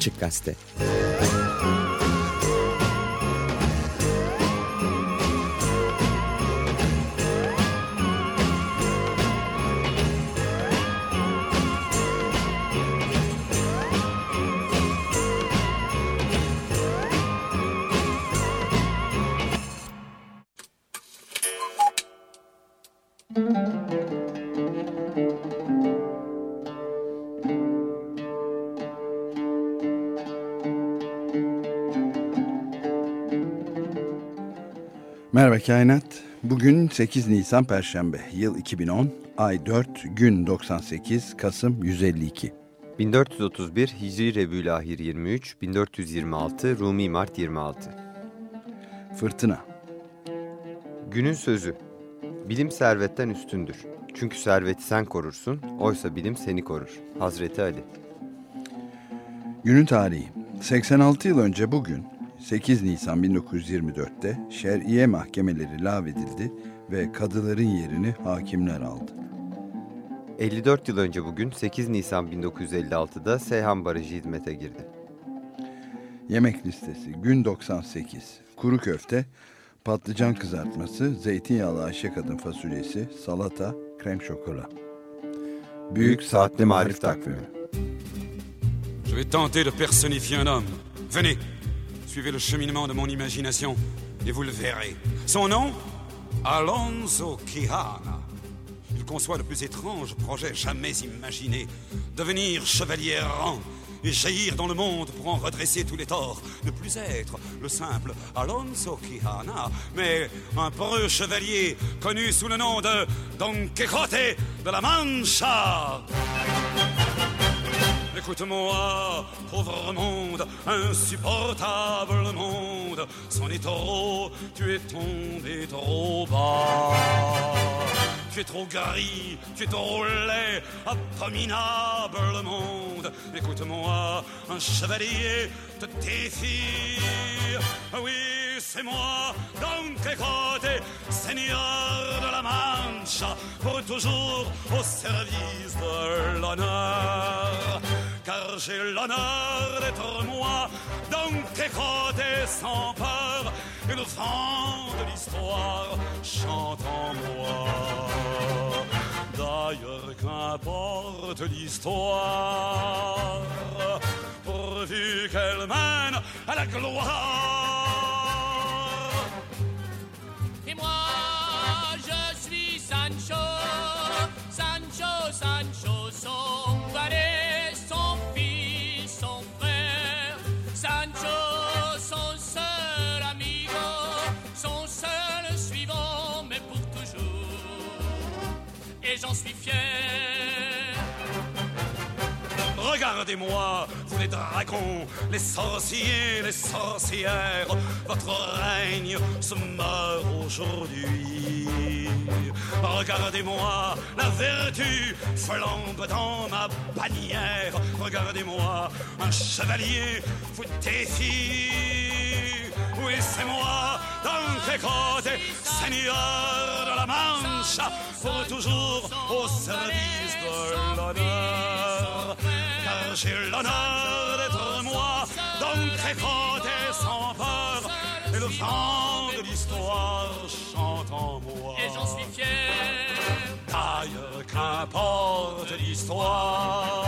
Açık Gazete. Kainat. Bugün 8 Nisan Perşembe. Yıl 2010. Ay 4. Gün 98. Kasım 152. 1431 Hicri Rebülahir 23, 1426 Rumi Mart 26. Fırtına. Günün sözü. Bilim servetten üstündür. Çünkü serveti sen korursun, oysa bilim seni korur. Hazreti Ali. Günün tarihi. 86 yıl önce bugün 8 Nisan 1924'te şer'iye mahkemeleri lağvedildi ve kadıların yerini hakimler aldı. 54 yıl önce bugün 8 Nisan 1956'da Seyhan Barajı hizmete girdi. Yemek listesi gün 98. Kuru köfte, patlıcan kızartması, zeytinyağlı ayşe kadın fasulyesi, salata, krem şokola. Büyük Saatli Marif Takvimi Je vais tenter de personnifier un homme. Venez, suivez le cheminement de mon imagination et vous le verrez. Son nom? Alonso Quijana. Il conçoit le plus étrange projet jamais imaginé. Devenir chevalier errant et jaillir dans le monde pour en redresser tous les torts. Ne plus être le simple Alonso Quijana, mais un peureux chevalier connu sous le nom de Don Quixote de la Mancha. Écoute-moi, pauvre monde, insupportable monde, c'en est trop, tu es tombé trop bas. Tu es trop gris, tu es trop laid, abominable monde. Écoute-moi, un chevalier te défie. Oui, c'est moi, Don Quixote, seigneur de la Mancha, pour toujours au service de l'honneur. Car j'ai l'honneur d'être moi, Don Quixote sans peur, le vent de l'histoire chante en moi. D'ailleurs, qu'importe l'histoire, pourvu qu'elle mène à la gloire. Et moi, je suis Sancho, Sancho, Sancho, j'en suis fier. Regardez-moi, vous les dragons, les sorciers, les sorcières, votre règne se meurt aujourd'hui. Regardez-moi, la vertu flambe dans ma bannière. Regardez-moi, un chevalier vous défie. Oui, c'est moi, Don Quixote, seigneur de la Mancha, pour toujours au service de l'honneur. Car j'ai l'honneur d'être moi, Don Quixote sans peur, et le vent de l'histoire chante en moi. Et j'en suis fier. D'ailleurs, qu'importe l'histoire,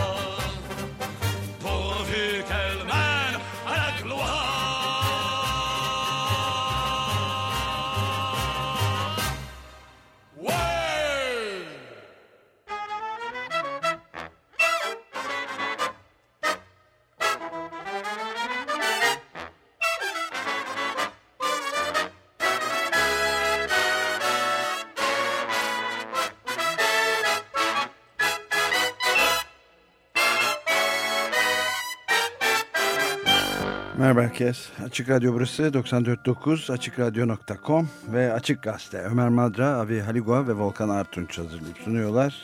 herkes. Açık Radyo burası 94.9 AçıkRadyo.com ve Açık Gazete. Ömer Madra, Avi Haligua ve Volkan Artunç hazırlayıp sunuyorlar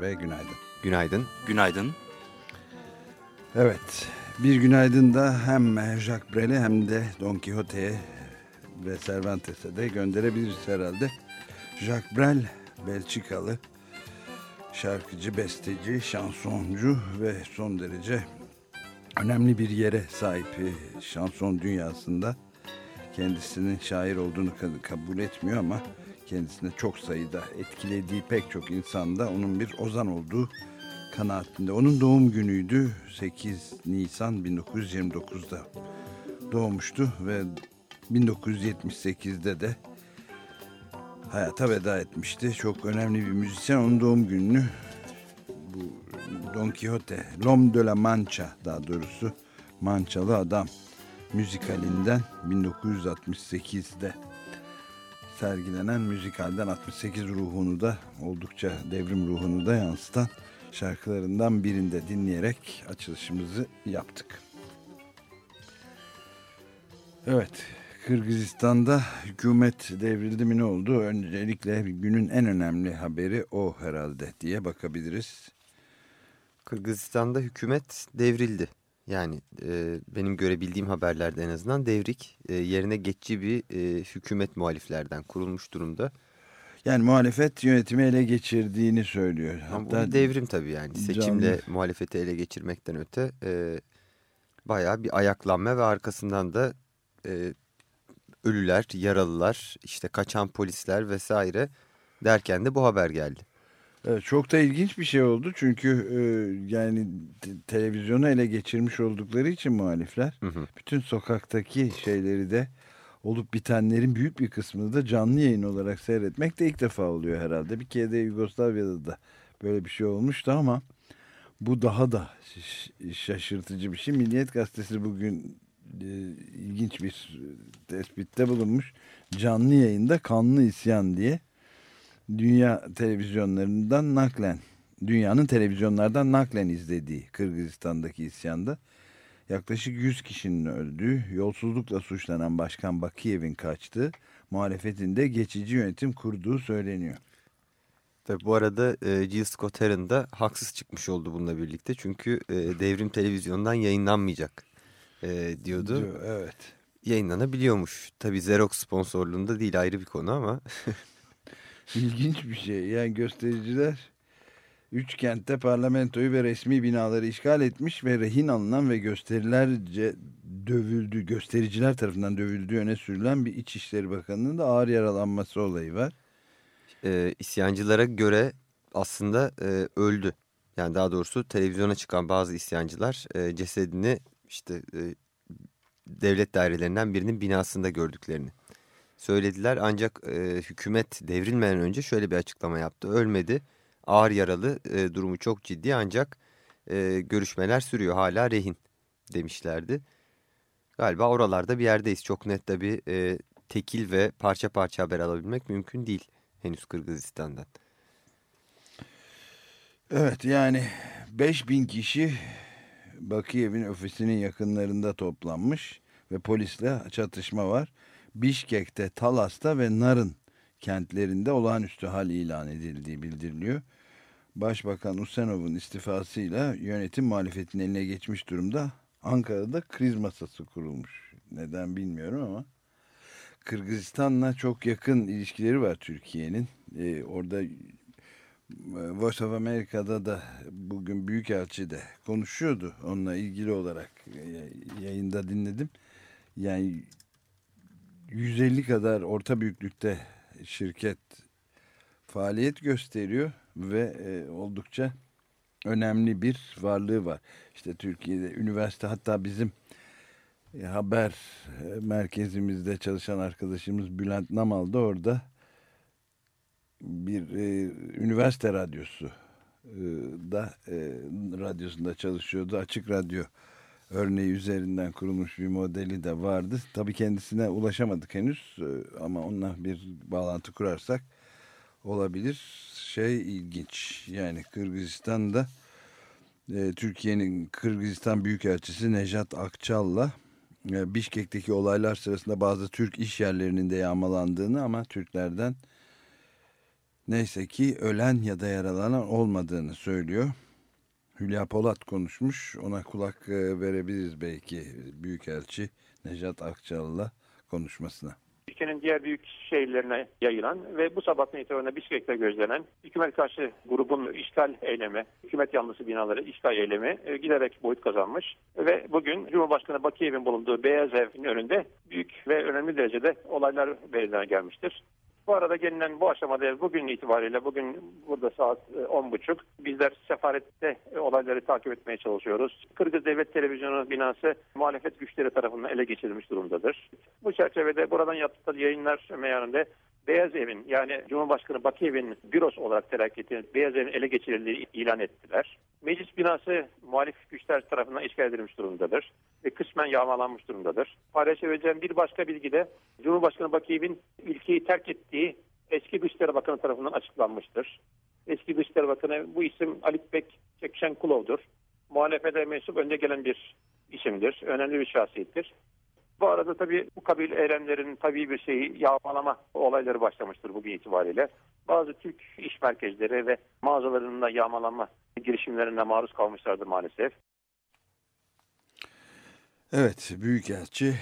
ve günaydın. Günaydın. Günaydın. Evet, bir günaydın da hem Jacques Brel'e hem de Don Quixote'ye ve Cervantes'e de gönderebiliriz herhalde. Jacques Brel, Belçikalı şarkıcı, besteci, şansoncu ve son derece önemli bir yere sahip şanson dünyasında. Kendisinin şair olduğunu kabul etmiyor ama kendisine çok sayıda etkilediği pek çok insanda onun bir ozan olduğu kanaatinde. Onun doğum günüydü 8 Nisan 1929'da doğmuştu ve 1978'de de hayata veda etmişti. Çok önemli bir müzisyen. Onun doğum gününü bu Don Quixote, L'Homme de la Mancha daha doğrusu Mançalı Adam müzikalinden 1968'de sergilenen müzikalden 68 ruhunu da oldukça devrim ruhunu da yansıtan şarkılarından birinde dinleyerek açılışımızı yaptık. Evet, Kırgızistan'da hükümet devrildi mi ne oldu? Öncelikle günün en önemli haberi o herhalde diye bakabiliriz. Kırgızistan'da hükümet devrildi. Yani e, benim görebildiğim haberlerde en azından devrik e, yerine geçici bir e, hükümet muhaliflerden kurulmuş durumda. Yani muhalefet yönetimi ele geçirdiğini söylüyor. Ama Hatta bu devrim tabii yani seçimle canlı. muhalefeti ele geçirmekten öte e, bayağı bir ayaklanma ve arkasından da e, ölüler, yaralılar, işte kaçan polisler vesaire derken de bu haber geldi. Evet, çok da ilginç bir şey oldu çünkü e, yani te televizyonu ele geçirmiş oldukları için muhalifler hı hı. bütün sokaktaki şeyleri de olup bitenlerin büyük bir kısmını da canlı yayın olarak seyretmek de ilk defa oluyor herhalde. Bir kere de Yugoslavya'da da böyle bir şey olmuştu ama bu daha da şaşırtıcı bir şey. Milliyet Gazetesi bugün e, ilginç bir tespitte bulunmuş. Canlı yayında kanlı isyan diye dünya televizyonlarından naklen dünyanın televizyonlardan naklen izlediği Kırgızistan'daki isyanda yaklaşık 100 kişinin öldüğü, yolsuzlukla suçlanan Başkan Bakiyev'in kaçtığı, muhalefetinde geçici yönetim kurduğu söyleniyor. Tabii bu arada e, Jill Scott Heron da haksız çıkmış oldu bununla birlikte. Çünkü e, devrim televizyondan yayınlanmayacak e, diyordu. Diyor, evet. Yayınlanabiliyormuş. Tabii Xerox sponsorluğunda değil ayrı bir konu ama. İlginç bir şey. Yani göstericiler üç kentte parlamentoyu ve resmi binaları işgal etmiş ve rehin alınan ve gösterilerce dövüldü, göstericiler tarafından dövüldüğü öne sürülen bir İçişleri Bakanı'nın da ağır yaralanması olayı var. E, isyancılara göre aslında e, öldü. Yani daha doğrusu televizyona çıkan bazı isyancılar e, cesedini işte e, devlet dairelerinden birinin binasında gördüklerini söylediler. Ancak e, hükümet devrilmeden önce şöyle bir açıklama yaptı. Ölmedi, ağır yaralı, e, durumu çok ciddi ancak e, görüşmeler sürüyor hala rehin demişlerdi. Galiba oralarda bir yerdeyiz. Çok net tabii e, tekil ve parça parça haber alabilmek mümkün değil henüz Kırgızistan'dan. Evet yani 5000 kişi Bakiyev'in ofisinin yakınlarında toplanmış ve polisle çatışma var. Bişkek'te, Talas'ta ve Narın kentlerinde olağanüstü hal ilan edildiği bildiriliyor. Başbakan Usenov'un istifasıyla yönetim muhalefetinin eline geçmiş durumda. Ankara'da kriz masası kurulmuş. Neden bilmiyorum ama. Kırgızistan'la çok yakın ilişkileri var Türkiye'nin. Ee, orada Voice of America'da da bugün Büyükelçi de konuşuyordu. Onunla ilgili olarak yayında dinledim. Yani 150 kadar orta büyüklükte şirket faaliyet gösteriyor ve e, oldukça önemli bir varlığı var. İşte Türkiye'de üniversite hatta bizim e, haber e, merkezimizde çalışan arkadaşımız Bülent Namal da orada bir e, üniversite radyosu e, da e, radyosunda çalışıyordu. Açık radyo örneği üzerinden kurulmuş bir modeli de vardı. Tabii kendisine ulaşamadık henüz e, ama onunla bir bağlantı kurarsak olabilir. Şey ilginç yani Kırgızistan'da e, Türkiye'nin Kırgızistan Büyükelçisi Nejat Akçal'la e, Bişkek'teki olaylar sırasında bazı Türk iş yerlerinin de yağmalandığını ama Türklerden neyse ki ölen ya da yaralanan olmadığını söylüyor. Hülya Polat konuşmuş. Ona kulak e, verebiliriz belki Büyükelçi Nejat Akçalı'la konuşmasına. ülkenin diğer büyük şehirlerine yayılan ve bu sabahtan itibaren Bişkek'te gözlenen hükümet karşı grubun işgal eylemi, hükümet yanlısı binaları işgal eylemi e, giderek boyut kazanmış ve bugün Cumhurbaşkanı Bakiyev'in bulunduğu Beyaz Ev'in önünde büyük ve önemli derecede olaylar meydana gelmiştir. Bu arada gelinen bu aşamada bugün itibariyle bugün burada saat e, 10.30 bizler sefarette e, olayları takip etmeye çalışıyoruz. Kırgız Devlet Televizyonu binası muhalefet güçleri tarafından ele geçirilmiş durumdadır. Bu çerçevede buradan yaptıkları yayınlar meyanında Beyaz Evin yani Cumhurbaşkanı Bakiyev'in bürosu olarak terakki ettiği Beyaz Evin ele geçirildiği ilan ettiler. Meclis binası muhalif güçler tarafından işgal edilmiş durumdadır ve kısmen yağmalanmış durumdadır. Paylaşabileceğim bir başka bilgi de Cumhurbaşkanı Bakiyev'in ülkeyi terk ettiği eski Dışişleri Bakanı tarafından açıklanmıştır. Eski Dışişleri Bakanı bu isim Alipbek Çekşenkulov'dur. Muhalefete mensup önde gelen bir isimdir. Önemli bir şahsiyettir. Bu arada tabii bu kabil eylemlerin tabii bir şeyi yağmalama olayları başlamıştır bugün itibariyle. Bazı Türk iş merkezleri ve mağazalarının da yağmalanma girişimlerine maruz kalmışlardır maalesef. Evet, Büyükelçi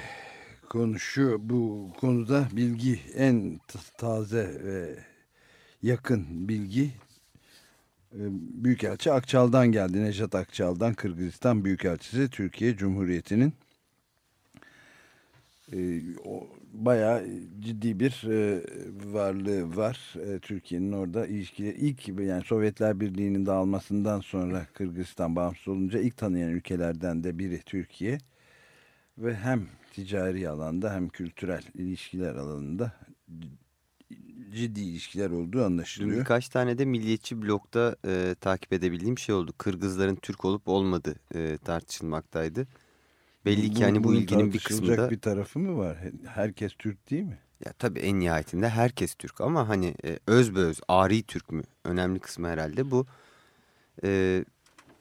konuşuyor. Bu konuda bilgi en taze ve yakın bilgi e, Büyükelçi Akçal'dan geldi. Nejat Akçal'dan Kırgızistan Büyükelçisi Türkiye Cumhuriyeti'nin o bayağı ciddi bir e, varlığı var. E, Türkiye'nin orada ilişkileri ilk yani Sovyetler Birliği'nin dağılmasından sonra Kırgızistan bağımsız olunca ilk tanıyan ülkelerden de biri Türkiye ve hem ticari alanda hem kültürel ilişkiler alanında ciddi ilişkiler olduğu Dün anlaşılıyor. birkaç tane de milliyetçi blokta e, takip edebildiğim şey oldu. Kırgızların Türk olup olmadığı e, tartışılmaktaydı. Belli ki hani bu bunun ilginin bir tartışılacak kısmında bir tarafı mı var? Herkes Türk değil mi? ya tabii en nihayetinde herkes Türk ama hani e, özbeöz ari Türk mü? Önemli kısmı herhalde bu. E,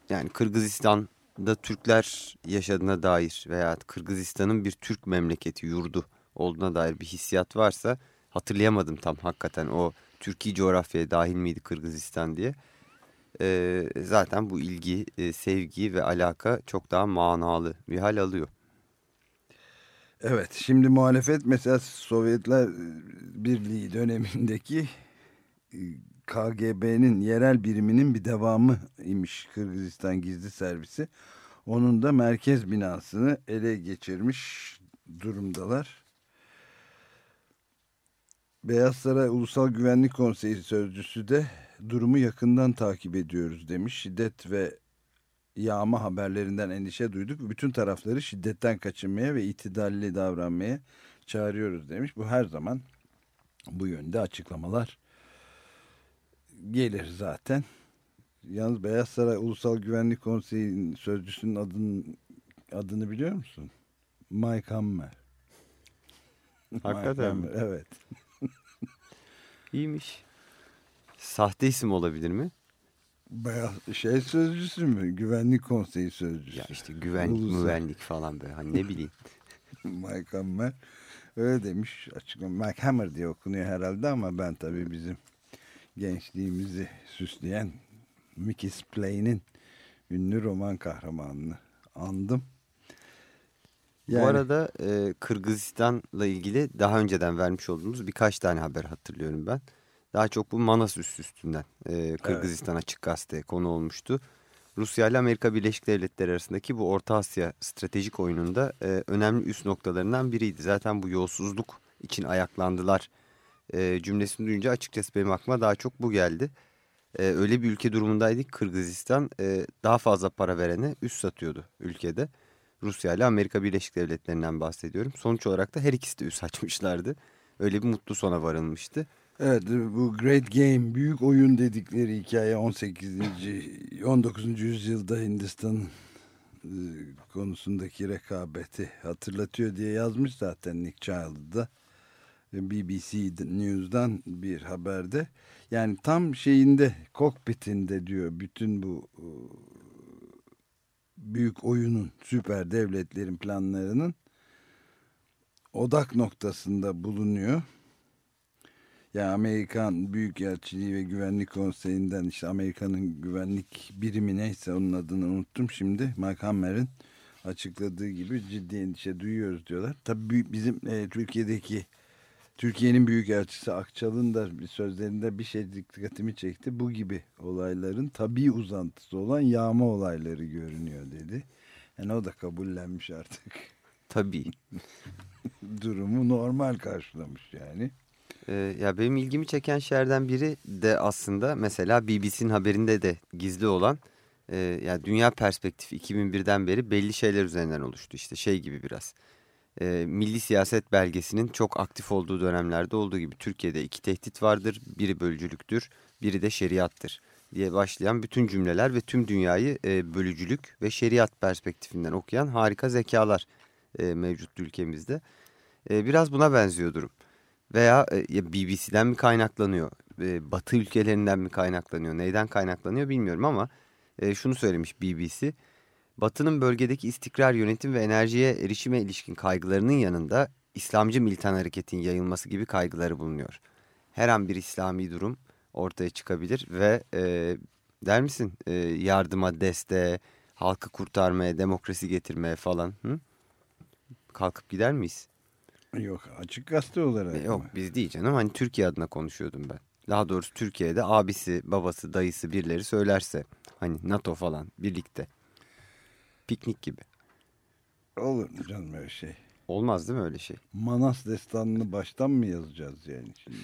yani Kırgızistan'da Türkler yaşadığına dair veya Kırgızistan'ın bir Türk memleketi yurdu olduğuna dair bir hissiyat varsa hatırlayamadım tam hakikaten o Türkiye coğrafyaya dahil miydi Kırgızistan diye. E, zaten bu ilgi, e, sevgi ve alaka çok daha manalı bir hal alıyor. Evet şimdi muhalefet mesela Sovyetler Birliği dönemindeki KGB'nin yerel biriminin bir devamı imiş Kırgızistan Gizli Servisi. Onun da merkez binasını ele geçirmiş durumdalar. Beyaz Saray Ulusal Güvenlik Konseyi sözcüsü de durumu yakından takip ediyoruz demiş. Şiddet ve yağma haberlerinden endişe duyduk. Bütün tarafları şiddetten kaçınmaya ve itidalli davranmaya çağırıyoruz demiş. Bu her zaman bu yönde açıklamalar gelir zaten. Yalnız Beyaz Saray Ulusal Güvenlik Konseyi'nin sözcüsünün adını, adını biliyor musun? Mike Hammer. Hakikaten Mike mi? Hammer, Evet. İyiymiş. Sahte isim olabilir mi? Beyaz şey sözcüsü mü? Güvenlik Konseyi sözcüsü. Ya işte güvenlik, Ulusal. güvenlik falan böyle. Hani ne bileyim. Mike Hammer öyle demiş açıklama. Mike Hammer diye okunuyor herhalde ama ben tabii bizim gençliğimizi süsleyen Mickey Spillane ünlü roman kahramanını andım. Bu arada e, Kırgızistan'la ilgili daha önceden vermiş olduğumuz birkaç tane haber hatırlıyorum ben. Daha çok bu Manas üst üstünden e, Kırgızistan Açık Gazete konu olmuştu. Rusya ile Amerika Birleşik Devletleri arasındaki bu Orta Asya stratejik oyununda e, önemli üst noktalarından biriydi. Zaten bu yolsuzluk için ayaklandılar e, cümlesini duyunca açıkçası benim aklıma daha çok bu geldi. E, öyle bir ülke durumundaydı ki Kırgızistan e, daha fazla para verene üst satıyordu ülkede. Rusya ile Amerika Birleşik Devletleri'nden bahsediyorum. Sonuç olarak da her ikisi de üst açmışlardı. Öyle bir mutlu sona varılmıştı. Evet bu Great Game büyük oyun dedikleri hikaye 18. 19. yüzyılda Hindistan e, konusundaki rekabeti hatırlatıyor diye yazmış zaten Nick Child'da. BBC News'dan bir haberde. Yani tam şeyinde kokpitinde diyor bütün bu e, büyük oyunun süper devletlerin planlarının odak noktasında bulunuyor. Yani Amerikan Büyükelçiliği ve Güvenlik Konseyi'nden işte Amerika'nın güvenlik birimi neyse onun adını unuttum şimdi. Mike Hammer'in açıkladığı gibi ciddi endişe duyuyoruz diyorlar. Tabii bizim e, Türkiye'deki Türkiye'nin Büyükelçisi Akçal'ın da bir sözlerinde bir şey dikkatimi çekti. Bu gibi olayların tabii uzantısı olan yağma olayları görünüyor dedi. Yani o da kabullenmiş artık. Tabii. Durumu normal karşılamış yani. Ee, ya benim ilgimi çeken şeylerden biri de aslında mesela BBC'nin haberinde de gizli olan e, yani dünya perspektifi 2001'den beri belli şeyler üzerinden oluştu. İşte şey gibi biraz. E, milli siyaset belgesinin çok aktif olduğu dönemlerde olduğu gibi Türkiye'de iki tehdit vardır. Biri bölücülüktür, biri de şeriattır diye başlayan bütün cümleler ve tüm dünyayı e, bölücülük ve şeriat perspektifinden okuyan harika zekalar e, mevcut ülkemizde. E, biraz buna benziyor durum. Veya e, BBC'den mi kaynaklanıyor, e, Batı ülkelerinden mi kaynaklanıyor, neyden kaynaklanıyor bilmiyorum ama e, şunu söylemiş BBC. Batı'nın bölgedeki istikrar yönetim ve enerjiye erişime ilişkin kaygılarının yanında İslamcı militan hareketin yayılması gibi kaygıları bulunuyor. Her an bir İslami durum ortaya çıkabilir ve e, der misin e, yardıma, desteğe, halkı kurtarmaya, demokrasi getirmeye falan hı? kalkıp gider miyiz? Yok açık gazete olarak. E, yok biz değil canım hani Türkiye adına konuşuyordum ben. Daha doğrusu Türkiye'de abisi, babası, dayısı birileri söylerse hani NATO falan birlikte. Piknik gibi. Olur mu canım öyle şey? Olmaz değil mi öyle şey? Manas destanını baştan mı yazacağız yani şimdi?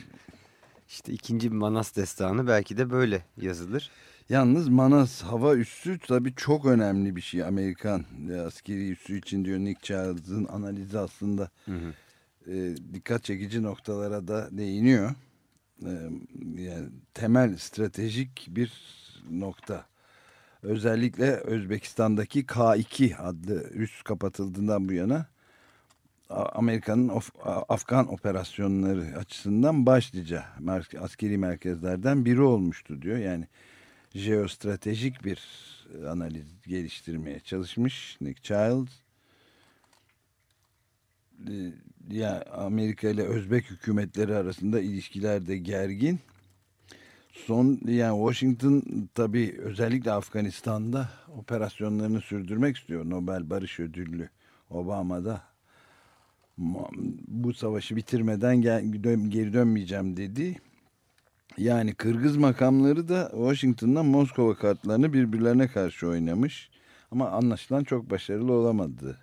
İşte ikinci Manas destanı belki de böyle yazılır. Yalnız Manas hava üssü tabii çok önemli bir şey. Amerikan askeri üssü için diyor Nick Childs'ın analizi aslında Hı hı. E, dikkat çekici noktalara da değiniyor. E, yani temel stratejik bir nokta. Özellikle Özbekistan'daki K2 adlı üs kapatıldığından bu yana Amerika'nın Afgan operasyonları açısından başlıca askeri merkezlerden biri olmuştu diyor. Yani jeostratejik bir analiz geliştirmeye çalışmış Nick Childs. Ya Amerika ile Özbek hükümetleri arasında ilişkiler de gergin. Son yani Washington tabii özellikle Afganistan'da operasyonlarını sürdürmek istiyor. Nobel Barış Ödüllü Obama'da bu savaşı bitirmeden geri dönmeyeceğim dedi. Yani Kırgız makamları da Washington'dan Moskova kartlarını birbirlerine karşı oynamış. Ama anlaşılan çok başarılı olamadı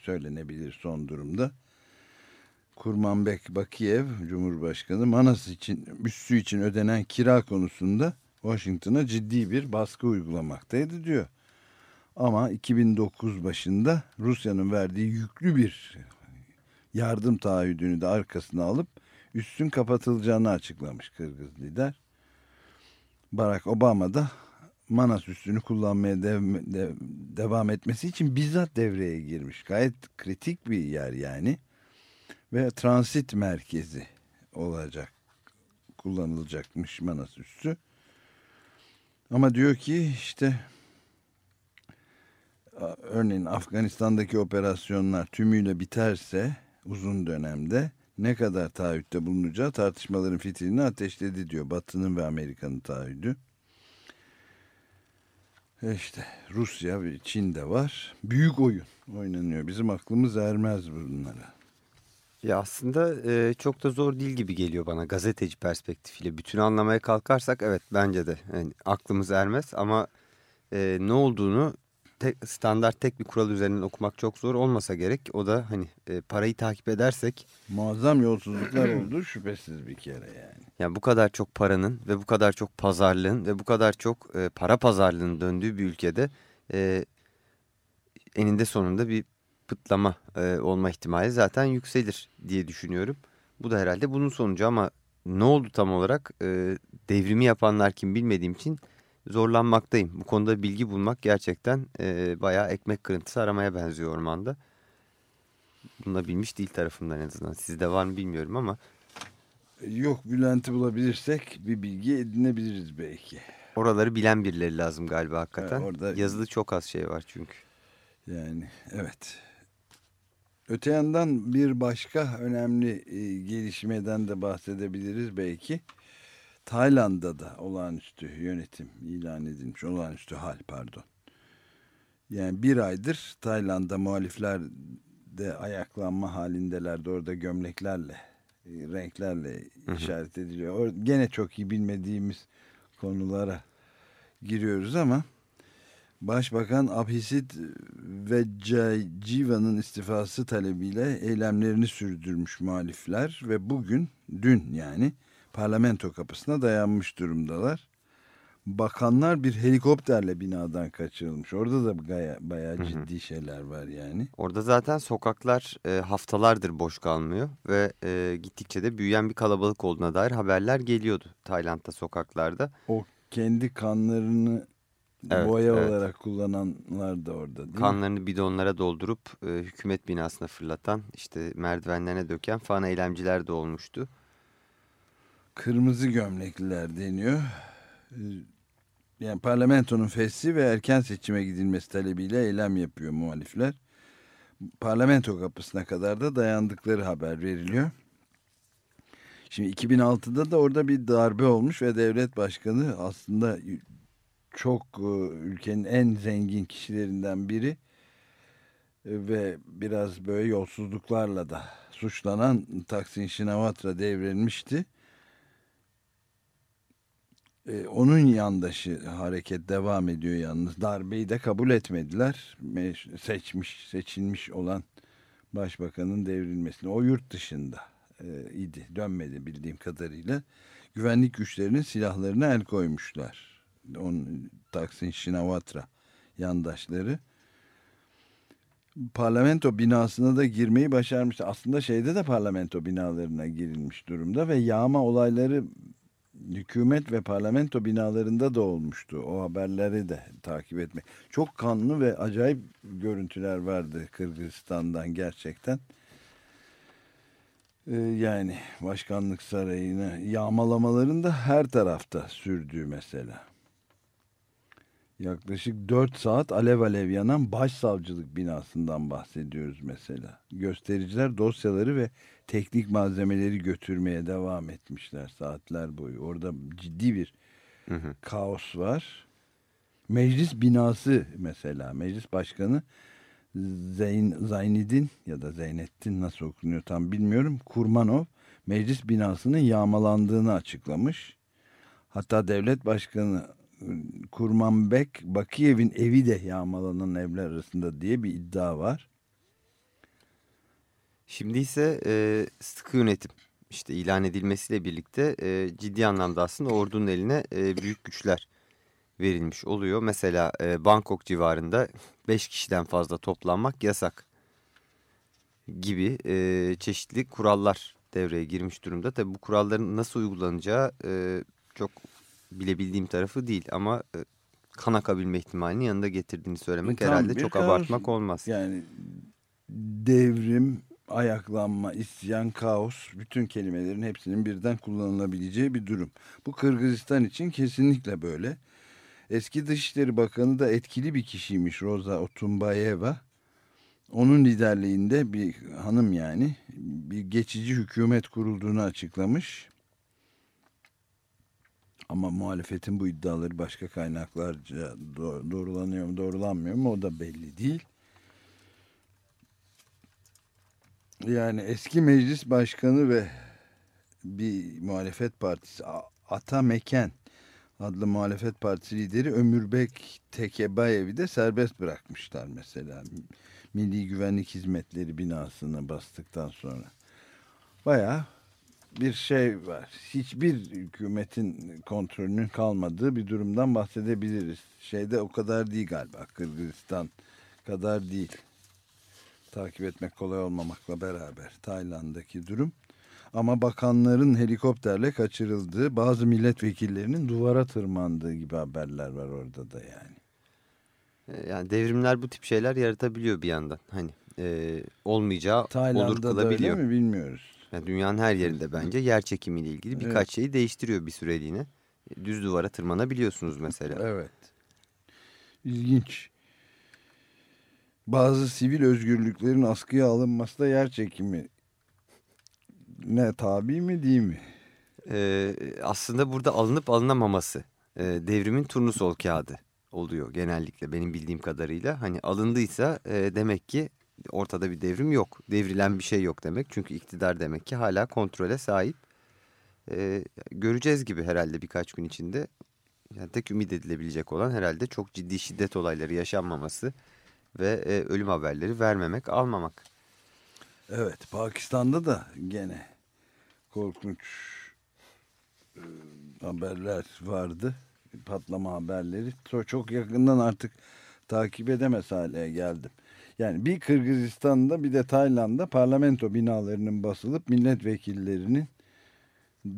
söylenebilir son durumda. Kurmanbek Bakiyev Cumhurbaşkanı Manas için üssü için ödenen kira konusunda Washington'a ciddi bir baskı uygulamaktaydı diyor. Ama 2009 başında Rusya'nın verdiği yüklü bir yardım taahhüdünü de arkasına alıp üssün kapatılacağını açıklamış Kırgız lider. Barack Obama da Manas üssünü kullanmaya dev, de, devam etmesi için bizzat devreye girmiş. Gayet kritik bir yer yani. Ve transit merkezi olacak. Kullanılacakmış Manas üssü. Ama diyor ki işte örneğin Afganistan'daki operasyonlar tümüyle biterse uzun dönemde ne kadar taahhütte bulunacağı tartışmaların fitilini ateşledi diyor. Batı'nın ve Amerika'nın taahhüdü. E işte Rusya ve Çin de var. Büyük oyun oynanıyor. Bizim aklımız ermez bunlara. Ya aslında e, çok da zor değil gibi geliyor bana gazeteci perspektifiyle. Bütün anlamaya kalkarsak evet bence de yani aklımız ermez ama e, ne olduğunu tek, standart tek bir kural üzerinden okumak çok zor olmasa gerek. O da hani e, parayı takip edersek. Muazzam yolsuzluklar oldu şüphesiz bir kere yani. Yani bu kadar çok paranın ve bu kadar çok pazarlığın ve bu kadar çok e, para pazarlığının döndüğü bir ülkede e, eninde sonunda bir pıtlama e, olma ihtimali zaten yükselir diye düşünüyorum. Bu da herhalde bunun sonucu ama ne oldu tam olarak e, devrimi yapanlar kim bilmediğim için zorlanmaktayım. Bu konuda bilgi bulmak gerçekten e, bayağı ekmek kırıntısı aramaya benziyor ormanda. Bunu da bilmiş değil tarafından en azından. Sizde var mı bilmiyorum ama. Yok Bülent'i bulabilirsek bir bilgi edinebiliriz belki. Oraları bilen birileri lazım galiba hakikaten. Ha, orada... Yazılı çok az şey var çünkü. Yani evet. Öte yandan bir başka önemli e, gelişmeden de bahsedebiliriz belki. Tayland'da da olağanüstü yönetim ilan edilmiş. Olağanüstü hal pardon. Yani bir aydır Tayland'da muhalifler de ayaklanma halindelerdi. Orada gömleklerle renklerle işaret ediliyor. Gene çok iyi bilmediğimiz konulara giriyoruz ama Başbakan Abhisit Vejjayjiva'nın istifası talebiyle eylemlerini sürdürmüş muhalifler ve bugün, dün yani parlamento kapısına dayanmış durumdalar. Bakanlar bir helikopterle binadan kaçırılmış. Orada da baya, bayağı ciddi şeyler var yani. Orada zaten sokaklar e, haftalardır boş kalmıyor ve e, gittikçe de büyüyen bir kalabalık olduğuna dair haberler geliyordu Tayland'da sokaklarda. O kendi kanlarını Evet, boya evet. olarak kullananlar da orada değil mi? Kanlarını bidonlara doldurup e, hükümet binasına fırlatan, işte merdivenlerine döken fan eylemciler de olmuştu. Kırmızı gömlekliler deniyor. Ee, Yani parlamentonun fesli ve erken seçime gidilmesi talebiyle eylem yapıyor muhalifler. Parlamento kapısına kadar da dayandıkları haber veriliyor. Şimdi 2006'da da orada bir darbe olmuş ve devlet başkanı aslında çok e, ülkenin en zengin kişilerinden biri E, ve biraz böyle yolsuzluklarla da suçlanan Taksin Shinawatra devrilmişti. E, onun yandaşı hareket devam ediyor yalnız. Darbeyi de kabul etmediler. Me- Seçmiş, seçilmiş olan başbakanın devrilmesini. O yurt dışında idi. Dönmedi bildiğim kadarıyla. Güvenlik güçlerinin silahlarına el koymuşlar. Onun, Taksin Shinawatra yandaşları. Parlamento binasına da girmeyi başarmış. Aslında şeyde de parlamento binalarına girilmiş durumda ve yağma olayları hükümet ve parlamento binalarında da olmuştu. O haberleri de takip etmek. Çok kanlı ve acayip görüntüler vardı Kırgızistan'dan gerçekten. Ee, yani başkanlık sarayını yağmalamaların da her tarafta sürdüğü mesela. Yaklaşık 4 saat alev alev yanan başsavcılık binasından bahsediyoruz mesela. Göstericiler dosyaları ve teknik malzemeleri götürmeye devam etmişler saatler boyu. Orada ciddi bir Hı hı. kaos var. Meclis binası mesela meclis başkanı Zeyn, Zaynidin ya da Zeynettin nasıl okunuyor tam bilmiyorum. Kurmanov meclis binasının yağmalandığını açıklamış. Hatta devlet başkanı Kurmanbek Bakiyev'in evi de yağmalanan evler arasında diye bir iddia var. Şimdi ise e, sıkı yönetim işte ilan edilmesiyle birlikte e, ciddi anlamda aslında ordunun eline e, büyük güçler verilmiş oluyor. Mesela e, Bangkok civarında 5 kişiden fazla toplanmak yasak gibi e, çeşitli kurallar devreye girmiş durumda. Tabi bu kuralların nasıl uygulanacağı e, çok bilebildiğim tarafı değil ama e, kan akabilme ihtimalini yanında getirdiğini söylemek Tam herhalde çok kaos. abartmak olmaz. Yani devrim, ayaklanma, isyan, kaos bütün kelimelerin hepsinin birden kullanılabileceği bir durum. Bu Kırgızistan için kesinlikle böyle. Eski Dışişleri Bakanı da etkili bir kişiymiş Roza Otunbayeva. Onun liderliğinde bir hanım yani bir geçici hükümet kurulduğunu açıklamış. Ama muhalefetin bu iddiaları başka kaynaklarca doğ- doğrulanıyor mu doğrulanmıyor mu o da belli değil. Yani eski meclis başkanı ve bir muhalefet partisi Ata Meken adlı muhalefet partisi lideri Ömürbek Tekebayev'i de serbest bırakmışlar mesela. Milli Güvenlik Hizmetleri binasını bastıktan sonra. Bayağı bir şey var. Hiçbir hükümetin kontrolünün kalmadığı bir durumdan bahsedebiliriz. Şeyde o kadar değil galiba. Kırgızistan kadar değil. Takip etmek kolay olmamakla beraber Tayland'daki durum. Ama bakanların helikopterle kaçırıldığı, bazı milletvekillerinin duvara tırmandığı gibi haberler var orada da yani. E, Yani devrimler bu tip şeyler yaratabiliyor bir yandan. Hani e, olmayacağı olur Tayland'da da öyle kılabiliyor. mi bilmiyoruz. Yani dünyanın her yerinde bence yer çekimiyle ilgili birkaç Evet. şeyi değiştiriyor bir süreliğine. E, Düz duvara tırmanabiliyorsunuz mesela. Evet. İlginç. Bazı sivil özgürlüklerin askıya alınması da yer çekimi. Ne tabi mi değil mi? E, aslında burada alınıp alınamaması e, devrimin turnusol kağıdı oluyor genellikle benim bildiğim kadarıyla. Hani alındıysa e, demek ki ortada bir devrim yok. Devrilen bir şey yok demek. Çünkü iktidar demek ki hala kontrole sahip. E, göreceğiz gibi herhalde birkaç gün içinde. Yani tek ümit edilebilecek olan herhalde çok ciddi şiddet olayları yaşanmaması ve e, ölüm haberleri vermemek, almamak. Evet Pakistan'da da gene korkunç e, haberler vardı. Patlama haberleri. Çok yakından artık takip edemez hale geldim. Yani bir Kırgızistan'da bir de Tayland'da parlamento binalarının basılıp milletvekillerinin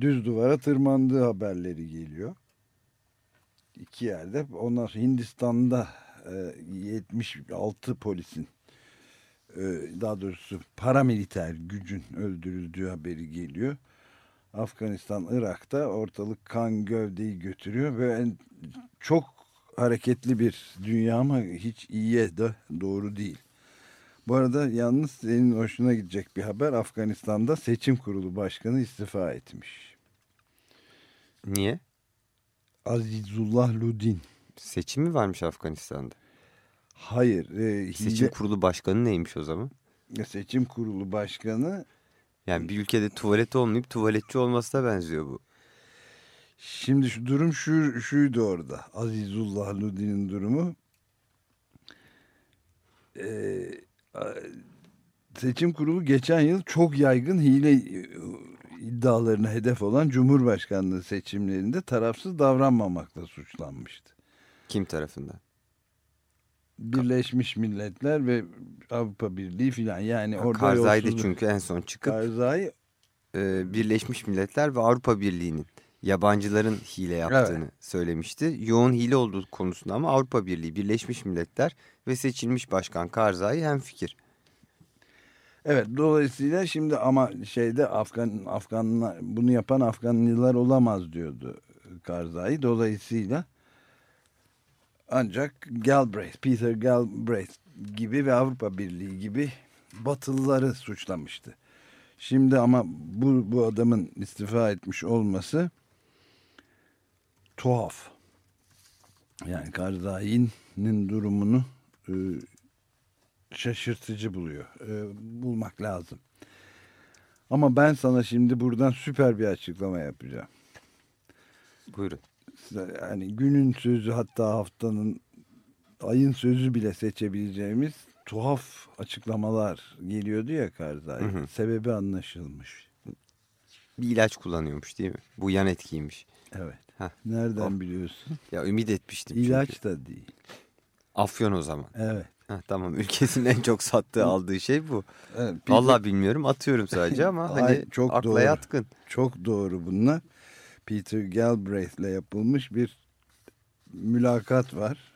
düz duvara tırmandığı haberleri geliyor. İki yerde. Ondan sonra Hindistan'da e, 76 polisin e, daha doğrusu paramiliter gücün öldürüldüğü haberi geliyor. Afganistan, Irak'ta ortalık kan gövdeyi götürüyor ve çok hareketli bir dünya ama hiç iyiye de doğru değil. Bu arada yalnız senin hoşuna gidecek bir haber. Afganistan'da seçim kurulu başkanı istifa etmiş. Niye? Azizullah Ludin. Seçim mi varmış Afganistan'da? Hayır. E, Seçim hile- kurulu başkanı neymiş o zaman? seçim kurulu başkanı Yani bir ülkede tuvalet olmayıp tuvaletçi olmasına benziyor bu. Şimdi şu durum şu şuydu orada. Azizullah Ludin'in durumu. Ee, a- seçim kurulu geçen yıl çok yaygın hile e, iddialarına hedef olan Cumhurbaşkanlığı seçimlerinde tarafsız davranmamakla suçlanmıştı. Kim tarafından? Birleşmiş Milletler ve Avrupa Birliği filan yani orada Karzai de yolsuzluk- çünkü en son çıkıp Karzai e, Birleşmiş Milletler ve Avrupa Birliği'nin yabancıların hile yaptığını söylemişti. Yoğun hile olduğu konusunda ama Avrupa Birliği, Birleşmiş Milletler ve seçilmiş başkan Karzai hemfikir. Evet dolayısıyla şimdi ama şeyde Afgan Afganlar bunu yapan Afganlılar olamaz diyordu Karzai. Dolayısıyla ancak Galbraith, Peter Galbraith gibi ve Avrupa Birliği gibi Batılıları suçlamıştı. Şimdi ama bu, bu adamın istifa etmiş olması tuhaf. Yani Karzai'nin durumunu e, şaşırtıcı buluyor. E, bulmak lazım. Ama ben sana şimdi buradan süper bir açıklama yapacağım. Buyurun. Yani günün sözü hatta haftanın ayın sözü bile seçebileceğimiz tuhaf açıklamalar geliyordu ya Karzai. Hı hı. Sebebi anlaşılmış. Bir ilaç kullanıyormuş değil mi? Bu yan etkiymiş. Evet. Heh. Nereden O- biliyorsun? Ya ümit etmiştim çünkü. İlaç da değil. Afyon o zaman. Evet. Heh, tamam ülkesinin en çok sattığı aldığı şey bu. evet. Vallahi bilmiyorum atıyorum sadece ama Ay, hani çok akla doğru. yatkın. Çok doğru bunlar. Peter Galbraith'le yapılmış bir mülakat var.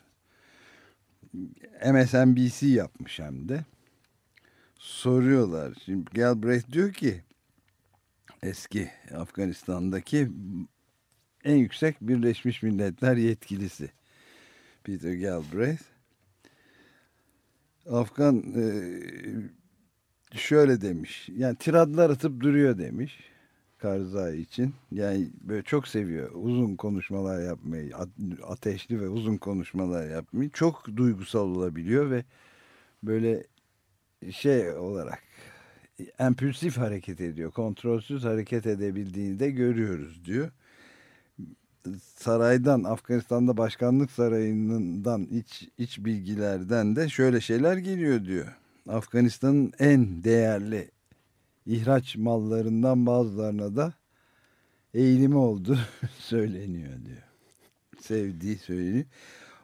MSNBC yapmış hem de. Soruyorlar. Şimdi Galbraith diyor ki eski Afganistan'daki en yüksek Birleşmiş Milletler yetkilisi Peter Galbraith. Afgan e, şöyle demiş. Yani tiradlar atıp duruyor demiş. Karzai için. Yani böyle çok seviyor uzun konuşmalar yapmayı, at- ateşli ve uzun konuşmalar yapmayı. Çok duygusal olabiliyor ve böyle şey olarak empülsif hareket ediyor. Kontrolsüz hareket edebildiğini de görüyoruz diyor. Saraydan, Afganistan'da başkanlık sarayından iç, iç bilgilerden de şöyle şeyler geliyor diyor. Afganistan'ın en değerli ihraç mallarından bazılarına da eğilimi oldu söyleniyor diyor. Sevdiği söyleniyor.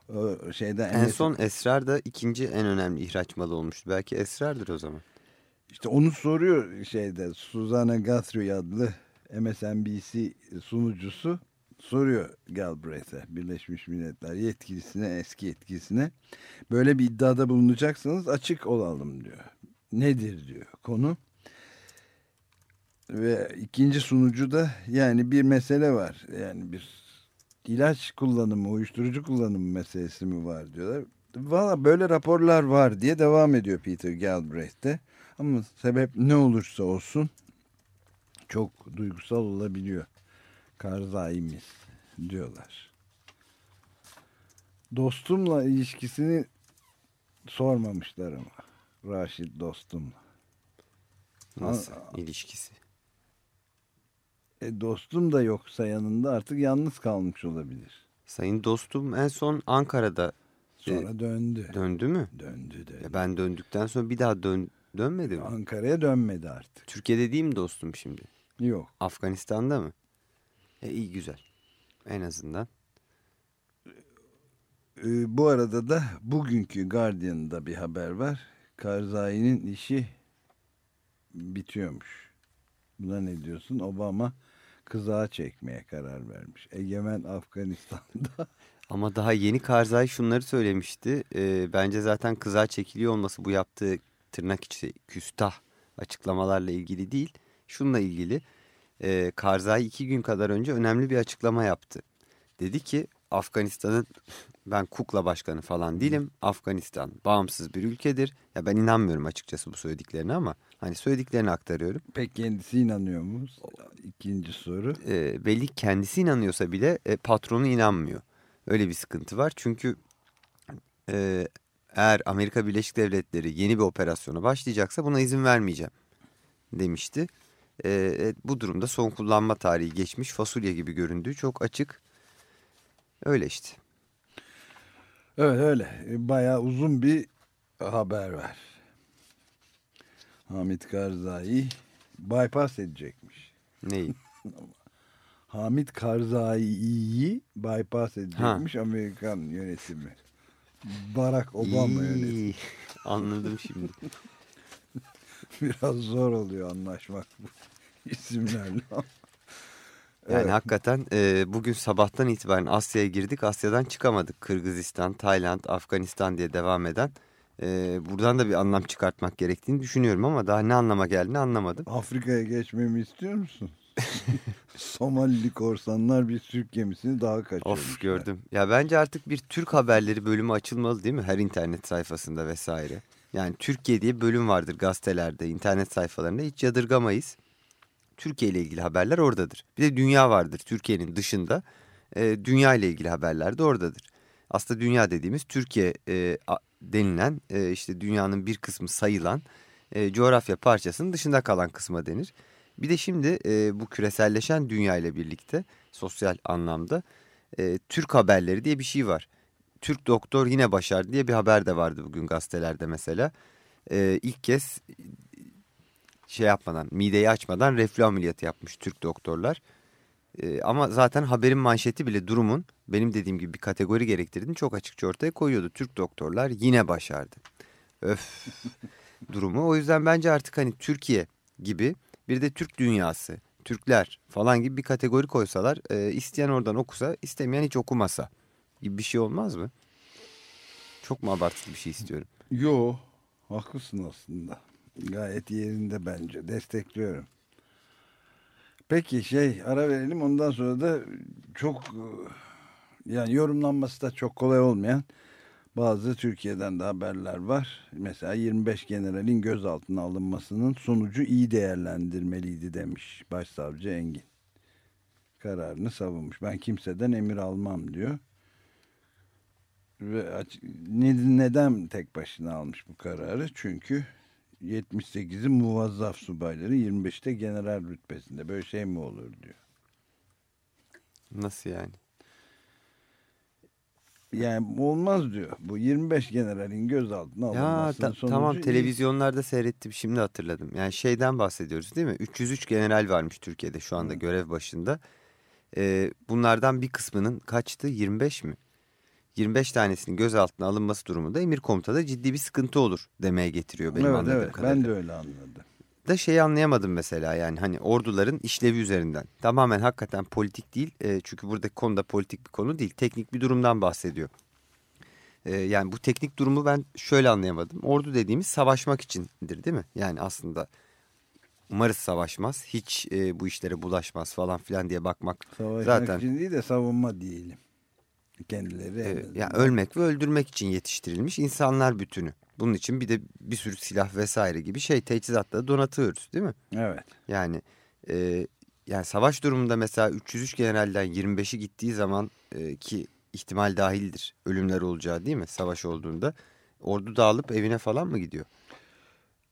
O şeyden En MS son esrar da ikinci en önemli ihraç malı olmuştu. Belki esrardır o zaman. işte onu soruyor şeyde Susanna Guthrie adlı MSNBC sunucusu soruyor Galbraith'e Birleşmiş Milletler yetkilisine eski yetkilisine böyle bir iddiada bulunacaksanız açık olalım diyor. Nedir diyor konu. Ve ikinci sunucu da yani bir mesele var. Yani bir ilaç kullanımı, uyuşturucu kullanımı meselesi mi var diyorlar. Valla böyle raporlar var diye devam ediyor Peter Galbraith de. Ama sebep ne olursa olsun çok duygusal olabiliyor. Karzai'miz diyorlar. Dostumla ilişkisini sormamışlar ama. Raşit dostum. Nasıl ilişkisi? E, dostum da yoksa yanında artık yalnız kalmış olabilir. Sayın dostum en son Ankara'da Sonra döndü. döndü mü? Döndü döndü. Ya ben döndükten sonra bir daha dön dönmedi mi? Ankara'ya dönmedi artık. Türkiye'de değil mi dostum şimdi? Yok. Afganistan'da mı? E iyi güzel. En azından. Ee, bu arada da bugünkü Guardian'da bir haber var. Karzai'nin işi bitiyormuş. Buna ne diyorsun? Obama kızağa çekmeye karar vermiş. Egemen Afganistan'da. Ama daha yeni Karzai şunları söylemişti. E, bence zaten kıza çekiliyor olması bu yaptığı tırnak içi küstah açıklamalarla ilgili değil. Şununla ilgili. E, Karzai iki gün kadar önce önemli bir açıklama yaptı. Dedi ki Afganistan'ın ben kukla başkanı falan değilim. Afganistan bağımsız bir ülkedir. Ya ben inanmıyorum açıkçası bu söylediklerine ama hani söylediklerini aktarıyorum. Pek kendisi inanıyor mu? İkinci soru. E, belli kendisi inanıyorsa bile e, patronu inanmıyor. Öyle bir sıkıntı var. Çünkü e, eğer Amerika Birleşik Devletleri yeni bir operasyona başlayacaksa buna izin vermeyeceğim demişti. E, e, bu durumda son kullanma tarihi geçmiş fasulye gibi göründüğü çok açık. Öyle işte. Evet öyle. E, Bayağı uzun bir haber var. Hamit Karzai bypass edecekmiş. Neyi? Hamit Karzai'yi bypass edecekmiş Amerikan yönetimi. Barack Obama yönetimi. Anladım şimdi. Biraz zor oluyor anlaşmak bu isimlerle. Yani Evet. hakikaten e, bugün sabahtan itibaren Asya'ya girdik. Asya'dan çıkamadık. Kırgızistan, Tayland, Afganistan diye devam eden. E, buradan da bir anlam çıkartmak gerektiğini düşünüyorum ama daha ne anlama geldiğini anlamadım. Afrika'ya geçmemi istiyor musun? Somalili korsanlar bir Türk gemisini daha kaçırmışlar. Of gördüm. Ya bence artık bir Türk haberleri bölümü açılmalı değil mi? Her internet sayfasında vesaire. Yani Türkiye diye bölüm vardır gazetelerde, internet sayfalarında hiç yadırgamayız. Türkiye ile ilgili haberler oradadır. Bir de dünya vardır Türkiye'nin dışında. E, dünya ile ilgili haberler de oradadır. Aslında dünya dediğimiz Türkiye e, denilen e, işte dünyanın bir kısmı sayılan e, coğrafya parçasının dışında kalan kısma denir. Bir de şimdi e, bu küreselleşen dünya ile birlikte sosyal anlamda e, Türk haberleri diye bir şey var. Türk doktor yine başardı diye bir haber de vardı bugün gazetelerde mesela. E, ilk kez şey yapmadan mideyi açmadan reflü ameliyatı yapmış Türk doktorlar. E, ama zaten haberin manşeti bile durumun benim dediğim gibi bir kategori gerektirdiğini çok açıkça ortaya koyuyordu. Türk doktorlar yine başardı. Öf durumu. O yüzden bence artık hani Türkiye gibi bir de Türk dünyası, Türkler falan gibi bir kategori koysalar e, isteyen oradan okusa istemeyen hiç okumasa gibi bir şey olmaz mı? Çok mu abartılı bir şey istiyorum? Yo, haklısın aslında. Gayet yerinde bence. Destekliyorum. Peki şey ara verelim ondan sonra da çok yani yorumlanması da çok kolay olmayan bazı Türkiye'den de haberler var. Mesela 25 generalin gözaltına alınmasının sonucu iyi değerlendirmeliydi demiş Başsavcı Engin. Kararını savunmuş. Ben kimseden emir almam diyor. Ve neden tek başına almış bu kararı? Çünkü 78'i muvazzaf subayları 25'te general rütbesinde. Böyle şey mi olur diyor. Nasıl yani? Yani olmaz diyor. Bu 25 generalin gözaltına Ya alınmasının ta- sonucu tamam televizyonlarda seyrettim şimdi hatırladım. Yani şeyden bahsediyoruz değil mi? 303 general varmış Türkiye'de şu anda görev başında. Ee, bunlardan bir kısmının kaçtı? 25 mi? 25 tanesinin gözaltına alınması durumunda emir komutada ciddi bir sıkıntı olur demeye getiriyor benim Evet anladığım evet kadarıyla. ben de öyle anladım. da şeyi anlayamadım mesela yani hani orduların işlevi üzerinden. Tamamen hakikaten politik değil e, çünkü buradaki konuda politik bir konu değil teknik bir durumdan bahsediyor. E, yani bu teknik durumu ben şöyle anlayamadım. Ordu dediğimiz savaşmak içindir değil mi? Yani aslında umarız savaşmaz hiç e, bu işlere bulaşmaz falan filan diye bakmak Savaşmak zaten için değil de savunma diyelim. Kendileri en e, yani ölmek ve öldürmek için yetiştirilmiş insanlar bütünü. Bunun için bir de bir sürü silah vesaire gibi şey teçhizatla donatıyoruz değil mi? Evet. Yani e, yani savaş durumunda mesela 303 generalden 25'i gittiği zaman e, ki ihtimal dahildir ölümler olacağı değil mi savaş olduğunda ordu dağılıp evine falan mı gidiyor?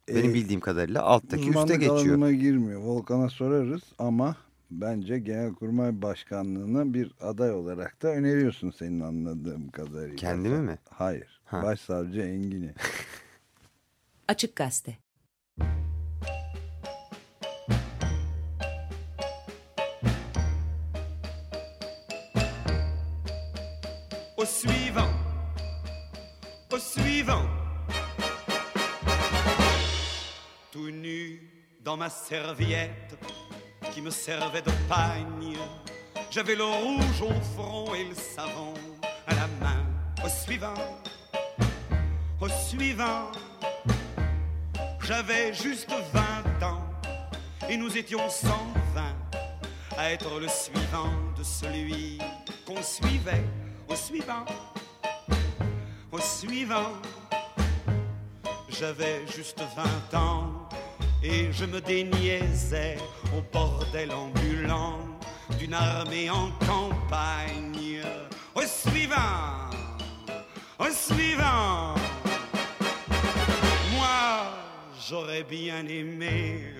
Benim Ee, bildiğim kadarıyla alttaki üste Uzmanlık geçiyor. alanıma girmiyor. Volkan'a sorarız ama bence Genelkurmay Başkanlığı'na bir aday olarak da öneriyorsun senin anladığım kadarıyla. Kendimi mi? Hayır. Ha. Başsavcı Engin'i. Açık Gazete Au suivant, au suivant. Tout nu dans ma serviette qui me servait de pagne. J'avais le rouge au front et le savon à la main. Au suivant, au suivant. J'avais juste 20 ans et nous étions 120 à être le suivant de celui qu'on suivait. Au suivant, au suivant. J'avais juste 20 ans et je me déniaisais au bordel ambulant d'une armée en campagne. Au suivant, au suivant. Moi, j'aurais bien aimé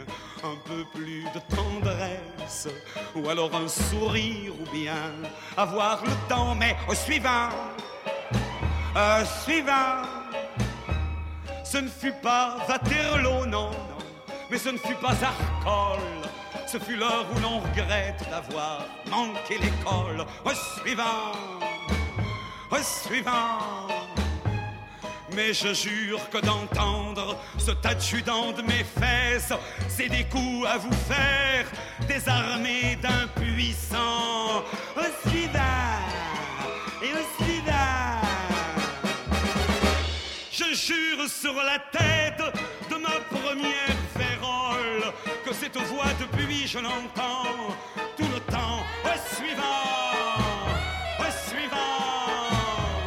un peu plus de tendresse, ou alors un sourire, ou bien avoir le temps, mais au suivant, au suivant. Ce ne fut pas Waterloo, non, non, mais ce ne fut pas Arcole. Ce fut l'heure où l'on regrette d'avoir manqué l'école. Au suivant, au suivant. Mais je jure que d'entendre ce adjudant de mes fesses, c'est des coups à vous faire, des armées d'impuissants. Au suivant, et au suivant. Je jure sur la tête de ma première cette voix depuis je l'entends tout le temps. Au suivant, au suivant,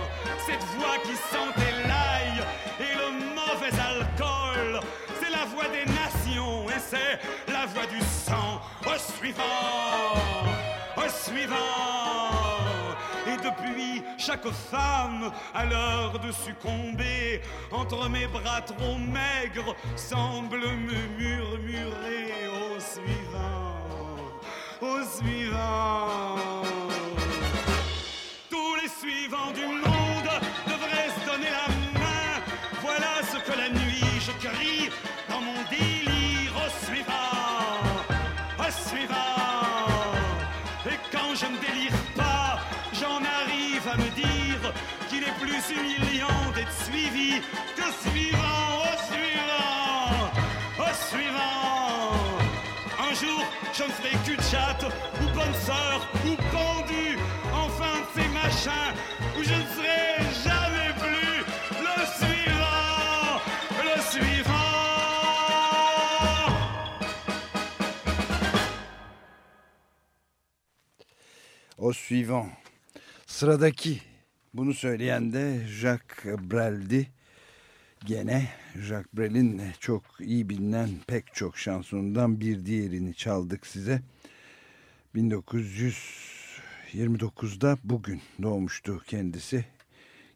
cette voix qui sentait l'ail et le mauvais alcool, c'est la voix des nations et c'est la voix du sang. Au suivant, chaque femme, à l'heure de succomber, entre mes bras trop maigres, semble me murmurer au suivant, au suivant. Tous les suivants du monde suivi que suivant, au suivant, au suivant. Un jour, je me ferai cul de chatte, ou bonne sœur, ou pendu, enfin ces machins où je ne serai jamais plus le suivant, le suivant. O suivant. Sıradaki bunu söyleyen de Jacques Brel'di. Gene Jacques Brel'in çok iyi bilinen pek çok şansonundan bir diğerini çaldık size. 1929'da bugün doğmuştu kendisi.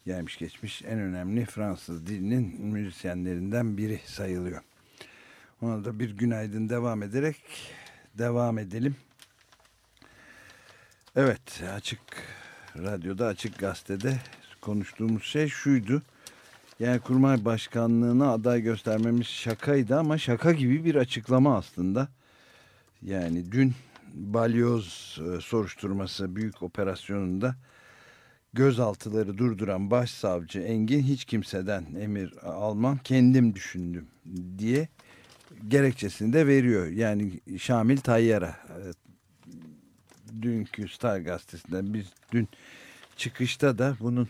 Gelmiş geçmiş en önemli Fransız dilinin müzisyenlerinden biri sayılıyor. Ona da bir günaydın devam ederek devam edelim. Evet açık radyoda açık gazetede konuştuğumuz şey şuydu. Yani kurmay başkanlığına aday göstermemiz şakaydı ama şaka gibi bir açıklama aslında. Yani dün balyoz e, soruşturması büyük operasyonunda gözaltıları durduran başsavcı Engin hiç kimseden emir almam kendim düşündüm diye gerekçesini de veriyor. Yani Şamil Tayyar'a e, dünkü Star gazetesinden biz dün çıkışta da bunun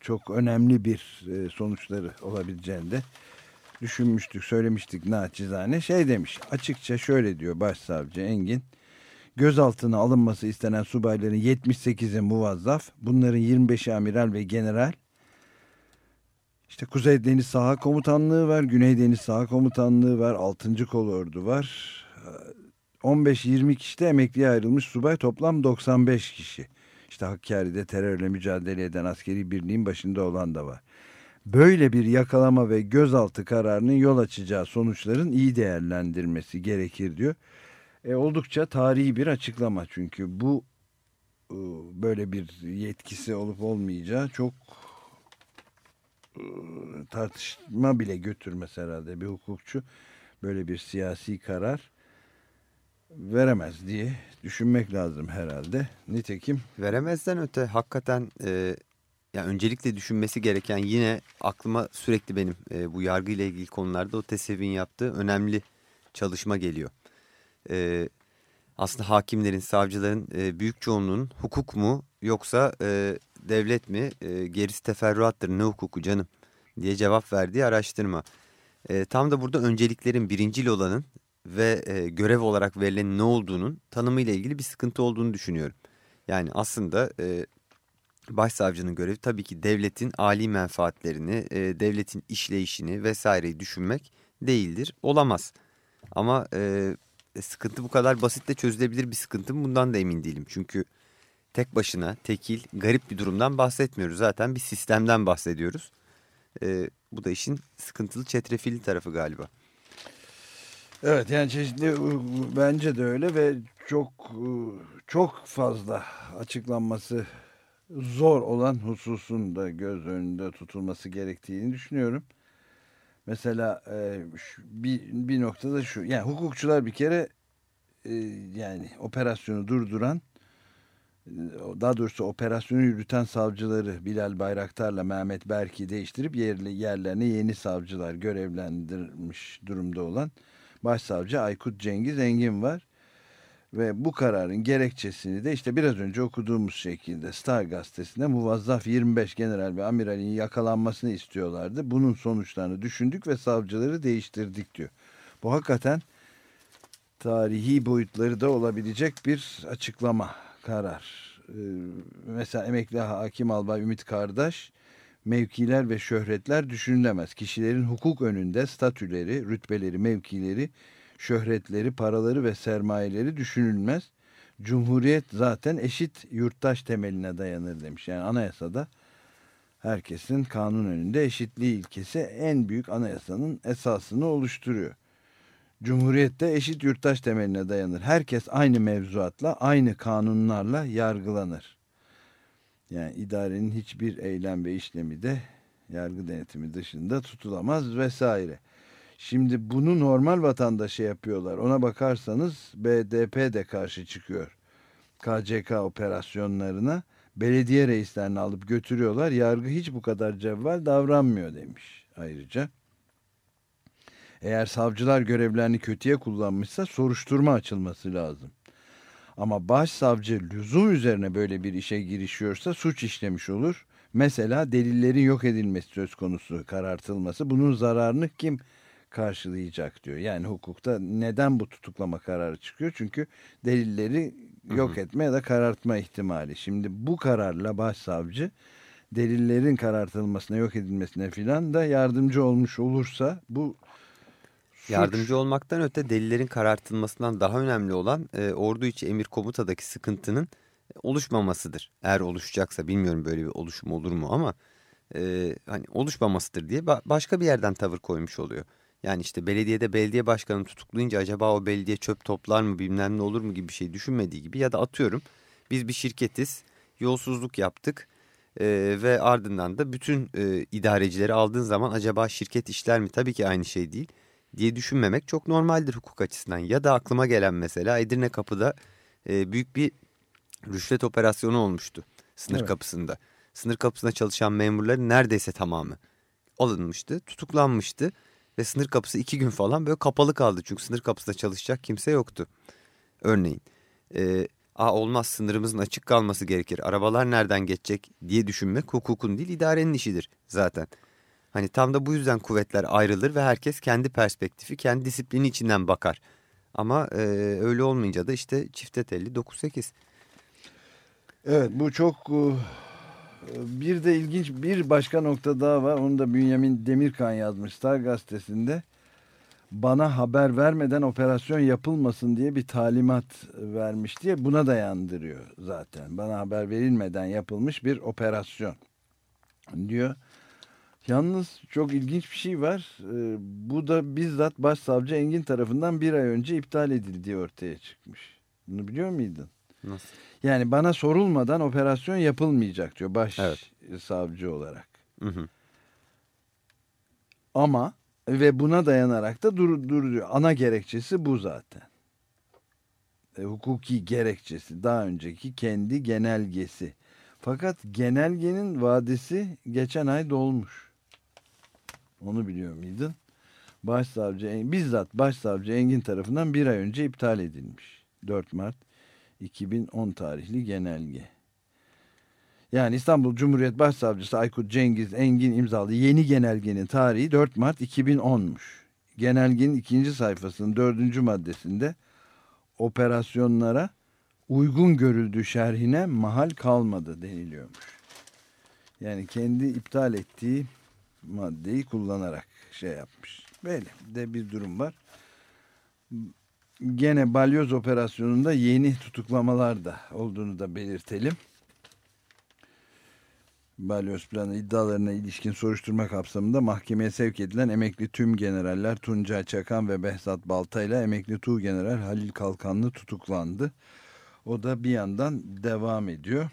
çok önemli bir e, sonuçları olabileceğini de düşünmüştük, söylemiştik naçizane. Şey demiş, açıkça şöyle diyor Başsavcı Engin. Gözaltına alınması istenen subayların 78'i muvazzaf, bunların 25'i amiral ve general. İşte Kuzey Deniz Saha Komutanlığı var, Güney Deniz Saha Komutanlığı var, 6. Kolordu var. 15-20 kişi de emekliye ayrılmış subay toplam 95 kişi. İşte Hakkari'de terörle mücadele eden askeri birliğin başında olan da var. böyle bir yakalama ve gözaltı kararının yol açacağı sonuçların iyi değerlendirmesi gerekir diyor. E, oldukça tarihi bir açıklama çünkü bu e, böyle bir yetkisi olup olmayacağı çok e, tartışma bile götürmez herhalde bir hukukçu böyle bir siyasi karar veremez diye düşünmek lazım herhalde. Nitekim Veremezden öte hakikaten e, yani öncelikle düşünmesi gereken yine aklıma sürekli benim e, bu yargıyla ilgili konularda o TESEV'in yaptığı önemli çalışma geliyor. E, aslında hakimlerin, savcıların e, büyük çoğunluğunun hukuk mu yoksa e, devlet mi e, gerisi teferruattır ne hukuku canım diye cevap verdiği araştırma. E, tam da burada önceliklerin birincil olanın ve e, görev olarak verilen ne olduğunun tanımıyla ilgili bir sıkıntı olduğunu düşünüyorum. Yani aslında e, başsavcının görevi tabii ki devletin âli menfaatlerini, e, devletin işleyişini vesaireyi düşünmek değildir. Olamaz. Ama e, sıkıntı bu kadar basitle çözülebilir bir sıkıntı mı bundan da emin değilim. Çünkü tek başına, tekil, garip bir durumdan bahsetmiyoruz. Zaten bir sistemden bahsediyoruz. E, bu da işin sıkıntılı çetrefilli tarafı galiba. Evet yani çeşitli bence de öyle ve çok çok fazla açıklanması zor olan hususun da göz önünde tutulması gerektiğini düşünüyorum. Mesela e, bir, bir noktada şu yani hukukçular bir kere e, yani operasyonu durduran daha doğrusu operasyonu yürüten savcıları Bilal Bayraktar'la Mehmet Berk'i değiştirip yerli, yerlerine yeni savcılar görevlendirmiş durumda olan Başsavcı Aykut Cengiz Engin var. Ve bu kararın gerekçesini de işte biraz önce okuduğumuz şekilde Star gazetesinde muvazzaf 25 general ve amiralin yakalanmasını istiyorlardı. Bunun sonuçlarını düşündük ve savcıları değiştirdik diyor. Bu hakikaten tarihi boyutları da olabilecek bir açıklama, karar. Ee, mesela emekli hakim albay Ümit Kardeş mevkiler ve şöhretler düşünülemez. Kişilerin hukuk önünde statüleri, rütbeleri, mevkileri, şöhretleri, paraları ve sermayeleri düşünülmez. Cumhuriyet zaten eşit yurttaş temeline dayanır demiş. Yani anayasada herkesin kanun önünde eşitliği ilkesi en büyük anayasanın esasını oluşturuyor. Cumhuriyette eşit yurttaş temeline dayanır. Herkes aynı mevzuatla, aynı kanunlarla yargılanır. Yani idarenin hiçbir eylem ve işlemi de yargı denetimi dışında tutulamaz vesaire. Şimdi bunu normal vatandaşa yapıyorlar. Ona bakarsanız BDP de karşı çıkıyor. KCK operasyonlarına belediye reislerini alıp götürüyorlar. Yargı hiç bu kadar cevval davranmıyor demiş ayrıca. Eğer savcılar görevlerini kötüye kullanmışsa soruşturma açılması lazım. Ama başsavcı lüzum üzerine böyle bir işe girişiyorsa suç işlemiş olur. Mesela delillerin yok edilmesi söz konusu karartılması bunun zararını kim karşılayacak diyor. Yani hukukta neden bu tutuklama kararı çıkıyor? Çünkü delilleri yok etme ya da karartma ihtimali. Şimdi bu kararla başsavcı delillerin karartılmasına yok edilmesine filan da yardımcı olmuş olursa bu. Yardımcı olmaktan öte delillerin karartılmasından daha önemli olan e, ordu içi emir komutadaki sıkıntının oluşmamasıdır. Eğer oluşacaksa bilmiyorum böyle bir oluşum olur mu ama e, hani oluşmamasıdır diye ba başka bir yerden tavır koymuş oluyor. Yani işte belediyede belediye başkanını tutuklayınca acaba o belediye çöp toplar mı bilmem ne olur mu gibi bir şey düşünmediği gibi ya da atıyorum biz bir şirketiz yolsuzluk yaptık e, ve ardından da bütün e, idarecileri aldığın zaman acaba şirket işler mi tabii ki aynı şey değil diye düşünmemek çok normaldir hukuk açısından. Ya da aklıma gelen mesela Edirne Kapı'da e, büyük bir rüşvet operasyonu olmuştu sınır evet. kapısında. Sınır kapısında çalışan memurların neredeyse tamamı alınmıştı, tutuklanmıştı. Ve sınır kapısı iki gün falan böyle kapalı kaldı. Çünkü sınır kapısında çalışacak kimse yoktu. Örneğin. E, Aa, olmaz sınırımızın açık kalması gerekir. Arabalar nereden geçecek diye düşünmek hukukun değil idarenin işidir zaten. Hani tam da bu yüzden kuvvetler ayrılır ve herkes kendi perspektifi, kendi disiplini içinden bakar. Ama e, öyle olmayınca da işte çifte telli 9-8. Evet bu çok e, bir de ilginç bir başka nokta daha var. Onu da Bünyamin Demirkan yazmış Star gazetesinde. Bana haber vermeden operasyon yapılmasın diye bir talimat vermiş diye buna dayandırıyor zaten. Bana haber verilmeden yapılmış bir operasyon diyor. Yalnız çok ilginç bir şey var. Ee, bu da bizzat Başsavcı Engin tarafından bir ay önce iptal edildiği ortaya çıkmış. Bunu biliyor muydun? Nasıl? Yani bana sorulmadan operasyon yapılmayacak diyor Evet. başsavcı olarak. Hı hı. Ama ve buna dayanarak da dur, duruyor. Ana gerekçesi bu zaten. E, hukuki gerekçesi daha önceki kendi genelgesi. Fakat genelgenin vadesi geçen ay dolmuş. Onu biliyor muydun? Başsavcı, bizzat Başsavcı Engin tarafından bir ay önce iptal edilmiş. 4 Mart 2010 tarihli genelge. Yani İstanbul Cumhuriyet Başsavcısı Aykut Cengiz Engin imzalı yeni genelgenin tarihi 4 Mart 2010'muş. Genelgenin ikinci sayfasının dördüncü maddesinde operasyonlara uygun görüldüğü şerhine mahal kalmadı deniliyormuş. Yani kendi iptal ettiği maddeyi kullanarak şey yapmış. Böyle de bir durum var. Gene balyoz operasyonunda yeni tutuklamalar da olduğunu da belirtelim. Balyoz planı iddialarına ilişkin soruşturma kapsamında mahkemeye sevk edilen emekli tüm generaller Tuncay Çakan ve Behzat Balta ile emekli Tuğ General Halil Kalkanlı tutuklandı. O da bir yandan devam ediyor.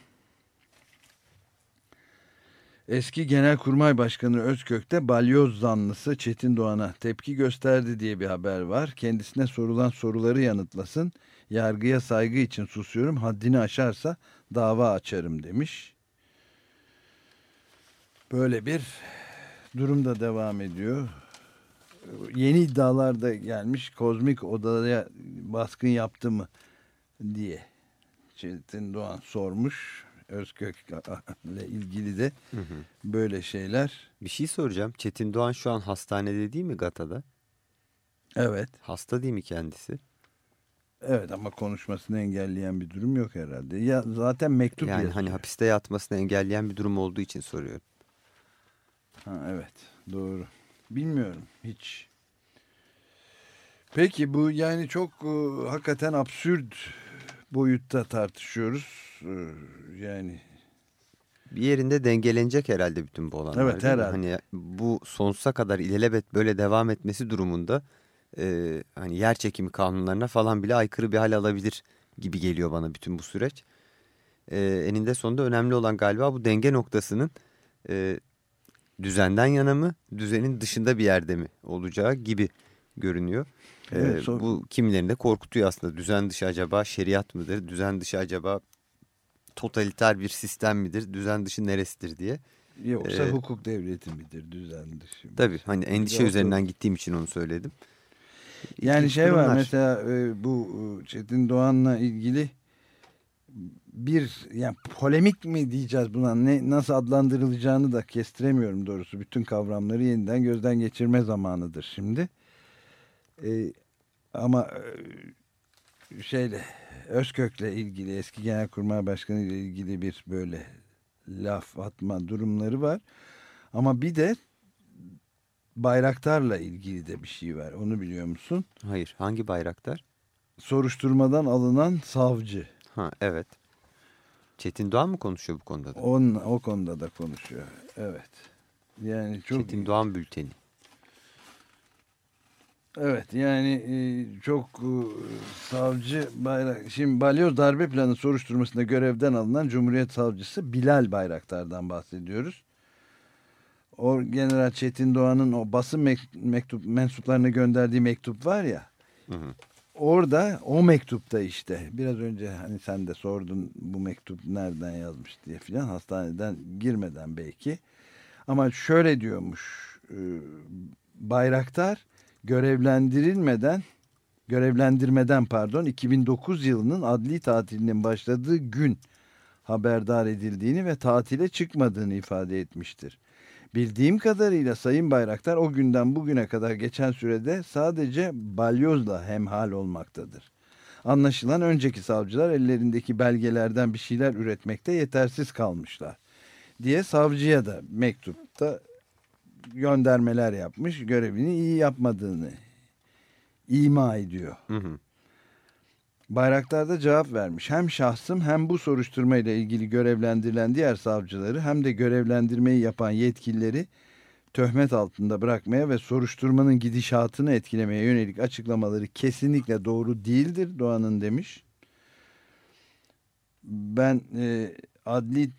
Eski Genelkurmay Başkanı Özkök de balyoz zanlısı Çetin Doğan'a tepki gösterdi diye bir haber var. Kendisine sorulan soruları yanıtlasın. Yargıya saygı için susuyorum. Haddini aşarsa dava açarım demiş. Böyle bir durum da devam ediyor. Yeni iddialar da gelmiş. Kozmik odaya baskın yaptı mı diye. Çetin Doğan sormuş. Özkök'le ilgili de böyle şeyler. Bir şey soracağım. Çetin Doğan şu an hastanede değil mi Gata'da? Evet. Hasta değil mi kendisi? Evet ama konuşmasını engelleyen bir durum yok herhalde. Ya zaten mektup Yani yazıyor. hani hapiste yatmasını engelleyen bir durum olduğu için soruyorum. Ha, evet doğru. Bilmiyorum hiç. Peki bu yani çok e, hakikaten absürt boyutta tartışıyoruz. E, yani Bir yerinde dengelenecek herhalde bütün bu olanlar. Evet, herhalde. Hani bu sonsuza kadar ilelebet böyle devam etmesi durumunda e, hani yer çekimi kanunlarına falan bile aykırı bir hal alabilir gibi geliyor bana bütün bu süreç. E, eninde sonunda önemli olan galiba bu denge noktasının e, düzenden yana mı düzenin dışında bir yerde mi olacağı gibi görünüyor. E, Evet, son- Bu kimilerini de korkutuyor aslında. Düzen dışı acaba şeriat mıdır? Düzen dışı acaba totaliter bir sistem midir? Düzen dışı neresidir diye. yoksa Ee, hukuk devleti midir düzen dışı? Tabii hani endişe Yok, üzerinden gittiğim için onu söyledim. Yani İlginç şey var durumlar. mesela e, bu e, Çetin Doğan'la ilgili bir yani polemik mi diyeceğiz buna ne nasıl adlandırılacağını da kestiremiyorum doğrusu. Bütün kavramları yeniden gözden geçirme zamanıdır şimdi. E, ama e, şeyle Özkök'le ilgili eski Genelkurmay Başkanı ile ilgili bir böyle laf atma durumları var. Ama bir de Bayraktar'la ilgili de bir şey var. Onu biliyor musun? Hayır hangi bayraktar? soruşturmadan alınan savcı. Ha evet. Çetin Doğan mı konuşuyor bu konuda da? On, o konuda da konuşuyor. Evet. Yani çok Çetin Doğan bülteni. Evet yani e, çok e, savcı bayrak şimdi balyoz darbe planı soruşturmasında görevden alınan Cumhuriyet Savcısı Bilal Bayraktar'dan bahsediyoruz. O General Çetin Doğan'ın o basın mek- mektup mensuplarına gönderdiği mektup var ya. Hı hı. Orada o mektupta işte biraz önce hani sen de sordun bu mektup nereden yazmış diye filan hastaneden girmeden belki. Ama şöyle diyormuş e, Bayraktar görevlendirilmeden görevlendirmeden pardon 2009 yılının adli tatilinin başladığı gün haberdar edildiğini ve tatile çıkmadığını ifade etmiştir. Bildiğim kadarıyla Sayın Bayraktar o günden bugüne kadar geçen sürede sadece balyozla hemhal olmaktadır. Anlaşılan önceki savcılar ellerindeki belgelerden bir şeyler üretmekte yetersiz kalmışlar diye savcıya da mektupta göndermeler yapmış, görevini iyi yapmadığını ima ediyor. Hı hı. Bayraktar da cevap vermiş. Hem şahsım hem bu soruşturmayla ilgili görevlendirilen diğer savcıları hem de görevlendirmeyi yapan yetkilileri töhmet altında bırakmaya ve soruşturmanın gidişatını etkilemeye yönelik açıklamaları kesinlikle doğru değildir Doğan'ın demiş. Ben e, adli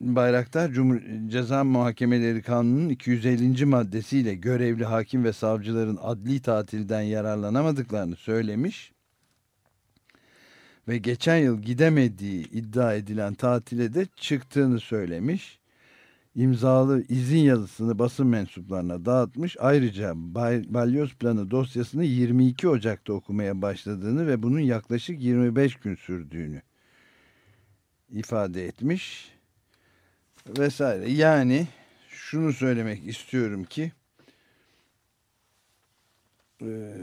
Bayraktar Cumhur Ceza Muhakemeleri Kanunu'nun 250. maddesiyle görevli hakim ve savcıların adli tatilden yararlanamadıklarını söylemiş ve geçen yıl gidemediği iddia edilen tatile de çıktığını söylemiş. İmzalı izin yazısını basın mensuplarına dağıtmış. Ayrıca balyoz planı dosyasını 22 Ocak'ta okumaya başladığını ve bunun yaklaşık 25 gün sürdüğünü ifade etmiş vesaire. Yani şunu söylemek istiyorum ki e,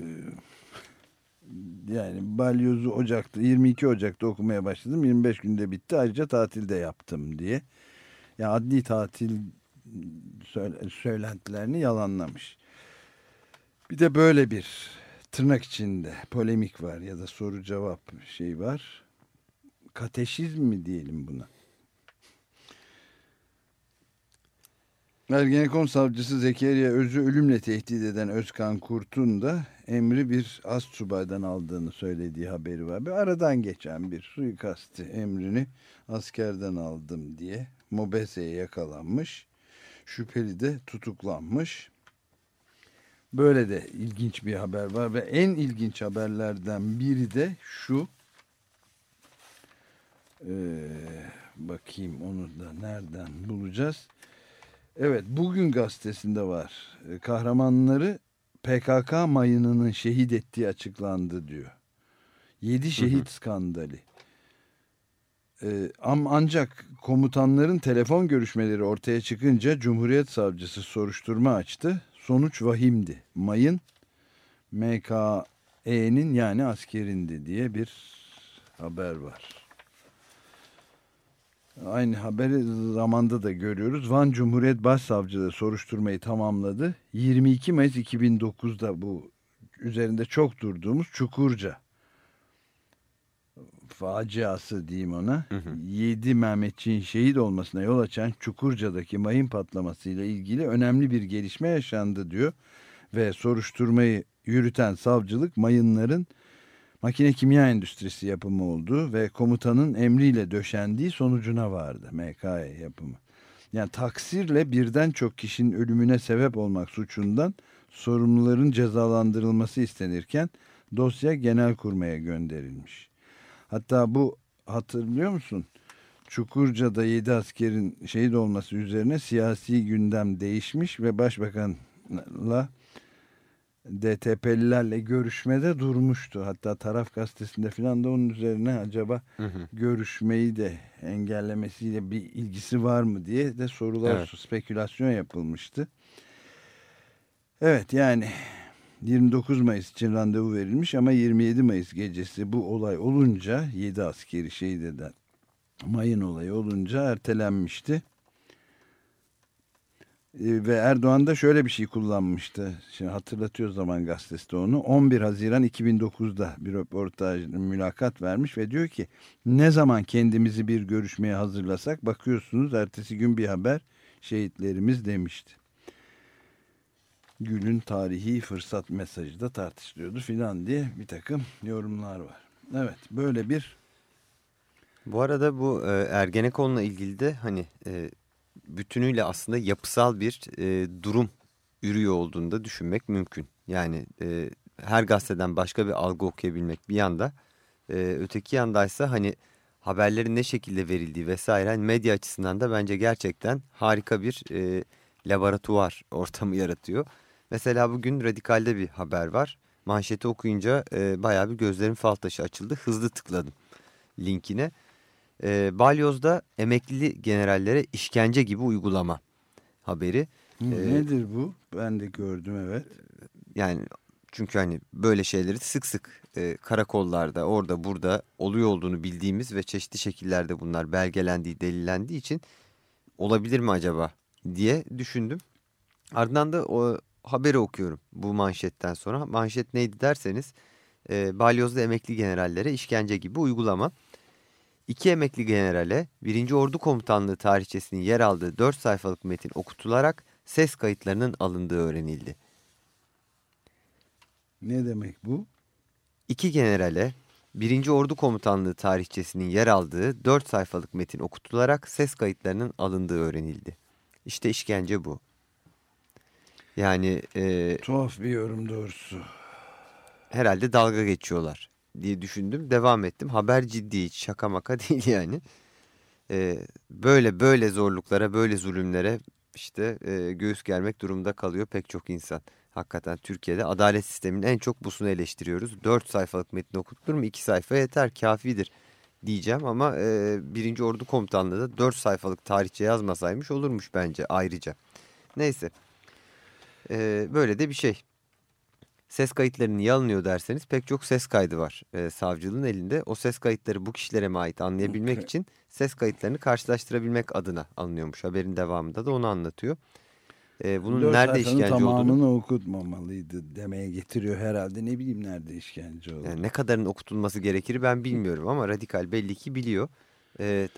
yani balyozu Ocak'ta 22 Ocak'ta okumaya başladım. 25 günde bitti. Ayrıca tatilde yaptım diye. Yani adli tatil söylentilerini yalanlamış. Bir de böyle bir tırnak içinde polemik var ya da soru cevap şey var. Kateşizm mi diyelim buna? Ergenekon savcısı Zekeriya Öz'ü ölümle tehdit eden Özkan Kurt'un da emri bir az subaydan aldığını söylediği haberi var. Bir aradan geçen bir suikasti emrini askerden aldım diye Mobese'ye yakalanmış. Şüpheli de tutuklanmış. Böyle de ilginç bir haber var ve en ilginç haberlerden biri de şu. Ee, bakayım onu da nereden bulacağız. Evet bugün gazetesinde var. Ee, kahramanları PKK mayınının şehit ettiği açıklandı diyor. Yedi şehit hı hı. skandali. Ee, ancak komutanların telefon görüşmeleri ortaya çıkınca Cumhuriyet Savcısı soruşturma açtı. Sonuç vahimdi. Mayın MKE'nin yani askerindi diye bir haber var. Aynı haberi zamanda da görüyoruz. Van Cumhuriyet Başsavcılığı soruşturmayı tamamladı. 22 Mayıs 2009'da bu üzerinde çok durduğumuz Çukurca faciası diyeyim ona. Hı hı. 7 Mehmetçiğin şehit olmasına yol açan Çukurca'daki mayın patlamasıyla ilgili önemli bir gelişme yaşandı diyor. Ve soruşturmayı yürüten savcılık mayınların makine kimya endüstrisi yapımı olduğu ve komutanın emriyle döşendiği sonucuna vardı MKE yapımı. Yani taksirle birden çok kişinin ölümüne sebep olmak suçundan sorumluların cezalandırılması istenirken dosya genel kurmaya gönderilmiş. Hatta bu hatırlıyor musun? Çukurca'da 7 askerin şehit olması üzerine siyasi gündem değişmiş ve başbakanla DTP'lilerle görüşmede durmuştu. Hatta taraf gazetesinde falan da onun üzerine acaba hı hı. görüşmeyi de engellemesiyle bir ilgisi var mı diye de sorular, evet. spekülasyon yapılmıştı. Evet yani 29 Mayıs için randevu verilmiş ama 27 Mayıs gecesi bu olay olunca 7 askeri şehit eden mayın olayı olunca ertelenmişti. Ee, ve Erdoğan da şöyle bir şey kullanmıştı. Şimdi hatırlatıyor Zaman Gazetesi onu. 11 Haziran 2009'da bir röportaj, mülakat vermiş ve diyor ki ne zaman kendimizi bir görüşmeye hazırlasak bakıyorsunuz ertesi gün bir haber şehitlerimiz demişti. Gül'ün tarihi fırsat mesajı da tartışılıyordu filan diye bir takım yorumlar var. Evet böyle bir... Bu arada bu e, Ergenekon'la ilgili de hani... E, bütünüyle aslında yapısal bir e, durum yürüyor olduğunu da düşünmek mümkün. Yani e, her gazeteden başka bir algı okuyabilmek bir yanda e, öteki yandaysa hani haberlerin ne şekilde verildiği vesaire hani medya açısından da bence gerçekten harika bir e, laboratuvar ortamı yaratıyor. Mesela bugün Radikal'de bir haber var. Manşeti okuyunca e, bayağı bir gözlerim fal taşı açıldı. Hızlı tıkladım linkine. E, Balyoz'da emekli generallere işkence gibi uygulama haberi. Nedir ee, bu? Ben de gördüm evet. Yani çünkü hani böyle şeyleri sık sık e, karakollarda orada burada oluyor olduğunu bildiğimiz ve çeşitli şekillerde bunlar belgelendiği delillendiği için olabilir mi acaba diye düşündüm. Ardından da o haberi okuyorum bu manşetten sonra. Manşet neydi derseniz e, Balyoz'da emekli generallere işkence gibi uygulama. İki emekli generale 1. Ordu Komutanlığı tarihçesinin yer aldığı 4 sayfalık metin okutularak ses kayıtlarının alındığı öğrenildi. Ne demek bu? İki generale 1. Ordu Komutanlığı tarihçesinin yer aldığı 4 sayfalık metin okutularak ses kayıtlarının alındığı öğrenildi. İşte işkence bu. Yani e, Tuhaf bir yorum doğrusu. herhalde dalga geçiyorlar diye düşündüm. Devam ettim. Haber ciddi hiç şaka maka değil yani. E, böyle böyle zorluklara böyle zulümlere işte e, göğüs germek durumunda kalıyor pek çok insan. Hakikaten Türkiye'de adalet sisteminin en çok busunu eleştiriyoruz. 4 sayfalık metni okutulur mu? 2 sayfa yeter kafidir diyeceğim ama e, 1. Ordu Komutanlığı da 4 sayfalık tarihçe yazmasaymış olurmuş bence ayrıca. Neyse e, böyle de bir şey. Ses kayıtları niye alınıyor derseniz pek çok ses kaydı var e, savcılığın elinde. O ses kayıtları bu kişilere mi ait anlayabilmek Okay. için ses kayıtlarını karşılaştırabilmek adına alınıyormuş. Haberin devamında da onu anlatıyor. E, bunun Dört nerede işkence olduğunu tamamını okutmamalıydı demeye getiriyor herhalde. Ne bileyim nerede işkence olduğunu. yani ne kadarın okutulması gerekir ben bilmiyorum ama radikal belli ki biliyor. E,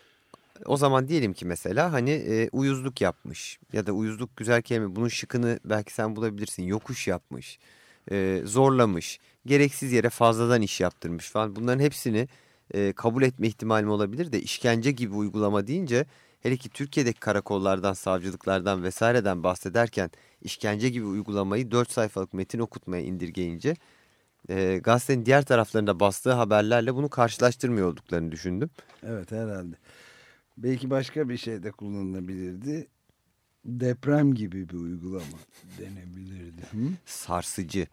o zaman diyelim ki mesela hani e, uyuzluk yapmış ya da uyuzluk güzel kelime bunun şıkını belki sen bulabilirsin yokuş yapmış e, zorlamış gereksiz yere fazladan iş yaptırmış falan bunların hepsini e, kabul etme ihtimalim olabilir de işkence gibi uygulama deyince hele ki Türkiye'deki karakollardan savcılıklardan vesaireden bahsederken işkence gibi uygulamayı 4 sayfalık metin okutmaya indirgeyince e, gazetenin diğer taraflarında bastığı haberlerle bunu karşılaştırmıyor olduklarını düşündüm. Evet herhalde. Belki başka bir şey de kullanılabilirdi. Deprem gibi bir uygulama denebilirdi. Hı? sarsıcı.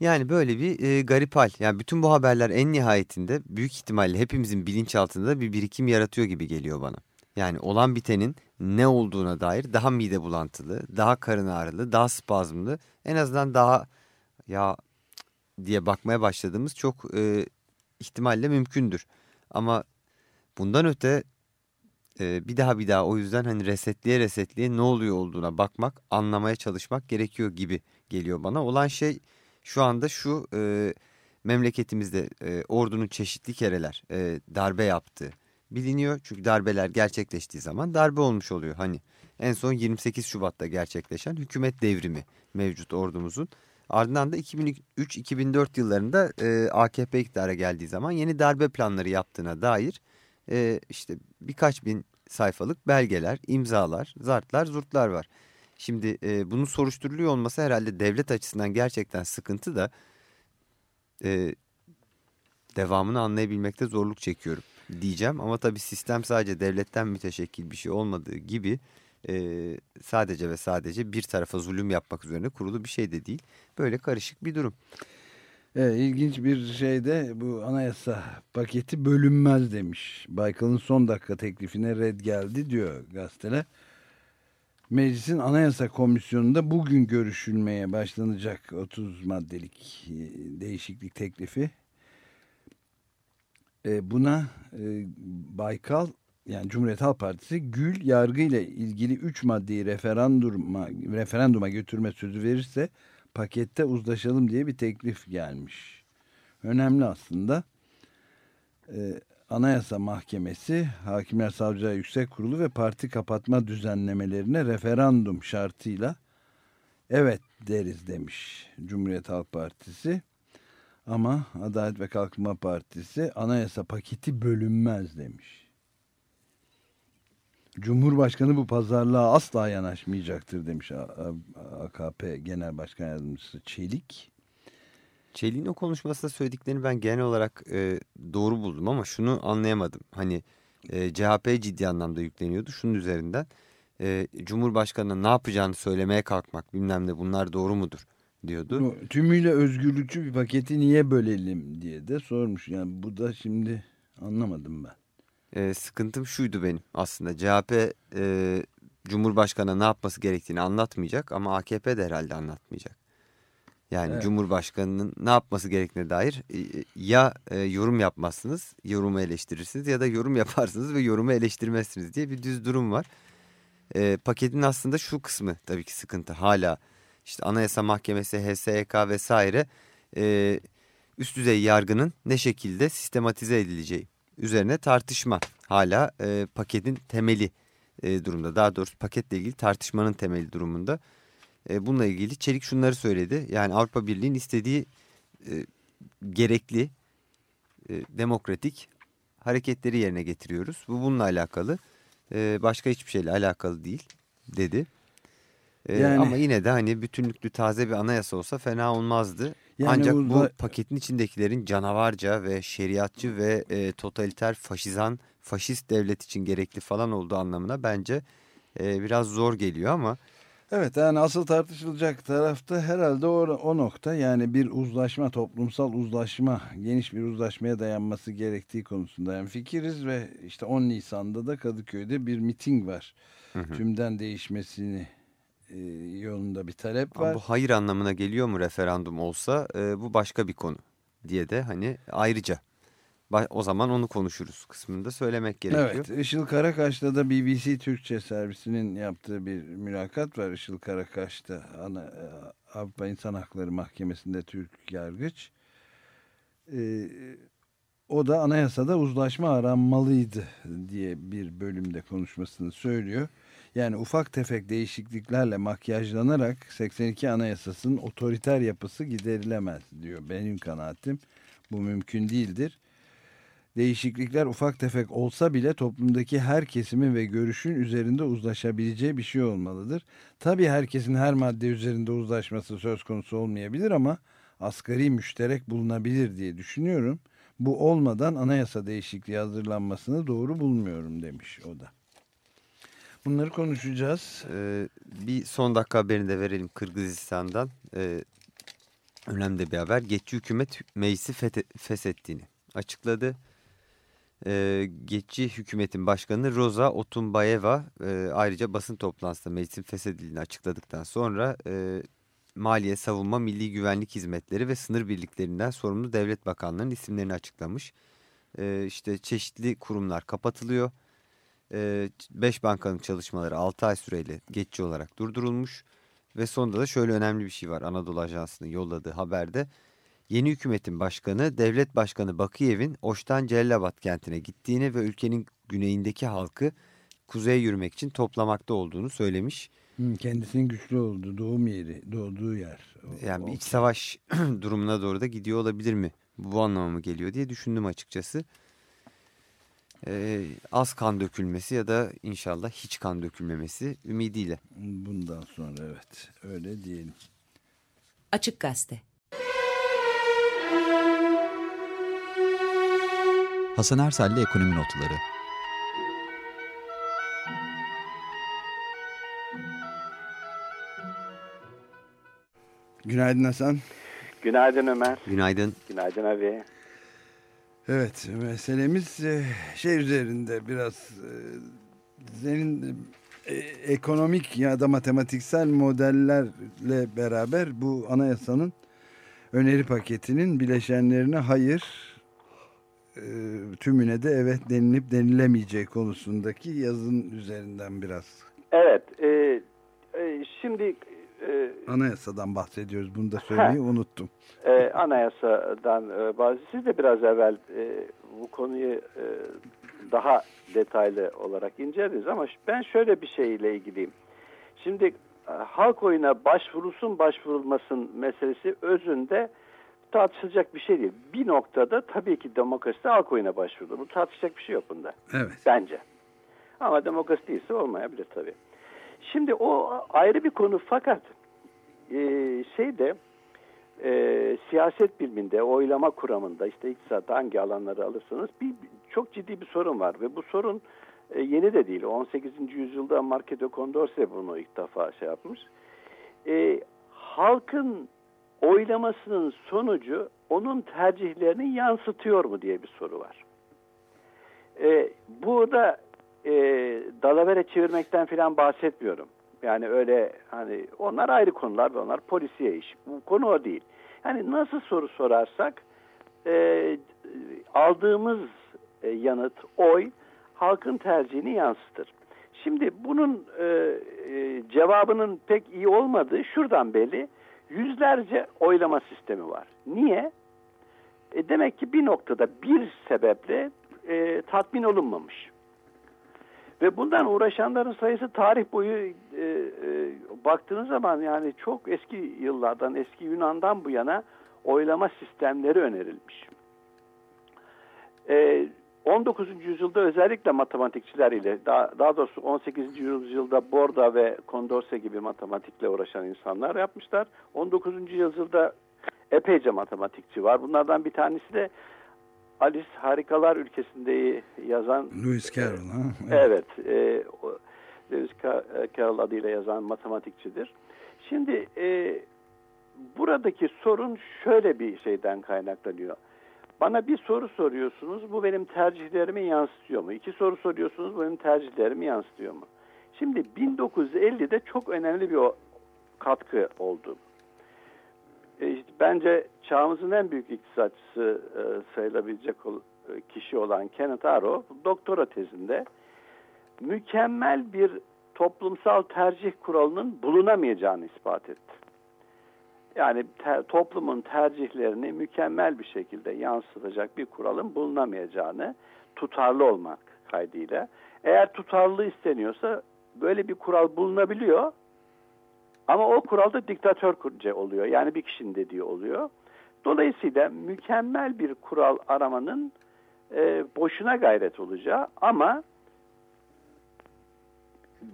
Yani böyle bir e, garip hal. Yani bütün bu haberler en nihayetinde büyük ihtimalle hepimizin bilinçaltında bir birikim yaratıyor gibi geliyor bana. Yani olan bitenin ne olduğuna dair daha mide bulantılı, daha karın ağrılı, daha spazmlı, en azından daha ya diye bakmaya başladığımız çok e, ihtimalle mümkündür. Ama bundan öte e, bir daha bir daha o yüzden hani resetleye resetleye ne oluyor olduğuna bakmak, anlamaya çalışmak gerekiyor gibi geliyor bana. Olan şey şu anda şu e, memleketimizde e, ordunun çeşitli kereler e, darbe yaptığı biliniyor. Çünkü darbeler gerçekleştiği zaman darbe olmuş oluyor. Hani en son 28 Şubat'ta gerçekleşen hükümet devrimi mevcut ordumuzun. Ardından da 2003-2004 yıllarında e, AKP iktidara geldiği zaman yeni darbe planları yaptığına dair e, işte birkaç bin sayfalık belgeler, imzalar, zartlar, zurtlar var. Şimdi e, bunun soruşturuluyor olması herhalde devlet açısından gerçekten sıkıntı da e, devamını anlayabilmekte zorluk çekiyorum diyeceğim. Ama tabii sistem sadece devletten müteşekkil bir şey olmadığı gibi e, sadece ve sadece bir tarafa zulüm yapmak üzerine kurulu bir şey de değil. Böyle karışık bir durum. Evet, ilginç bir şey de bu anayasa paketi bölünmez demiş. Baykal'ın son dakika teklifine red geldi diyor gazeteler. Meclisin Anayasa Komisyonu'nda bugün görüşülmeye başlanacak 30 maddelik e, değişiklik teklifi. E, Buna e, Baykal yani Cumhuriyet Halk Partisi Gül yargı ile ilgili 3 maddeyi referanduma, referanduma götürme sözü verirse pakette uzlaşalım diye bir teklif gelmiş. Önemli aslında. Ee, Anayasa Mahkemesi, Hakimler Savcılar Yüksek Kurulu ve parti kapatma düzenlemelerine referandum şartıyla evet deriz demiş Cumhuriyet Halk Partisi. Ama Adalet ve Kalkınma Partisi anayasa paketi bölünmez demiş. Cumhurbaşkanı bu pazarlığa asla yanaşmayacaktır demiş AKP Genel Başkan Yardımcısı Çelik. Çelik'in o konuşmasında söylediklerini ben genel olarak e, doğru buldum ama şunu anlayamadım. Hani e, CHP ciddi anlamda yükleniyordu şunun üzerinden. E, Cumhurbaşkanı'na ne yapacağını söylemeye kalkmak bilmem ne bunlar doğru mudur diyordu. Tümüyle özgürlükçü bir paketi niye bölelim diye de sormuş. Yani bu da şimdi anlamadım ben. E, sıkıntım şuydu benim aslında CHP e, Cumhurbaşkanı'na ne yapması gerektiğini anlatmayacak ama AKP de herhalde anlatmayacak. Yani Evet. Cumhurbaşkanı'nın ne yapması gerektiğine dair e, ya e, yorum yapmazsınız, yorumu eleştirirsiniz ya da yorum yaparsınız ve yorumu eleştirmezsiniz diye bir düz durum var. E, paketin aslında şu kısmı tabii ki sıkıntı. Hala işte Anayasa Mahkemesi, HSYK vesaire e, üst düzey yargının ne şekilde sistematize edileceği üzerine tartışma. Hala e, paketin temeli e, durumda. Daha doğrusu paketle ilgili tartışmanın temeli durumunda. E, bununla ilgili Çelik şunları söyledi. Yani Avrupa Birliği'nin istediği e, gerekli e, demokratik hareketleri yerine getiriyoruz. Bu bununla alakalı. E, başka hiçbir şeyle alakalı değil dedi. E, yani, ama yine de hani bütünlüklü taze bir anayasa olsa fena olmazdı. Yani Ancak burada... bu paketin içindekilerin canavarca ve şeriatçı ve e, totaliter faşizan, faşist devlet için gerekli falan olduğu anlamına bence e, biraz zor geliyor ama... Evet yani asıl tartışılacak tarafta herhalde o, o nokta yani bir uzlaşma toplumsal uzlaşma geniş bir uzlaşmaya dayanması gerektiği konusunda yani fikiriz ve işte 10 Nisan'da da Kadıköy'de bir miting var. Hı hı. Tümden değişmesini e, yolunda bir talep var. Ama bu hayır anlamına geliyor mu referandum olsa e, bu başka bir konu diye de hani ayrıca o zaman onu konuşuruz kısmında söylemek gerekiyor. Evet Işıl Karakaş'ta da BBC Türkçe servisinin yaptığı bir mülakat var. Işıl Karakaş'ta Ana, e, Avrupa İnsan Hakları Mahkemesi'nde Türk yargıç. Ee, o da anayasada uzlaşma aranmalıydı diye bir bölümde konuşmasını söylüyor. Yani ufak tefek değişikliklerle makyajlanarak 82 Anayasası'nın otoriter yapısı giderilemez diyor. Benim kanaatim bu mümkün değildir. Değişiklikler ufak tefek olsa bile toplumdaki her kesimin ve görüşün üzerinde uzlaşabileceği bir şey olmalıdır. Tabii herkesin her madde üzerinde uzlaşması söz konusu olmayabilir ama asgari müşterek bulunabilir diye düşünüyorum. Bu olmadan anayasa değişikliği hazırlanmasını doğru bulmuyorum demiş o da. Bunları konuşacağız. Ee, bir son dakika haberini de verelim Kırgızistan'dan. Ee, önemli bir haber. Geçici hükümet meclisi feshettiğini açıkladı. Ee, geçici hükümetin başkanı Roza Otunbayeva e, ayrıca basın toplantısında meclisin feshedildiğini açıkladıktan sonra e, Maliye, Savunma, Milli Güvenlik Hizmetleri ve Sınır Birliklerinden sorumlu devlet bakanlarının isimlerini açıklamış. E, işte çeşitli kurumlar kapatılıyor 5 bankanın çalışmaları 6 ay süreyle geçici olarak durdurulmuş. Ve sonunda da şöyle önemli bir şey var Anadolu Ajansı'nın yolladığı haberde. Yeni hükümetin başkanı devlet başkanı Bakıyev'in Oş'tan Cellabat kentine gittiğini ve ülkenin güneyindeki halkı kuzeye yürümek için toplamakta olduğunu söylemiş. Kendisinin güçlü olduğu doğum yeri, doğduğu yer. Yani bir iç savaş durumuna doğru da gidiyor olabilir mi? Bu anlama mı geliyor diye düşündüm açıkçası e, az kan dökülmesi ya da inşallah hiç kan dökülmemesi ümidiyle. Bundan sonra evet öyle diyelim. Açık Gazete Hasan Ersel'le Ekonomi Notları Günaydın Hasan. Günaydın Ömer. Günaydın. Günaydın abi. Evet meselemiz e, şey üzerinde biraz e, senin e, ekonomik ya da matematiksel modellerle beraber bu anayasanın öneri paketinin bileşenlerine hayır tümüne de evet denilip denilemeyeceği konusundaki yazın üzerinden biraz. Evet e, e, şimdi e, anayasadan bahsediyoruz. Bunu da söylemeyi unuttum. E, anayasadan e, bazı siz de biraz evvel e, bu konuyu e, daha detaylı olarak incelediniz ama ben şöyle bir şeyle ilgiliyim. Şimdi e, halk oyuna başvurulsun başvurulmasın meselesi özünde tartışılacak bir şey değil. Bir noktada tabii ki demokrasi halk oyuna başvurulur. Bu tartışacak bir şey yok bunda. Evet. Bence. Ama demokrasi değilse olmayabilir tabii. Şimdi o ayrı bir konu fakat e, şeyde e, siyaset biliminde, oylama kuramında işte iktisat hangi alanları alırsanız bir çok ciddi bir sorun var ve bu sorun e, yeni de değil. 18. yüzyılda Marke de Condorcet bunu ilk defa şey yapmış. E, halkın oylamasının sonucu onun tercihlerini yansıtıyor mu diye bir soru var. E, burada e, dalavere çevirmekten falan bahsetmiyorum. Yani öyle hani onlar ayrı konular ve onlar polisiye iş. Bu konu o değil. Yani nasıl soru sorarsak e, aldığımız e, yanıt, oy halkın tercihini yansıtır. Şimdi bunun e, e, cevabının pek iyi olmadığı şuradan belli. Yüzlerce oylama sistemi var. Niye? E, demek ki bir noktada bir sebeple e, tatmin olunmamış. Ve bundan uğraşanların sayısı tarih boyu e, e, baktığınız zaman yani çok eski yıllardan, eski Yunan'dan bu yana oylama sistemleri önerilmiş. E, 19. yüzyılda özellikle matematikçiler ile daha, daha doğrusu 18. yüzyılda Borda ve Condorcet gibi matematikle uğraşan insanlar yapmışlar. 19. yüzyılda epeyce matematikçi var. Bunlardan bir tanesi de Alice Harikalar Ülkesi'nde yazan Lewis Carroll ha? Evet. e, o, Lewis Ca- Carroll adıyla yazan matematikçidir. Şimdi e, buradaki sorun şöyle bir şeyden kaynaklanıyor. Bana bir soru soruyorsunuz, bu benim tercihlerimi yansıtıyor mu? İki soru soruyorsunuz, bu benim tercihlerimi yansıtıyor mu? Şimdi 1950'de çok önemli bir katkı oldu. E, bence çağımızın en büyük iktisatçısı e, sayılabilecek e, kişi olan Kenneth Arrow, doktora tezinde mükemmel bir toplumsal tercih kuralının bulunamayacağını ispat etti. Yani te- toplumun tercihlerini mükemmel bir şekilde yansıtacak bir kuralın bulunamayacağını tutarlı olmak kaydıyla. Eğer tutarlı isteniyorsa böyle bir kural bulunabiliyor ama o kural da diktatörce oluyor. Yani bir kişinin dediği oluyor. Dolayısıyla mükemmel bir kural aramanın e, boşuna gayret olacağı ama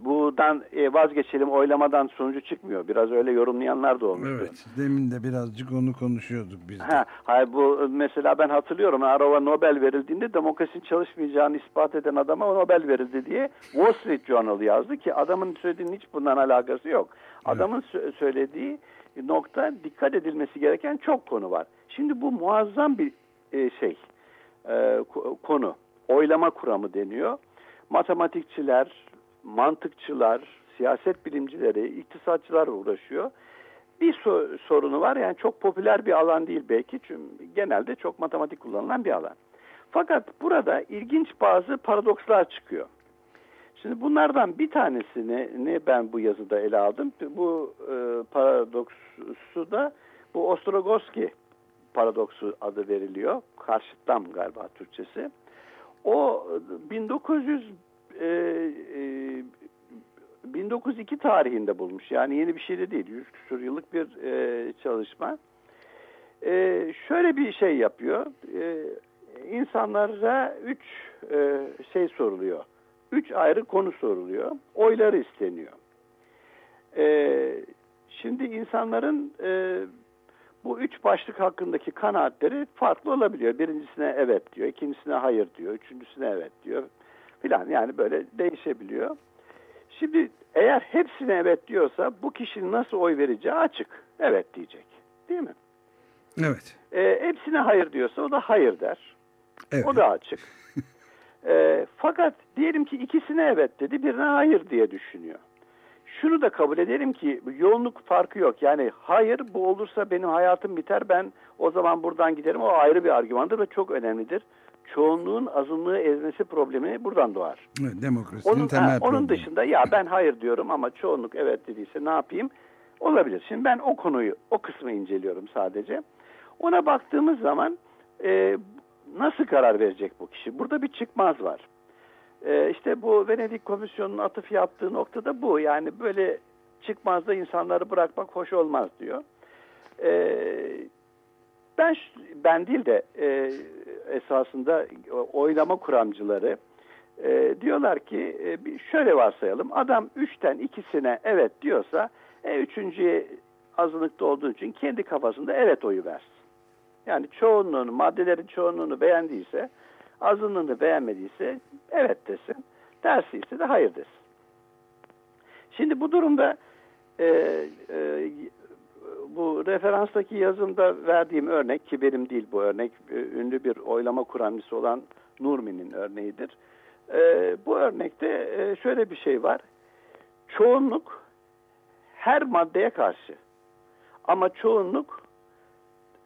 buradan e, vazgeçelim oylamadan sonucu çıkmıyor. Biraz öyle yorumlayanlar da olmuş. Evet. Demin de birazcık onu konuşuyorduk biz. de. Ha, hayır bu mesela ben hatırlıyorum Arrow'a Nobel verildiğinde demokrasinin çalışmayacağını ispat eden adama Nobel verildi diye Wall Street Journal yazdı ki adamın söylediğinin hiç bundan alakası yok. Adamın sö- söylediği nokta dikkat edilmesi gereken çok konu var. Şimdi bu muazzam bir e, şey e, ko- konu. Oylama kuramı deniyor. Matematikçiler, mantıkçılar, siyaset bilimcileri, iktisatçılar uğraşıyor. Bir so- sorunu var yani çok popüler bir alan değil belki çünkü genelde çok matematik kullanılan bir alan. Fakat burada ilginç bazı paradokslar çıkıyor. Şimdi bunlardan bir tanesini ne ben bu yazıda ele aldım. Bu e, paradoksu da bu Ostrogoski paradoksu adı veriliyor. Karşıtlam galiba Türkçesi. O 1900 e, e, 1902 tarihinde bulmuş. Yani yeni bir şey de değil. 100 küsur yıllık bir e, çalışma. E, şöyle bir şey yapıyor. E, insanlara üç e, şey soruluyor. Üç ayrı konu soruluyor. Oyları isteniyor. E, şimdi insanların e, bu üç başlık hakkındaki kanaatleri farklı olabiliyor. Birincisine evet diyor, ikincisine hayır diyor, üçüncüsüne evet diyor filan. Yani böyle değişebiliyor. Şimdi eğer hepsine evet diyorsa bu kişinin nasıl oy vereceği açık. Evet diyecek. Değil mi? Evet. E, hepsine hayır diyorsa o da hayır der. Evet. O da açık. E, fakat diyelim ki ikisine evet dedi, birine hayır diye düşünüyor. Şunu da kabul edelim ki yoğunluk farkı yok. Yani hayır bu olursa benim hayatım biter ben o zaman buradan giderim. O ayrı bir argümandır ve çok önemlidir. Çoğunluğun azınlığı ezmesi problemi buradan doğar. Evet, demokrasinin Onun, temel ha, onun problemi. dışında ya ben hayır diyorum ama çoğunluk evet dediyse ne yapayım? Olabilir. Şimdi ben o konuyu, o kısmı inceliyorum sadece. Ona baktığımız zaman e, nasıl karar verecek bu kişi? Burada bir çıkmaz var. E, işte bu Venedik Komisyonu'nun atıf yaptığı noktada bu. Yani böyle çıkmazda insanları bırakmak hoş olmaz diyor. E, ben ben değil de e, esasında oylama kuramcıları e, diyorlar ki e, şöyle varsayalım adam üçten ikisine evet diyorsa e, üçüncüye azınlıkta olduğu için kendi kafasında evet oyu versin. Yani çoğunluğunu maddelerin çoğunluğunu beğendiyse azınlığını beğenmediyse evet desin. Tersi ise de hayır desin. Şimdi bu durumda e, e, bu referanstaki yazımda verdiğim örnek ki benim değil bu örnek e, ünlü bir oylama kuramcısı olan Nurmi'nin örneğidir. E, bu örnekte e, şöyle bir şey var. Çoğunluk her maddeye karşı ama çoğunluk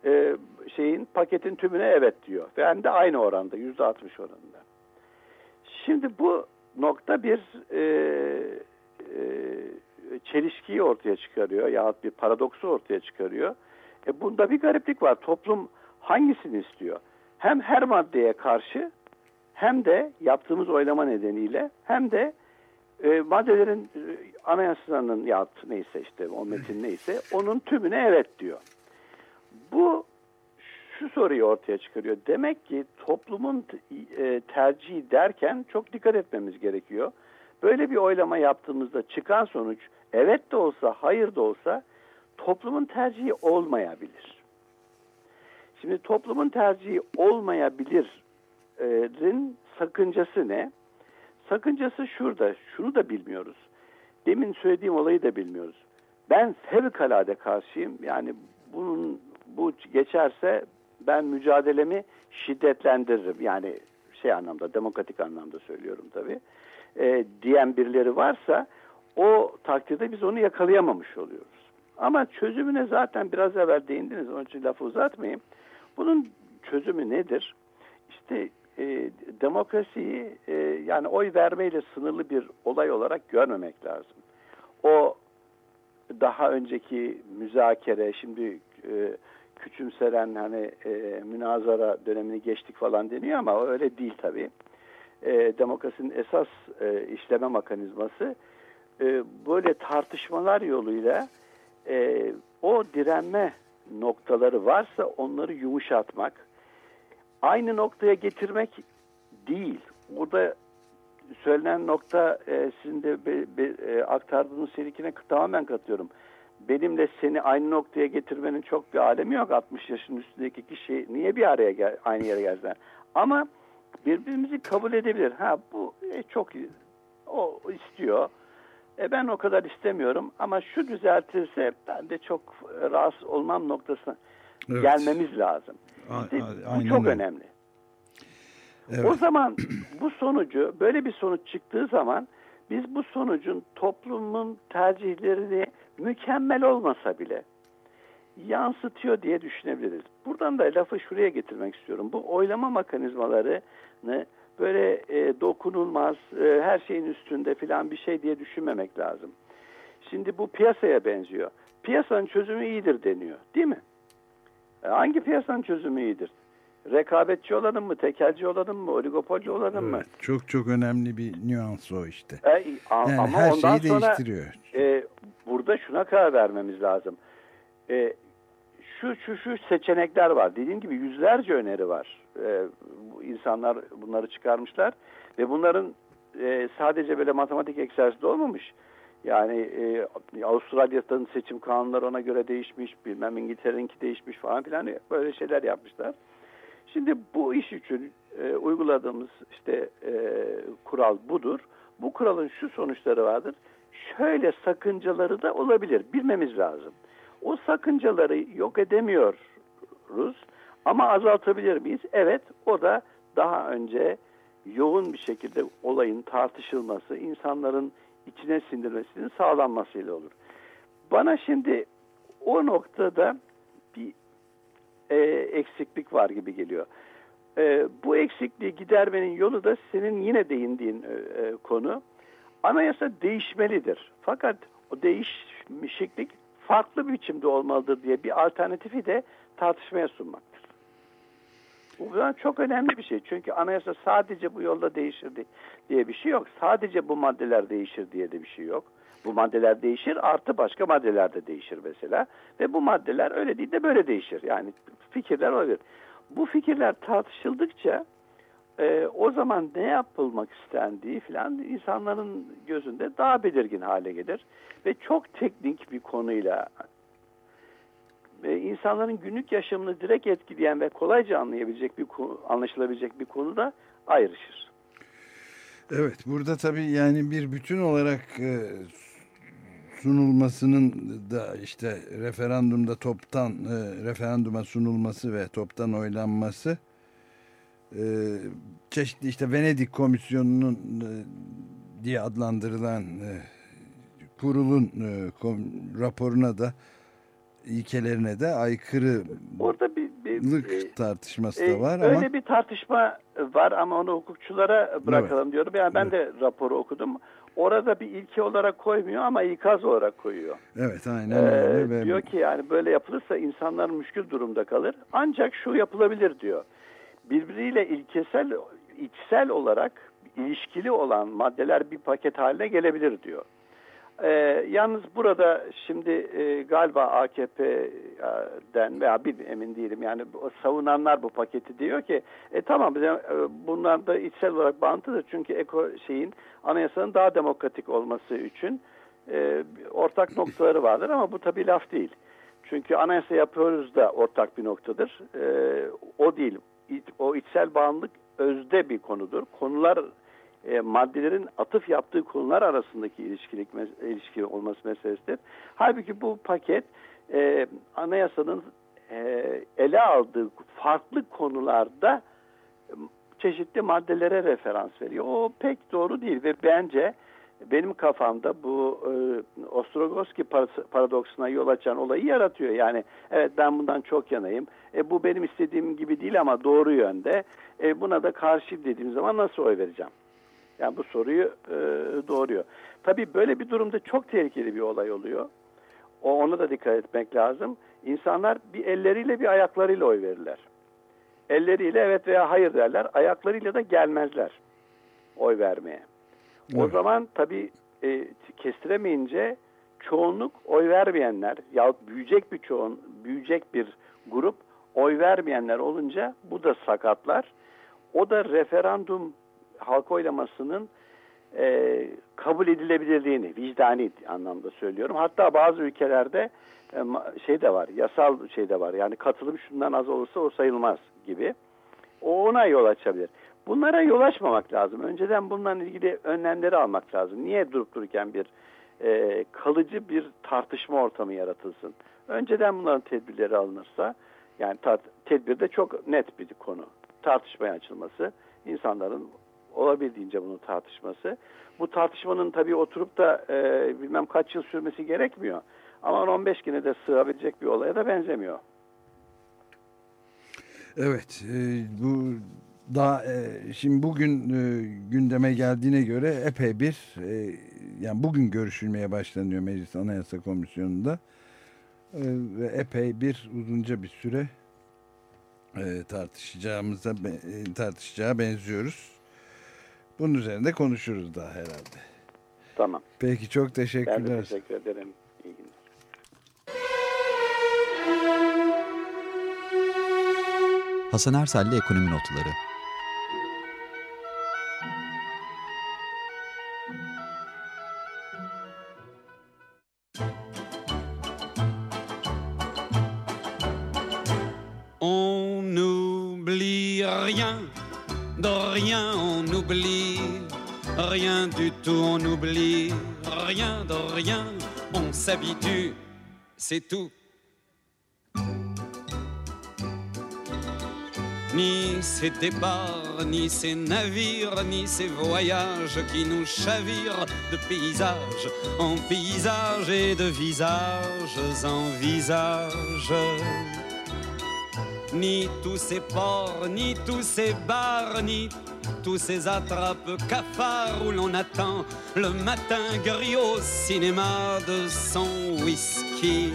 e, şeyin paketin tümüne evet diyor. Ve hem de aynı oranda yüzde altmış oranında. Şimdi bu nokta bir e, e, çelişkiyi ortaya çıkarıyor yahut bir paradoksu ortaya çıkarıyor. E bunda bir gariplik var. Toplum hangisini istiyor? Hem her maddeye karşı hem de yaptığımız oylama nedeniyle hem de e, maddelerin e, anayasanın ya neyse işte o metin neyse onun tümüne evet diyor. Bu şu soruyu ortaya çıkarıyor. Demek ki toplumun e, tercihi derken çok dikkat etmemiz gerekiyor. Böyle bir oylama yaptığımızda çıkan sonuç evet de olsa hayır da olsa toplumun tercihi olmayabilir. Şimdi toplumun tercihi olmayabilirin sakıncası ne? Sakıncası şurada. Şunu da bilmiyoruz. Demin söylediğim olayı da bilmiyoruz. Ben fevkalade karşıyım. Yani bunun bu geçerse ben mücadelemi şiddetlendiririm. Yani şey anlamda, demokratik anlamda söylüyorum tabii. E, diyen birileri varsa o takdirde biz onu yakalayamamış oluyoruz. Ama çözümüne zaten biraz evvel değindiniz. Onun için lafı uzatmayayım. Bunun çözümü nedir? İşte e, demokrasiyi e, yani oy vermeyle sınırlı bir olay olarak görmemek lazım. O daha önceki müzakere, şimdi e, küçümseren hani e, münazara dönemini geçtik falan deniyor ama öyle değil tabii. E, demokrasinin esas e, işleme mekanizması e, böyle tartışmalar yoluyla e, o direnme noktaları varsa onları yumuşatmak, aynı noktaya getirmek değil. Burada söylenen nokta e, sizin de be, be, e, aktardığınız serikine tamamen katılıyorum. Benimle seni aynı noktaya getirmenin çok bir alemi yok 60 yaşın üstündeki kişi niye bir araya gel, aynı yere gelsinler. Ama birbirimizi kabul edebilir. Ha bu e, çok o istiyor. E ben o kadar istemiyorum ama şu düzeltirse ben de çok rahatsız olmam noktasına evet. gelmemiz lazım. İşte a, bu çok öyle. önemli. Evet. O zaman bu sonucu böyle bir sonuç çıktığı zaman biz bu sonucun toplumun tercihlerini mükemmel olmasa bile yansıtıyor diye düşünebiliriz. Buradan da lafı şuraya getirmek istiyorum. Bu oylama mekanizmalarını böyle e, dokunulmaz, e, her şeyin üstünde filan bir şey diye düşünmemek lazım. Şimdi bu piyasaya benziyor. Piyasanın çözümü iyidir deniyor, değil mi? E, hangi piyasanın çözümü iyidir? Rekabetçi olalım mı, tekelci olalım mı, oligopolci olalım evet, mı? Çok çok önemli bir nüans o işte. E, a, yani ama her ondan şeyi sonra, değiştiriyor. E, burada şuna karar vermemiz lazım. E, şu şu şu seçenekler var. Dediğim gibi yüzlerce öneri var. E, bu insanlar bunları çıkarmışlar ve bunların e, sadece böyle matematik egzersizi olmamış. Yani e, Avustralya'nın seçim kanunları ona göre değişmiş, bilmem İngiltere'ninki değişmiş falan filan böyle şeyler yapmışlar. Şimdi bu iş için e, uyguladığımız işte e, kural budur. Bu kuralın şu sonuçları vardır. Şöyle sakıncaları da olabilir. Bilmemiz lazım. O sakıncaları yok edemiyoruz ama azaltabilir miyiz? Evet o da daha önce yoğun bir şekilde olayın tartışılması, insanların içine sindirmesinin sağlanmasıyla olur. Bana şimdi o noktada bir e, eksiklik var gibi geliyor. E, bu eksikliği gidermenin yolu da senin yine değindiğin e, e konu. Anayasa değişmelidir. Fakat o değişmişlik farklı bir biçimde olmalıdır diye bir alternatifi de tartışmaya sunmaktır. Bu çok önemli bir şey. Çünkü anayasa sadece bu yolda değişir diye bir şey yok. Sadece bu maddeler değişir diye de bir şey yok. Bu maddeler değişir artı başka maddeler de değişir mesela. Ve bu maddeler öyle değil de böyle değişir. Yani fikirler olabilir. Bu fikirler tartışıldıkça e, o zaman ne yapılmak istendiği filan insanların gözünde daha belirgin hale gelir. Ve çok teknik bir konuyla ve insanların günlük yaşamını direkt etkileyen ve kolayca anlayabilecek bir anlaşılabilecek bir konuda ayrışır. Evet burada tabii yani bir bütün olarak e, sunulmasının da işte referandumda toptan e, referanduma sunulması ve toptan oylanması e, çeşitli işte Venedik Komisyonu'nun e, diye adlandırılan e, kurulun e, kom, raporuna da ilkelerine de aykırı Orada bir, bir tartışması e, da var öyle ama öyle bir tartışma var ama onu hukukçulara bırakalım evet. diyorum. Yani ben evet. de raporu okudum. Orada bir ilke olarak koymuyor ama ikaz olarak koyuyor. Evet aynen öyle. Ee, diyor ki yani böyle yapılırsa insanlar müşkül durumda kalır. Ancak şu yapılabilir diyor. Birbiriyle ilkesel içsel olarak ilişkili olan maddeler bir paket haline gelebilir diyor. E, yalnız burada şimdi e, galiba AKP'den veya bir emin değilim yani savunanlar bu paketi diyor ki e, tamam e, bunlar da içsel olarak bağıntıdır çünkü eko şeyin anayasanın daha demokratik olması için e, ortak noktaları vardır ama bu tabii laf değil. Çünkü anayasa yapıyoruz da ortak bir noktadır. E, o değil. O içsel bağımlılık özde bir konudur. Konular e, maddelerin atıf yaptığı konular arasındaki ilişkilik ilişki olması meselesidir. Halbuki bu paket e, anayasanın e, ele aldığı farklı konularda çeşitli maddelere referans veriyor. O pek doğru değil ve bence benim kafamda bu e, Ostrogoski paradoksuna yol açan olayı yaratıyor. Yani evet ben bundan çok yanayım. E, bu benim istediğim gibi değil ama doğru yönde. E, buna da karşı dediğim zaman nasıl oy vereceğim? Yani bu soruyu e, doğuruyor. Tabii böyle bir durumda çok tehlikeli bir olay oluyor. O ona da dikkat etmek lazım. İnsanlar bir elleriyle bir ayaklarıyla oy verirler. Elleriyle evet veya hayır derler. Ayaklarıyla da gelmezler oy vermeye. Evet. O zaman tabii e, kestiremeyince çoğunluk oy vermeyenler yahut büyüyecek bir çoğun, büyüyecek bir grup oy vermeyenler olunca bu da sakatlar. O da referandum halk oylamasının e, kabul edilebilirliğini vicdani anlamda söylüyorum. Hatta bazı ülkelerde e, şey de var, yasal şey de var. Yani katılım şundan az olursa o sayılmaz gibi. O ona yol açabilir. Bunlara yol açmamak lazım. Önceden bununla ilgili önlemleri almak lazım. Niye durup dururken bir e, kalıcı bir tartışma ortamı yaratılsın? Önceden bunların tedbirleri alınırsa, yani tedbir de çok net bir konu. Tartışmaya açılması, insanların olabildiğince bunun tartışması. Bu tartışmanın tabii oturup da e, bilmem kaç yıl sürmesi gerekmiyor. Ama 15 güne de sığabilecek bir olaya da benzemiyor. Evet, e, bu daha e, şimdi bugün e, gündeme geldiğine göre epey bir e, yani bugün görüşülmeye başlanıyor Meclis Anayasa Komisyonu'nda e, ve epey bir uzunca bir süre e, tartışacağımıza e, tartışacağı benziyoruz. Bunun üzerinde konuşuruz daha herhalde. Tamam. Peki çok teşekkürler. Ben de teşekkür ederim. İyi günler. Hasan Ersel'le Ekonomi Notları s'habitue, c'est tout. Ni ces départs, ni ces navires, ni ces voyages qui nous chavirent de paysage en paysage et de visages en visage. Ni tous ces ports, ni tous ces bars, ni tous ces attrapes cafards où l'on attend le matin gris au cinéma de son whisky.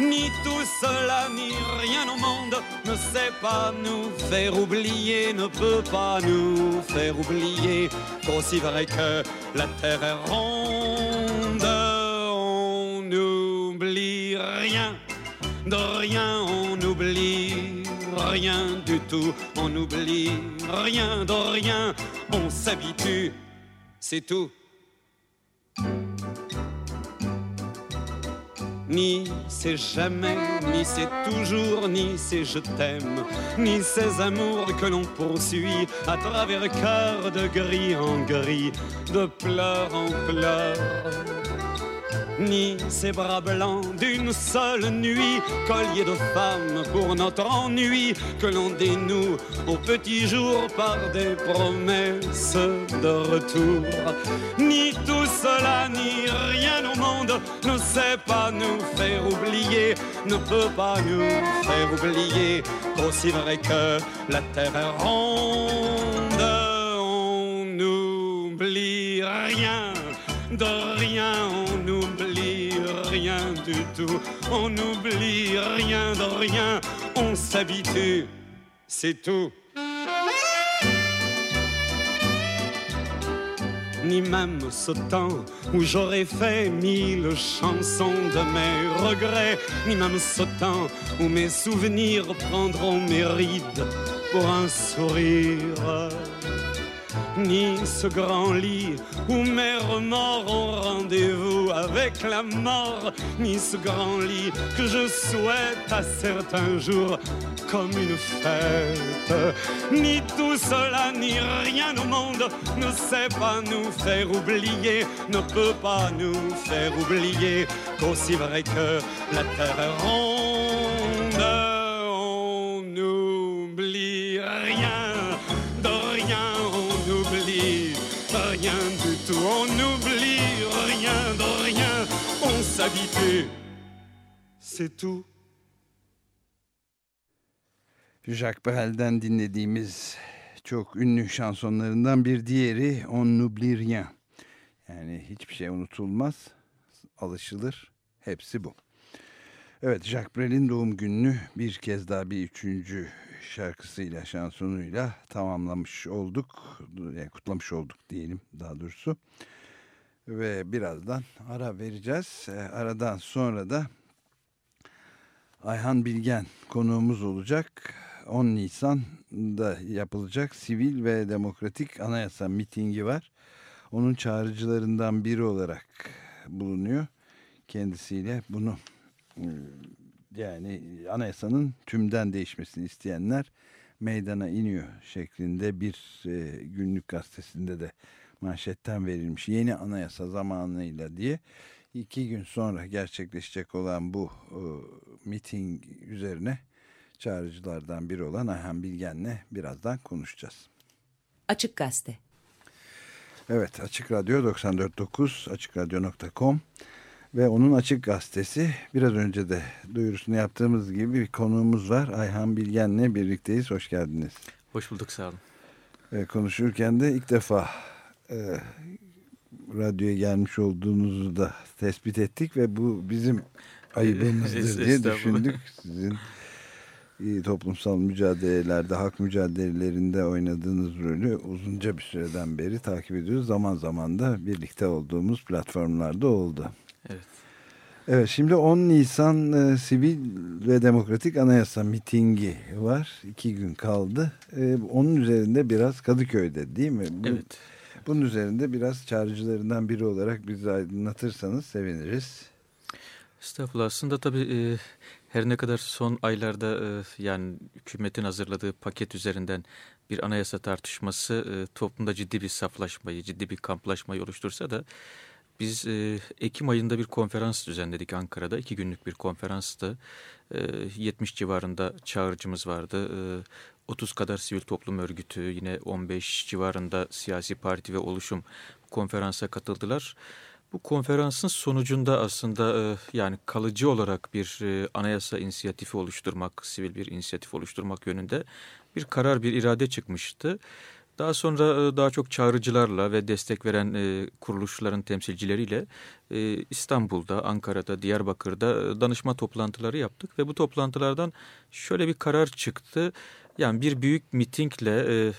Ni tout cela, ni rien au monde ne sait pas nous faire oublier, ne peut pas nous faire oublier qu'aussi vrai que la terre est ronde, on n'oublie rien, de rien on oublie rien du tout, on oublie rien de rien, on s'habitue, c'est tout. Ni c'est jamais, ni c'est toujours, ni c'est je t'aime, ni ces amours que l'on poursuit à travers cœur de gris en gris, de pleurs en pleurs ni ces bras blancs d'une seule nuit, collier de femmes pour notre ennui, que l'on dénoue au petit jour par des promesses de retour. Ni tout cela, ni rien au monde ne sait pas nous faire oublier, ne peut pas nous faire oublier, aussi vrai que la terre est ronde, on n'oublie rien de rien, on n'oublie rien de rien, on s'habitue, c'est tout. ni même ce temps où j'aurais fait mille chansons de mes regrets, ni même ce temps où mes souvenirs prendront mes rides pour un sourire ni ce grand lit où mes remords ont rendez-vous avec la mort, ni ce grand lit que je souhaite à certains jours comme une fête. Ni tout cela, ni rien au monde ne sait pas nous faire oublier, ne peut pas nous faire oublier qu'aussi vrai que la terre est ronde, on n'oublie rien, on s'habitue, c'est tout. Jacques Brel'den dinlediğimiz çok ünlü şansonlarından bir diğeri On n'oublie rien. Yani hiçbir şey unutulmaz, alışılır. Hepsi bu. Evet, Jacques Brel'in doğum gününü bir kez daha bir üçüncü şarkısıyla, şansonuyla tamamlamış olduk. Yani kutlamış olduk diyelim daha doğrusu. Ve birazdan ara vereceğiz. E, Aradan sonra da Ayhan Bilgen konuğumuz olacak. 10 Nisan'da yapılacak sivil ve demokratik anayasa mitingi var. Onun çağrıcılarından biri olarak bulunuyor. Kendisiyle bunu e, yani anayasanın tümden değişmesini isteyenler meydana iniyor şeklinde bir e, günlük gazetesinde de manşetten verilmiş. Yeni anayasa zamanıyla diye iki gün sonra gerçekleşecek olan bu e, miting üzerine çağrıcılardan biri olan Ayhan Bilgen'le birazdan konuşacağız. Açık Gazete. Evet Açık Radyo 94.9 AçıkRadyo.com ve onun Açık Gazetesi biraz önce de duyurusunu yaptığımız gibi bir konuğumuz var. Ayhan Bilgen'le birlikteyiz. Hoş geldiniz. Hoş bulduk sağ olun. E, konuşurken de ilk defa e, radyoya gelmiş olduğunuzu da tespit ettik ve bu bizim ayıbımızdır diye düşündük. Sizin e, toplumsal mücadelelerde, hak mücadelelerinde oynadığınız rolü uzunca bir süreden beri takip ediyoruz. Zaman zaman da birlikte olduğumuz platformlarda oldu. Evet. Evet şimdi 10 Nisan e, Sivil ve Demokratik Anayasa mitingi var. İki gün kaldı. E, onun üzerinde biraz Kadıköy'de değil mi? Bu, Evet. Bunun üzerinde biraz çağrıcılarından biri olarak bizi aydınlatırsanız seviniriz. Estağfurullah aslında tabii e, her ne kadar son aylarda e, yani hükümetin hazırladığı paket üzerinden bir anayasa tartışması e, toplumda ciddi bir saflaşmayı, ciddi bir kamplaşmayı oluştursa da biz e, Ekim ayında bir konferans düzenledik Ankara'da. iki günlük bir konferanstı. E, 70 civarında çağrıcımız vardı. E, 30 kadar sivil toplum örgütü, yine 15 civarında siyasi parti ve oluşum konferansa katıldılar. Bu konferansın sonucunda aslında e, yani kalıcı olarak bir e, anayasa inisiyatifi oluşturmak, sivil bir inisiyatif oluşturmak yönünde bir karar, bir irade çıkmıştı. Daha sonra e, daha çok çağrıcılarla ve destek veren kuruluşların temsilcileriyle İstanbul'da, Ankara'da, Diyarbakır'da danışma toplantıları yaptık ve bu toplantılardan şöyle bir karar çıktı. Yani bir büyük mitingle, e,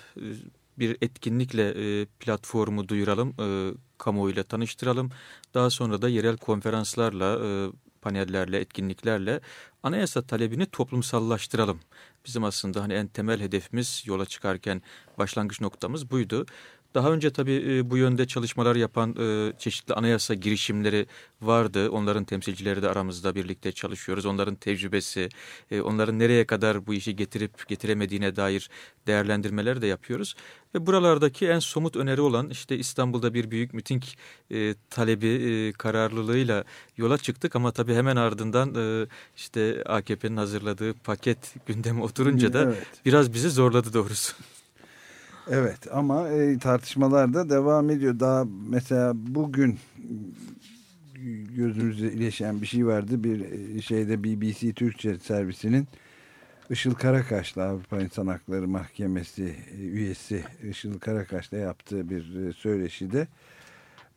bir etkinlikle e, platformu duyuralım, e, kamuoyuyla tanıştıralım. Daha sonra da yerel konferanslarla, e, panellerle, etkinliklerle anayasa talebini toplumsallaştıralım. Bizim aslında hani en temel hedefimiz yola çıkarken başlangıç noktamız buydu. Daha önce tabii e, bu yönde çalışmalar yapan e, çeşitli anayasa girişimleri vardı. Onların temsilcileri de aramızda birlikte çalışıyoruz. Onların tecrübesi, e, onların nereye kadar bu işi getirip getiremediğine dair değerlendirmeler de yapıyoruz. Ve buralardaki en somut öneri olan işte İstanbul'da bir büyük miting e, talebi e, kararlılığıyla yola çıktık. Ama tabii hemen ardından e, işte AKP'nin hazırladığı paket gündeme oturunca da Evet. biraz bizi zorladı doğrusu. Evet ama e, tartışmalar da devam ediyor. Daha mesela bugün gözümüze ilişen bir şey vardı. Bir e, şeyde BBC Türkçe servisinin Işıl Karakaş'la Avrupa İnsan Hakları Mahkemesi e, üyesi Işıl Karakaş'la yaptığı bir e, söyleşide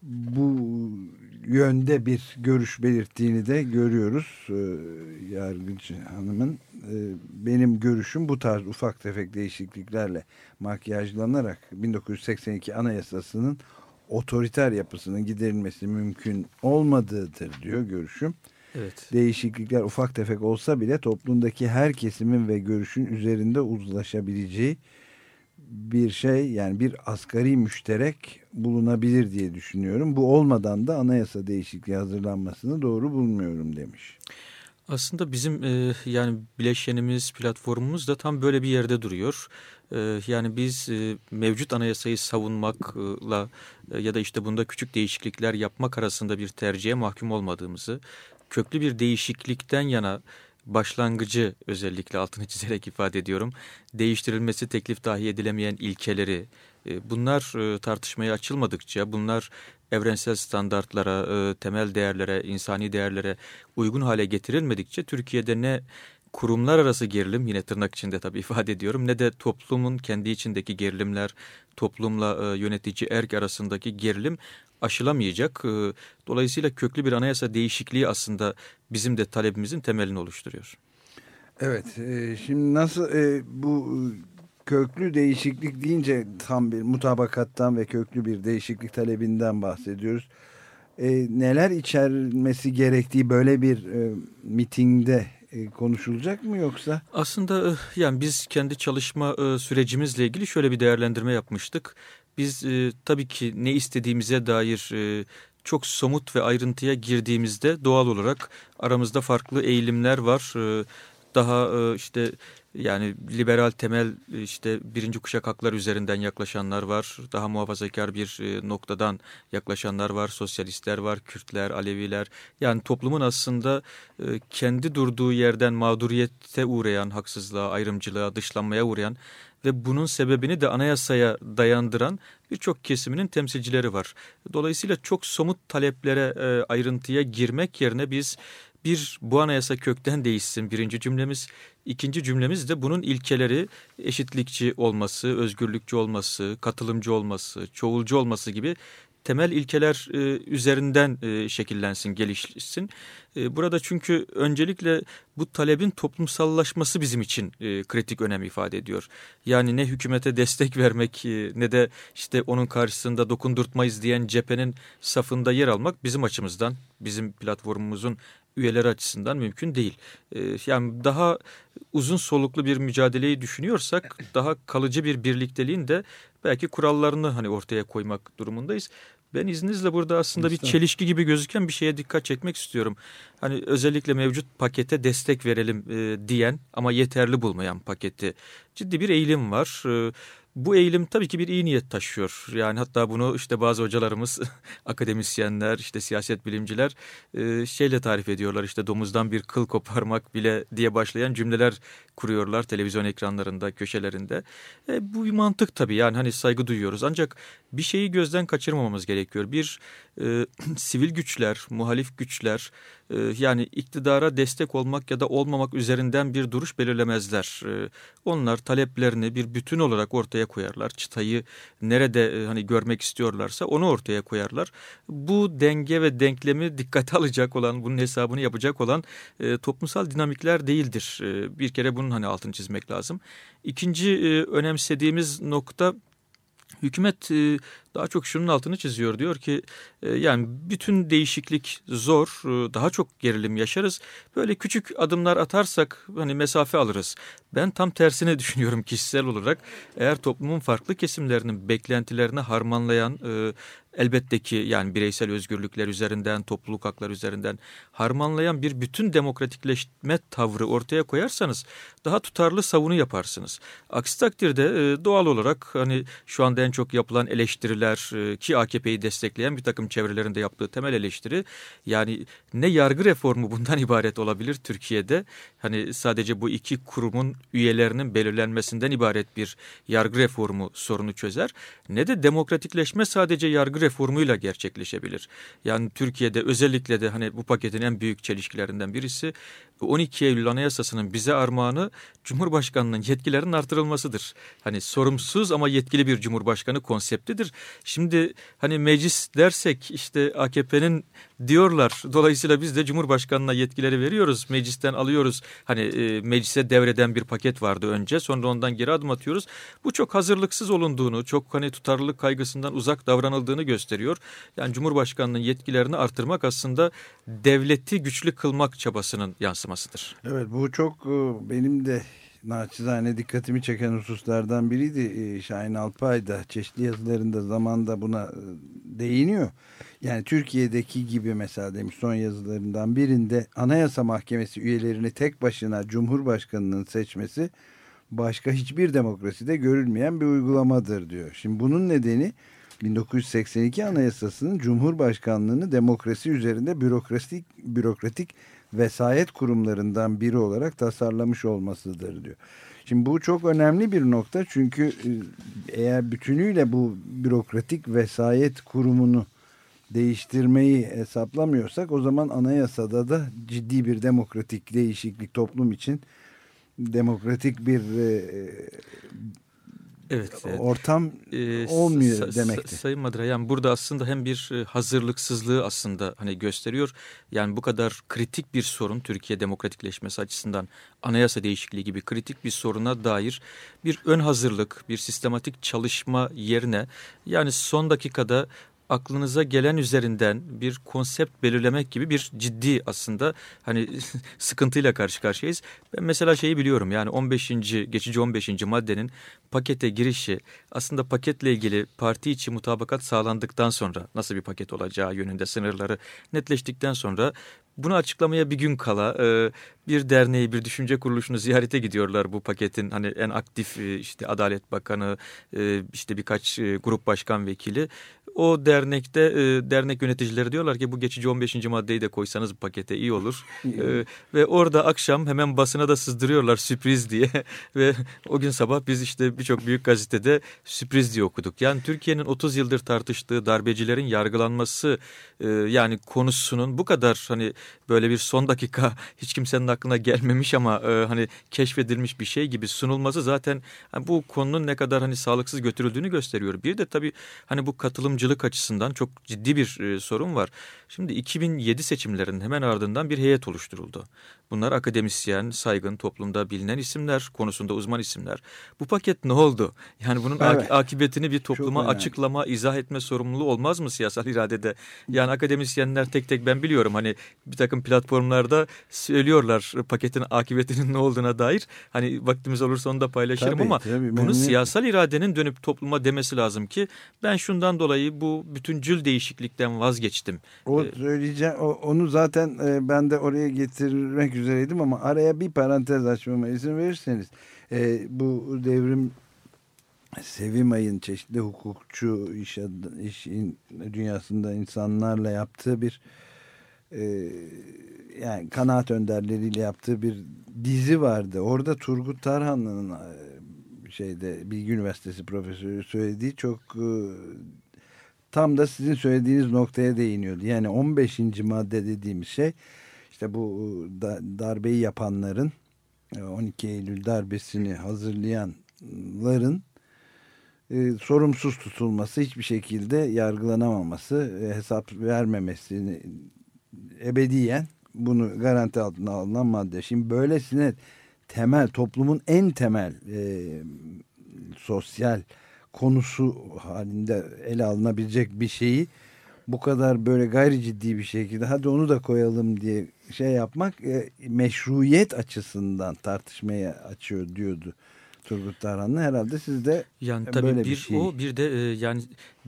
bu yönde bir görüş belirttiğini de görüyoruz. E, Yargıç hanımın e, benim görüşüm bu tarz ufak tefek değişikliklerle makyajlanarak 1982 Anayasası'nın otoriter yapısının giderilmesi mümkün olmadığıdır diyor görüşüm. Evet. Değişiklikler ufak tefek olsa bile toplumdaki her kesimin ve görüşün üzerinde uzlaşabileceği bir şey yani bir asgari müşterek bulunabilir diye düşünüyorum. Bu olmadan da anayasa değişikliği hazırlanmasını doğru bulmuyorum demiş. Aslında bizim e, yani bileşenimiz, platformumuz da tam böyle bir yerde duruyor. E, yani biz e, mevcut anayasayı savunmakla e, ya da işte bunda küçük değişiklikler yapmak arasında bir tercihe mahkum olmadığımızı, köklü bir değişiklikten yana başlangıcı özellikle altını çizerek ifade ediyorum. Değiştirilmesi teklif dahi edilemeyen ilkeleri, bunlar e, tartışmaya açılmadıkça, bunlar evrensel standartlara, e, temel değerlere, insani değerlere uygun hale getirilmedikçe Türkiye'de ne kurumlar arası gerilim yine tırnak içinde tabii ifade ediyorum ne de toplumun kendi içindeki gerilimler, toplumla yönetici erk arasındaki gerilim aşılamayacak. Dolayısıyla köklü bir anayasa değişikliği aslında bizim de talebimizin temelini oluşturuyor. Evet, şimdi nasıl bu köklü değişiklik deyince tam bir mutabakattan ve köklü bir değişiklik talebinden bahsediyoruz. E, neler içermesi gerektiği böyle bir e, mitingde e, konuşulacak mı yoksa? Aslında yani biz kendi çalışma e, sürecimizle ilgili şöyle bir değerlendirme yapmıştık. Biz e, tabii ki ne istediğimize dair e, çok somut ve ayrıntıya girdiğimizde doğal olarak aramızda farklı eğilimler var. E, daha e, işte yani liberal temel işte birinci kuşak haklar üzerinden yaklaşanlar var. Daha muhafazakar bir e, noktadan yaklaşanlar var. Sosyalistler var, Kürtler, Aleviler. Yani toplumun aslında e, kendi durduğu yerden mağduriyete uğrayan, haksızlığa, ayrımcılığa, dışlanmaya uğrayan ve bunun sebebini de anayasaya dayandıran birçok kesiminin temsilcileri var. Dolayısıyla çok somut taleplere e, ayrıntıya girmek yerine biz bir bu anayasa kökten değişsin birinci cümlemiz. İkinci cümlemiz de bunun ilkeleri eşitlikçi olması, özgürlükçü olması, katılımcı olması, çoğulcu olması gibi temel ilkeler e, üzerinden e, şekillensin, gelişsin. E, burada çünkü öncelikle bu talebin toplumsallaşması bizim için e, kritik önem ifade ediyor. Yani ne hükümete destek vermek e, ne de işte onun karşısında dokundurtmayız diyen cephenin safında yer almak bizim açımızdan, bizim platformumuzun üyeleri açısından mümkün değil. E, yani daha uzun soluklu bir mücadeleyi düşünüyorsak daha kalıcı bir birlikteliğin de belki kurallarını hani ortaya koymak durumundayız. Ben izninizle burada aslında bir çelişki gibi gözüken bir şeye dikkat çekmek istiyorum. Hani özellikle mevcut pakete destek verelim e, diyen ama yeterli bulmayan paketi ciddi bir eğilim var. E, bu eğilim tabii ki bir iyi niyet taşıyor. Yani hatta bunu işte bazı hocalarımız, akademisyenler, işte siyaset bilimciler e, şeyle tarif ediyorlar. İşte domuzdan bir kıl koparmak bile diye başlayan cümleler kuruyorlar televizyon ekranlarında, köşelerinde. E, bu bir mantık tabii yani hani saygı duyuyoruz. Ancak bir şeyi gözden kaçırmamamız gerekiyor. Bir e, sivil güçler, muhalif güçler yani iktidara destek olmak ya da olmamak üzerinden bir duruş belirlemezler. E, onlar taleplerini bir bütün olarak ortaya koyarlar. Çıtayı nerede e, hani görmek istiyorlarsa onu ortaya koyarlar. Bu denge ve denklemi dikkate alacak olan, bunun hesabını yapacak olan e, toplumsal dinamikler değildir. E, bir kere bunun hani altını çizmek lazım. İkinci e, önemsediğimiz nokta hükümet daha çok şunun altını çiziyor. Diyor ki e, yani bütün değişiklik zor, e, daha çok gerilim yaşarız. Böyle küçük adımlar atarsak hani mesafe alırız. Ben tam tersine düşünüyorum kişisel olarak. Eğer toplumun farklı kesimlerinin beklentilerini harmanlayan e, elbette ki yani bireysel özgürlükler üzerinden, topluluk hakları üzerinden harmanlayan bir bütün demokratikleşme tavrı ortaya koyarsanız daha tutarlı savunu yaparsınız. Aksi takdirde e, doğal olarak hani şu anda en çok yapılan eleştiriler eleştiriler ki AKP'yi destekleyen bir takım çevrelerinde yaptığı temel eleştiri yani ne yargı reformu bundan ibaret olabilir Türkiye'de hani sadece bu iki kurumun üyelerinin belirlenmesinden ibaret bir yargı reformu sorunu çözer ne de demokratikleşme sadece yargı reformuyla gerçekleşebilir. Yani Türkiye'de özellikle de hani bu paketin en büyük çelişkilerinden birisi 12 Eylül Anayasası'nın bize armağanı Cumhurbaşkanının yetkilerinin artırılmasıdır. Hani sorumsuz ama yetkili bir Cumhurbaşkanı konseptidir. Şimdi hani meclis dersek işte AKP'nin diyorlar. Dolayısıyla biz de Cumhurbaşkanı'na yetkileri veriyoruz. Meclisten alıyoruz. Hani e, meclise devreden bir paket vardı önce. Sonra ondan geri adım atıyoruz. Bu çok hazırlıksız olunduğunu, çok hani tutarlılık kaygısından uzak davranıldığını gösteriyor. Yani Cumhurbaşkanı'nın yetkilerini artırmak aslında devleti güçlü kılmak çabasının yansımasıdır. Evet bu çok e, benim de naçizane dikkatimi çeken hususlardan biriydi. E, Şahin Alpay da çeşitli yazılarında zamanda buna e, değiniyor. Yani Türkiye'deki gibi mesela demiş son yazılarından birinde Anayasa Mahkemesi üyelerini tek başına Cumhurbaşkanı'nın seçmesi başka hiçbir demokraside görülmeyen bir uygulamadır diyor. Şimdi bunun nedeni 1982 Anayasası'nın Cumhurbaşkanlığını demokrasi üzerinde bürokratik bürokratik vesayet kurumlarından biri olarak tasarlamış olmasıdır diyor. Şimdi bu çok önemli bir nokta çünkü e, eğer bütünüyle bu bürokratik vesayet kurumunu değiştirmeyi hesaplamıyorsak o zaman anayasada da ciddi bir demokratik değişiklik toplum için demokratik bir e, Evet, evet. ortam ee, olmuyor demektir. Sayın Madra yani burada aslında hem bir e, hazırlıksızlığı aslında hani gösteriyor. Yani bu kadar kritik bir sorun Türkiye demokratikleşmesi açısından anayasa değişikliği gibi kritik bir soruna dair bir ön hazırlık, bir sistematik çalışma yerine yani son dakikada aklınıza gelen üzerinden bir konsept belirlemek gibi bir ciddi aslında hani sıkıntıyla karşı karşıyayız. Ben mesela şeyi biliyorum yani 15. geçici 15. maddenin pakete girişi aslında paketle ilgili parti içi mutabakat sağlandıktan sonra nasıl bir paket olacağı yönünde sınırları netleştikten sonra bunu açıklamaya bir gün kala e, bir derneği, bir düşünce kuruluşunu ziyarete gidiyorlar bu paketin hani en aktif e, işte Adalet Bakanı, e, işte birkaç grup başkan vekili. O dernekte dernek yöneticileri diyorlar ki bu geçici 15. maddeyi de koysanız pakete iyi olur. ve orada akşam hemen basına da sızdırıyorlar sürpriz diye ve o gün sabah biz işte birçok büyük gazetede sürpriz diye okuduk. Yani Türkiye'nin 30 yıldır tartıştığı darbecilerin yargılanması yani konusunun bu kadar hani böyle bir son dakika hiç kimsenin aklına gelmemiş ama e, hani keşfedilmiş bir şey gibi sunulması zaten yani bu konunun ne kadar hani sağlıksız götürüldüğünü gösteriyor. Bir de tabii hani bu katılımcılık açısından çok ciddi bir sorun var. Şimdi 2007 seçimlerinin hemen ardından bir heyet oluşturuldu. Bunlar akademisyen, saygın, toplumda bilinen isimler, konusunda uzman isimler. Bu paket ne oldu? Yani bunun evet. akıbetini bir topluma açıklama, izah etme sorumluluğu olmaz mı siyasal iradede? Yani akademisyenler tek tek ben biliyorum hani bir takım platformlarda söylüyorlar paketin akıbetinin ne olduğuna dair. Hani vaktimiz olursa onu da paylaşırım tabii, ama tabii, bunu siyasal iradenin dönüp topluma demesi lazım ki ben şundan dolayı bu bütüncül değişiklikten vazgeçtim. O ee, söyleyeceğim onu zaten e, ben de oraya getirmek üzereydim ama araya bir parantez açmama izin verirseniz e, bu devrim Sevim Ay'ın çeşitli hukukçu iş, iş dünyasında insanlarla yaptığı bir e, yani kanaat önderleriyle yaptığı bir dizi vardı. Orada Turgut Tarhanlı'nın e, şeyde Bilgi Üniversitesi profesörü söylediği çok e, tam da sizin söylediğiniz noktaya değiniyordu. Yani 15. madde dediğimiz şey işte bu darbeyi yapanların 12 Eylül darbesini hazırlayanların e, sorumsuz tutulması, hiçbir şekilde yargılanamaması, e, hesap vermemesini ebediyen bunu garanti altına alınan madde. Şimdi böylesine temel, toplumun en temel e, sosyal konusu halinde ele alınabilecek bir şeyi bu kadar böyle gayri ciddi bir şekilde hadi onu da koyalım diye şey yapmak e, meşruiyet açısından tartışmaya açıyor diyordu Turgut Tarhanlı. Herhalde siz de yani tabii böyle bir, bir şey. o bir de e, yani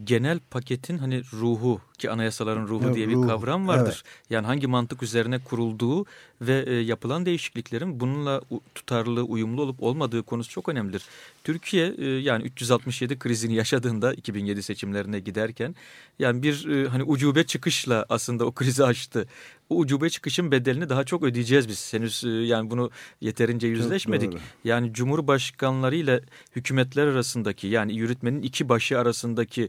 genel paketin hani ruhu ki anayasaların ruhu evet, diye bir ruh, kavram vardır. Evet. Yani hangi mantık üzerine kurulduğu ve e, yapılan değişikliklerin bununla tutarlı, uyumlu olup olmadığı konusu çok önemlidir. Türkiye e, yani 367 krizini yaşadığında 2007 seçimlerine giderken yani bir e, hani ucube çıkışla aslında o krizi aştı. O ucube çıkışın bedelini daha çok ödeyeceğiz biz. Henüz e, yani bunu yeterince yüzleşmedik. Yani cumhurbaşkanları ile hükümetler arasındaki yani yürütmenin iki başı arasındaki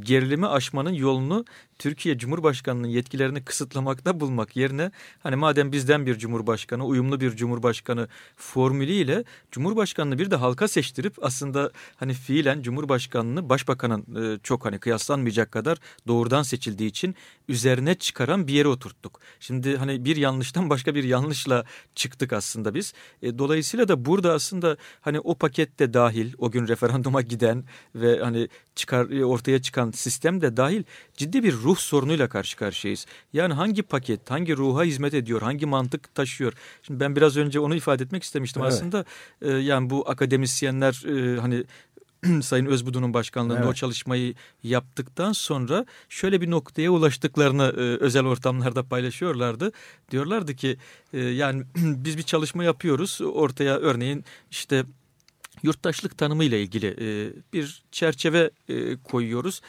gerilimi aşmanın yolunu Türkiye Cumhurbaşkanı'nın yetkilerini kısıtlamakta bulmak yerine hani madem bizden bir cumhurbaşkanı, uyumlu bir cumhurbaşkanı formülüyle Cumhurbaşkanını bir de halka seçtirip aslında hani fiilen Cumhurbaşkanını başbakanın e, çok hani kıyaslanmayacak kadar doğrudan seçildiği için üzerine çıkaran bir yere oturttuk. Şimdi hani bir yanlıştan başka bir yanlışla çıktık aslında biz. E, dolayısıyla da burada aslında hani o pakette dahil o gün referanduma giden ve hani çıkar e, ortaya çıkan sistem de dahil ciddi bir ruh sorunuyla karşı karşıyayız. Yani hangi paket, hangi ruha hizmet ediyor, hangi mantık taşıyor? Şimdi ben biraz önce onu ifade etmek istemiştim evet. aslında. E, yani bu akademisyenler e, hani Sayın Özbudu'nun başkanlığında evet. o çalışmayı yaptıktan sonra şöyle bir noktaya ulaştıklarını e, özel ortamlarda paylaşıyorlardı. Diyorlardı ki e, yani biz bir çalışma yapıyoruz ortaya örneğin işte yurttaşlık tanımı ile ilgili bir çerçeve koyuyoruz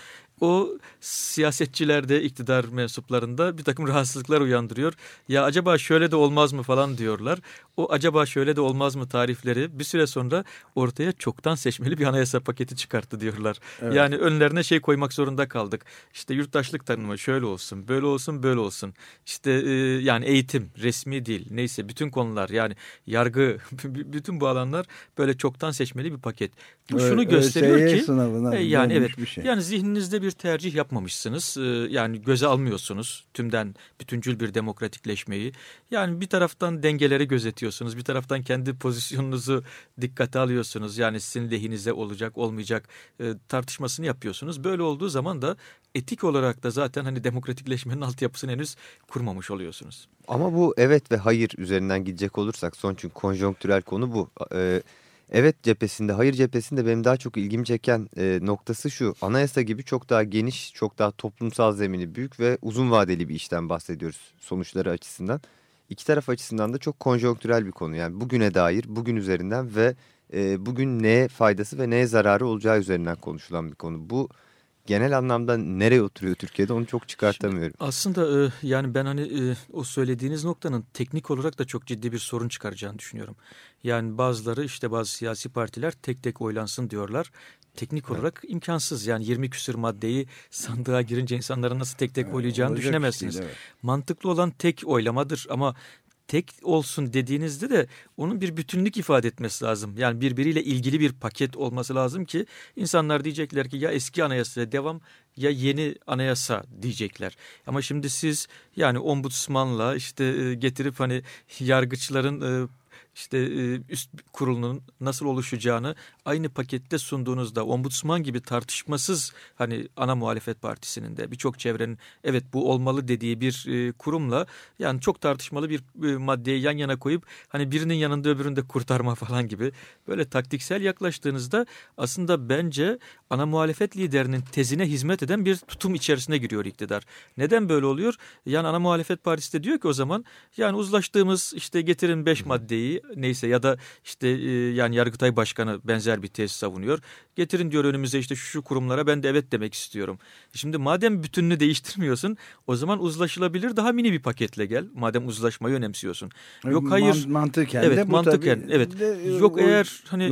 o siyasetçilerde, iktidar mensuplarında bir takım rahatsızlıklar uyandırıyor. Ya acaba şöyle de olmaz mı falan diyorlar. O acaba şöyle de olmaz mı tarifleri bir süre sonra ortaya çoktan seçmeli bir anayasa paketi çıkarttı diyorlar. Evet. Yani önlerine şey koymak zorunda kaldık. İşte yurttaşlık tanımı şöyle olsun, böyle olsun, böyle olsun. İşte e, yani eğitim, resmi değil neyse bütün konular yani yargı, bütün bu alanlar böyle çoktan seçmeli bir paket. Bu şunu gösteriyor ki e, yani evet bir şey. yani zihninizde bir tercih yapmamışsınız. E, yani göze almıyorsunuz tümden bütüncül bir demokratikleşmeyi. Yani bir taraftan dengeleri gözetiyorsunuz. Bir taraftan kendi pozisyonunuzu dikkate alıyorsunuz. Yani sizin lehinize olacak olmayacak e, tartışmasını yapıyorsunuz. Böyle olduğu zaman da etik olarak da zaten hani demokratikleşmenin altyapısını henüz kurmamış oluyorsunuz. Ama bu evet ve hayır üzerinden gidecek olursak son çünkü konjonktürel konu bu. Ee, Evet cephesinde, hayır cephesinde benim daha çok ilgimi çeken e, noktası şu. Anayasa gibi çok daha geniş, çok daha toplumsal zemini büyük ve uzun vadeli bir işten bahsediyoruz sonuçları açısından. İki taraf açısından da çok konjonktürel bir konu. Yani bugüne dair, bugün üzerinden ve e, bugün neye faydası ve neye zararı olacağı üzerinden konuşulan bir konu. Bu genel anlamda nereye oturuyor Türkiye'de onu çok çıkartamıyorum. Şimdi aslında e, yani ben hani e, o söylediğiniz noktanın teknik olarak da çok ciddi bir sorun çıkaracağını düşünüyorum. Yani bazıları işte bazı siyasi partiler tek tek oylansın diyorlar. Teknik evet. olarak imkansız yani 20 küsür maddeyi sandığa girince insanların nasıl tek tek evet, oylayacağını düşünemezsiniz. Değil, evet. Mantıklı olan tek oylamadır ama tek olsun dediğinizde de onun bir bütünlük ifade etmesi lazım. Yani birbiriyle ilgili bir paket olması lazım ki insanlar diyecekler ki ya eski anayasaya devam ya yeni anayasa diyecekler. Ama şimdi siz yani ombudsmanla işte e, getirip hani yargıçların e, işte e, üst kurulunun nasıl oluşacağını aynı pakette sunduğunuzda ombudsman gibi tartışmasız hani ana muhalefet partisinin de birçok çevrenin evet bu olmalı dediği bir e, kurumla yani çok tartışmalı bir e, maddeyi yan yana koyup hani birinin yanında öbüründe kurtarma falan gibi böyle taktiksel yaklaştığınızda aslında bence ana muhalefet liderinin tezine hizmet eden bir tutum içerisine giriyor iktidar. Neden böyle oluyor? Yani ana muhalefet partisi de diyor ki o zaman yani uzlaştığımız işte getirin beş maddeyi neyse ya da işte e, yani Yargıtay Başkanı benzer bir tez savunuyor. Getirin diyor önümüze işte şu, şu kurumlara ben de evet demek istiyorum. Şimdi madem bütününü değiştirmiyorsun o zaman uzlaşılabilir daha mini bir paketle gel. Madem uzlaşmayı önemsiyorsun. Yok hayır. Mantıken evet, de bu mantıken, tabii evet. De, Yok eğer hani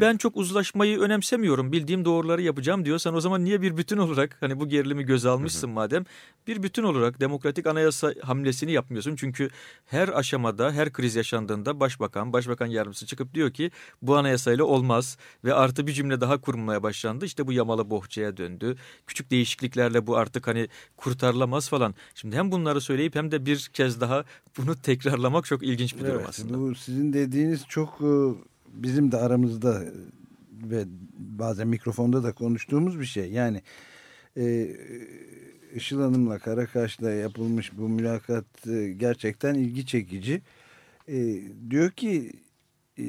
ben çok uzlaşmayı önemsemiyorum. Bildiğim doğruları yapacağım diyorsan o zaman niye bir bütün olarak hani bu gerilimi göz almışsın madem bir bütün olarak demokratik anayasa hamlesini yapmıyorsun. Çünkü her aşamada her kriz yaşandığında baş başbakan, başbakan yardımcısı çıkıp diyor ki bu anayasayla olmaz ve artı bir cümle daha kurulmaya başlandı. İşte bu yamalı bohçaya döndü. Küçük değişikliklerle bu artık hani kurtarılamaz falan. Şimdi hem bunları söyleyip hem de bir kez daha bunu tekrarlamak çok ilginç bir durum evet, aslında. Bu sizin dediğiniz çok e, bizim de aramızda ve bazen mikrofonda da konuştuğumuz bir şey. Yani e, Işıl Hanım'la Karakaş'la yapılmış bu mülakat e, gerçekten ilgi çekici e, diyor ki e,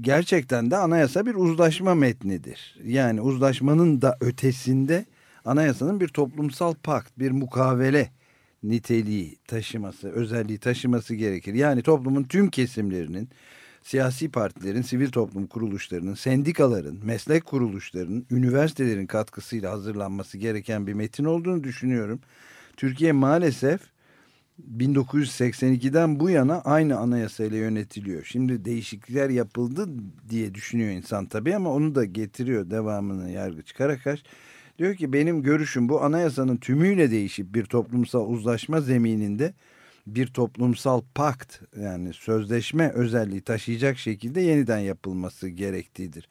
gerçekten de anayasa bir uzlaşma metnidir. Yani uzlaşmanın da ötesinde anayasanın bir toplumsal pakt, bir mukavele niteliği taşıması, özelliği taşıması gerekir. Yani toplumun tüm kesimlerinin, siyasi partilerin, sivil toplum kuruluşlarının, sendikaların, meslek kuruluşlarının, üniversitelerin katkısıyla hazırlanması gereken bir metin olduğunu düşünüyorum. Türkiye maalesef 1982'den bu yana aynı anayasayla yönetiliyor. Şimdi değişiklikler yapıldı diye düşünüyor insan tabii ama onu da getiriyor devamını Yargıç Karakaş. Diyor ki benim görüşüm bu anayasanın tümüyle değişip bir toplumsal uzlaşma zemininde bir toplumsal pakt yani sözleşme özelliği taşıyacak şekilde yeniden yapılması gerektiğidir.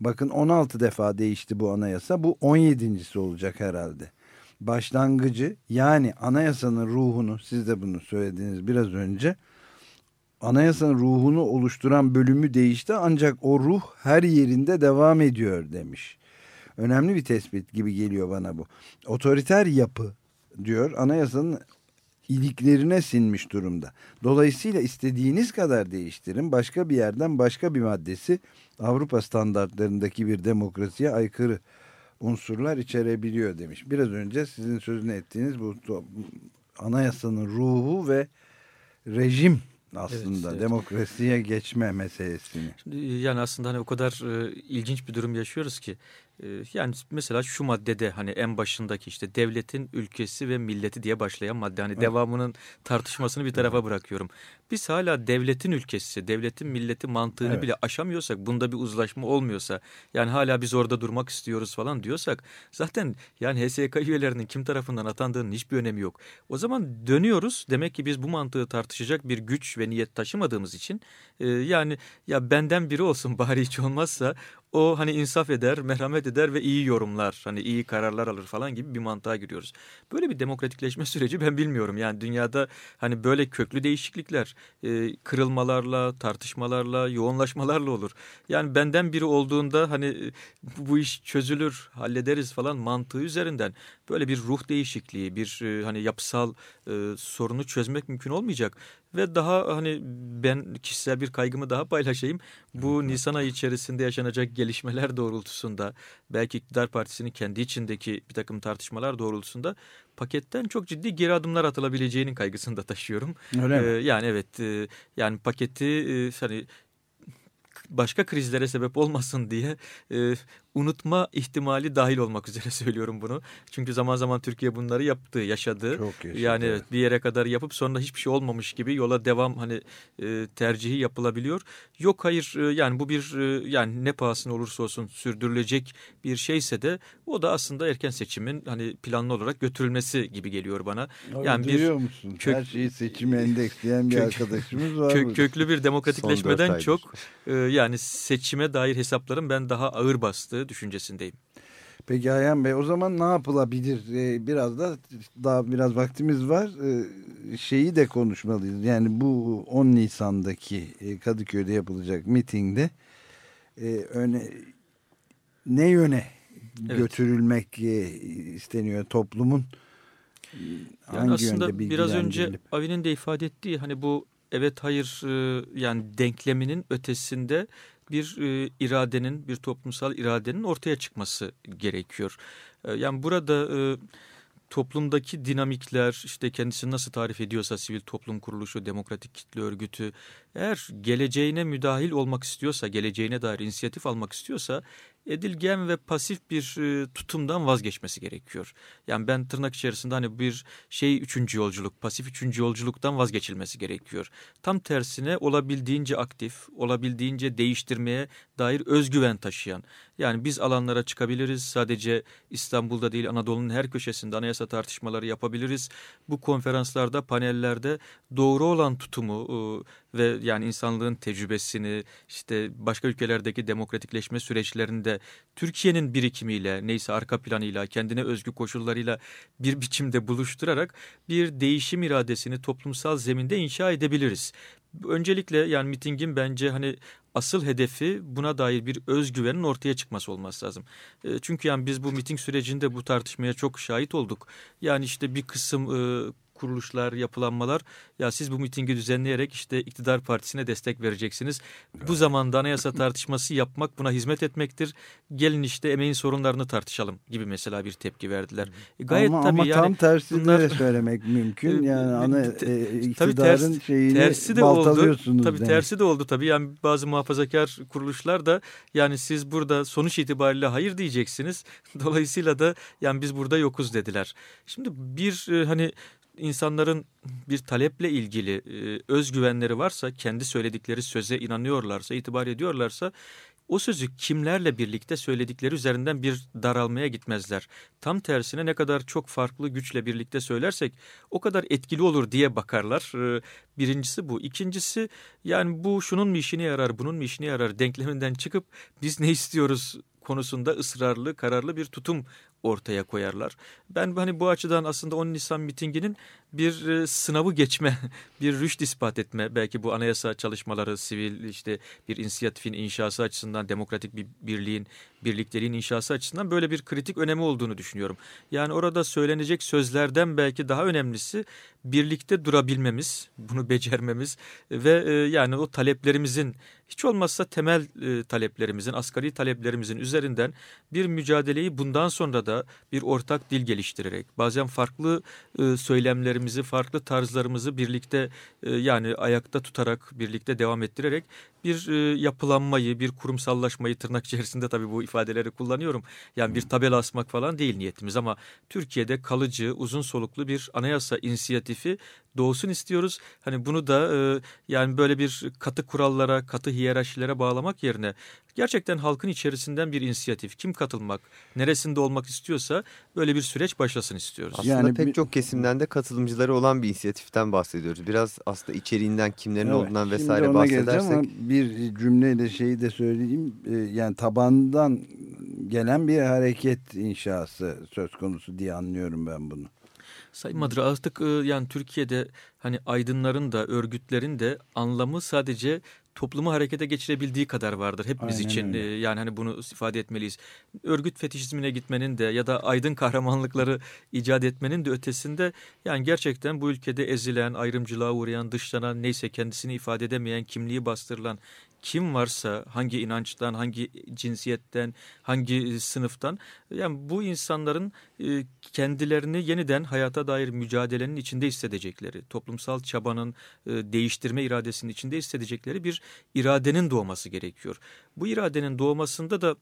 Bakın 16 defa değişti bu anayasa bu 17.si olacak herhalde. Başlangıcı yani anayasanın ruhunu siz de bunu söylediniz biraz önce anayasanın ruhunu oluşturan bölümü değişti ancak o ruh her yerinde devam ediyor demiş. Önemli bir tespit gibi geliyor bana bu. Otoriter yapı diyor anayasanın iliklerine sinmiş durumda. Dolayısıyla istediğiniz kadar değiştirin başka bir yerden başka bir maddesi Avrupa standartlarındaki bir demokrasiye aykırı unsurlar içerebiliyor demiş. Biraz önce sizin sözünü ettiğiniz bu anayasanın ruhu ve rejim aslında evet, evet. demokrasiye geçme meselesini. Şimdi yani aslında hani o kadar e, ilginç bir durum yaşıyoruz ki yani mesela şu maddede hani en başındaki işte devletin ülkesi ve milleti diye başlayan madde hani evet. devamının tartışmasını bir tarafa bırakıyorum. Biz hala devletin ülkesi, devletin milleti mantığını evet. bile aşamıyorsak, bunda bir uzlaşma olmuyorsa, yani hala biz orada durmak istiyoruz falan diyorsak zaten yani HSK üyelerinin kim tarafından atandığının hiçbir önemi yok. O zaman dönüyoruz. Demek ki biz bu mantığı tartışacak bir güç ve niyet taşımadığımız için e, yani ya benden biri olsun bari hiç olmazsa o hani insaf eder, merhamet eder ve iyi yorumlar, hani iyi kararlar alır falan gibi bir mantığa giriyoruz. Böyle bir demokratikleşme süreci ben bilmiyorum. Yani dünyada hani böyle köklü değişiklikler e, kırılmalarla, tartışmalarla, yoğunlaşmalarla olur. Yani benden biri olduğunda hani e, bu iş çözülür, hallederiz falan mantığı üzerinden böyle bir ruh değişikliği, bir e, hani yapısal e, sorunu çözmek mümkün olmayacak. Ve daha hani ben kişisel bir kaygımı daha paylaşayım. Bu Nisan ayı içerisinde yaşanacak gelişmeler doğrultusunda belki iktidar partisinin kendi içindeki bir takım tartışmalar doğrultusunda paketten çok ciddi geri adımlar atılabileceğinin kaygısını da taşıyorum. Öyle ee, mi? Yani evet e, yani paketi e, hani başka krizlere sebep olmasın diye e, unutma ihtimali dahil olmak üzere söylüyorum bunu. Çünkü zaman zaman Türkiye bunları yaptı, yaşadı. Çok yaşadı. Yani evet, bir yere kadar yapıp sonra hiçbir şey olmamış gibi yola devam hani e, tercihi yapılabiliyor. Yok hayır e, yani bu bir e, yani ne pahasına olursa olsun sürdürülecek bir şeyse de o da aslında erken seçimin hani planlı olarak götürülmesi gibi geliyor bana. Abi, yani bir musun? Kök, Her şeyi seçime endeksleyen bir kök, arkadaşımız var. Kök, köklü bir demokratikleşmeden çok e, yani seçime dair hesapların ben daha ağır bastığı düşüncesindeyim. Peki Ayhan Bey o zaman ne yapılabilir? Ee, biraz da daha biraz vaktimiz var. Ee, şeyi de konuşmalıyız. Yani bu 10 Nisan'daki e, Kadıköy'de yapılacak mitingde e, öne ne yöne evet. götürülmek e, isteniyor toplumun? Yani aslında biraz önce Avi'nin de ifade ettiği hani bu evet hayır yani denkleminin ötesinde bir e, iradenin, bir toplumsal iradenin ortaya çıkması gerekiyor. E, yani burada e, toplumdaki dinamikler, işte kendisini nasıl tarif ediyorsa sivil toplum kuruluşu, demokratik kitle örgütü, eğer geleceğine müdahil olmak istiyorsa, geleceğine dair inisiyatif almak istiyorsa edilgen ve pasif bir e, tutumdan vazgeçmesi gerekiyor. Yani ben tırnak içerisinde hani bir şey üçüncü yolculuk, pasif üçüncü yolculuktan vazgeçilmesi gerekiyor. Tam tersine olabildiğince aktif, olabildiğince değiştirmeye dair özgüven taşıyan. Yani biz alanlara çıkabiliriz. Sadece İstanbul'da değil Anadolu'nun her köşesinde anayasa tartışmaları yapabiliriz. Bu konferanslarda, panellerde doğru olan tutumu e, ve yani insanlığın tecrübesini işte başka ülkelerdeki demokratikleşme süreçlerinde Türkiye'nin birikimiyle neyse arka planıyla kendine özgü koşullarıyla bir biçimde buluşturarak bir değişim iradesini toplumsal zeminde inşa edebiliriz. Öncelikle yani mitingin bence hani asıl hedefi buna dair bir özgüvenin ortaya çıkması olması lazım. E, çünkü yani biz bu miting sürecinde bu tartışmaya çok şahit olduk. Yani işte bir kısım e, kuruluşlar, yapılanmalar ya siz bu mitingi düzenleyerek işte iktidar partisine destek vereceksiniz. Bu zamanda anayasa tartışması yapmak buna hizmet etmektir. Gelin işte emeğin sorunlarını tartışalım gibi mesela bir tepki verdiler. E, gayet ama, tabii ama yani tam tersi bunlar, de söylemek mümkün. Yani ana e, iktidarın ters, şeyini tersi de oldu. Tabii demek. tersi de oldu tabii. Yani bazı muhafazakar kuruluşlar da yani siz burada sonuç itibariyle hayır diyeceksiniz. Dolayısıyla da yani biz burada yokuz dediler. Şimdi bir e, hani insanların bir taleple ilgili e, özgüvenleri varsa, kendi söyledikleri söze inanıyorlarsa, itibar ediyorlarsa o sözü kimlerle birlikte söyledikleri üzerinden bir daralmaya gitmezler. Tam tersine ne kadar çok farklı güçle birlikte söylersek o kadar etkili olur diye bakarlar. Ee, birincisi bu. İkincisi yani bu şunun mu işine yarar, bunun mu işine yarar denkleminden çıkıp biz ne istiyoruz konusunda ısrarlı, kararlı bir tutum ortaya koyarlar. Ben hani bu açıdan aslında 10 Nisan mitinginin bir e, sınavı geçme, bir rüşt ispat etme, belki bu anayasa çalışmaları, sivil işte bir inisiyatifin inşası açısından, demokratik bir birliğin, birlikteliğin inşası açısından böyle bir kritik önemi olduğunu düşünüyorum. Yani orada söylenecek sözlerden belki daha önemlisi birlikte durabilmemiz, bunu becermemiz ve e, yani o taleplerimizin hiç olmazsa temel e, taleplerimizin, asgari taleplerimizin üzerinden bir mücadeleyi bundan sonra da bir ortak dil geliştirerek, bazen farklı e, söylemlerimizi, farklı tarzlarımızı birlikte e, yani ayakta tutarak, birlikte devam ettirerek bir e, yapılanmayı, bir kurumsallaşmayı tırnak içerisinde tabii bu ifadeleri kullanıyorum. Yani bir tabela asmak falan değil niyetimiz ama Türkiye'de kalıcı, uzun soluklu bir anayasa inisiyatifi doğsun istiyoruz. Hani bunu da e, yani böyle bir katı kurallara, katı hiyerarşilere bağlamak yerine gerçekten halkın içerisinden bir inisiyatif, kim katılmak, neresinde olmak istiyorsa böyle bir süreç başlasın istiyoruz. Aslında yani pek bir... çok kesimden de katılımcıları olan bir inisiyatiften bahsediyoruz. Biraz aslında içeriğinden, kimlerin evet, olduğundan vesaire bahsedersek. bir cümleyle şeyi de söyleyeyim. E, yani tabandan gelen bir hareket inşası söz konusu diye anlıyorum ben bunu. Sayın Madra artık yani Türkiye'de hani aydınların da örgütlerin de anlamı sadece toplumu harekete geçirebildiği kadar vardır hepimiz Aynen için. Öyle. Yani hani bunu ifade etmeliyiz. Örgüt fetişizmine gitmenin de ya da aydın kahramanlıkları icat etmenin de ötesinde yani gerçekten bu ülkede ezilen, ayrımcılığa uğrayan, dışlanan neyse kendisini ifade edemeyen, kimliği bastırılan kim varsa hangi inançtan, hangi cinsiyetten, hangi sınıftan yani bu insanların e, kendilerini yeniden hayata dair mücadelenin içinde hissedecekleri, toplumsal çabanın e, değiştirme iradesinin içinde hissedecekleri bir iradenin doğması gerekiyor. Bu iradenin doğmasında da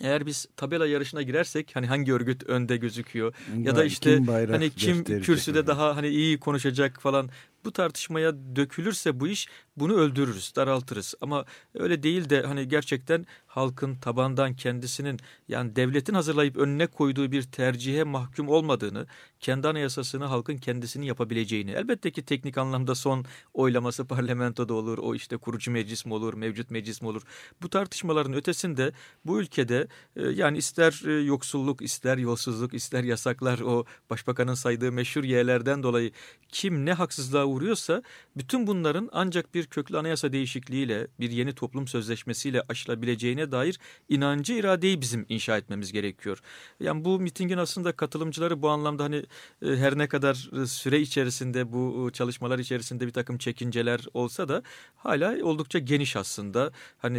eğer biz tabela yarışına girersek hani hangi örgüt önde gözüküyor ya da işte kim hani kim kürsüde daha hani iyi konuşacak falan bu tartışmaya dökülürse bu iş bunu öldürürüz, daraltırız. Ama öyle değil de hani gerçekten halkın tabandan kendisinin yani devletin hazırlayıp önüne koyduğu bir tercihe mahkum olmadığını, kendi anayasasını halkın kendisini yapabileceğini. Elbette ki teknik anlamda son oylaması parlamentoda olur, o işte kurucu meclis mi olur, mevcut meclis mi olur. Bu tartışmaların ötesinde bu ülkede e, yani ister e, yoksulluk, ister yolsuzluk, ister yasaklar o başbakanın saydığı meşhur yerlerden dolayı kim ne haksızlığa uğruyorsa bütün bunların ancak bir köklü anayasa değişikliğiyle, bir yeni toplum sözleşmesiyle aşılabileceğine dair inancı, iradeyi bizim inşa etmemiz gerekiyor. Yani bu mitingin aslında katılımcıları bu anlamda hani e, her ne kadar e, süre içerisinde bu e, çalışmalar içerisinde bir takım çekinceler olsa da hala oldukça geniş aslında. Hani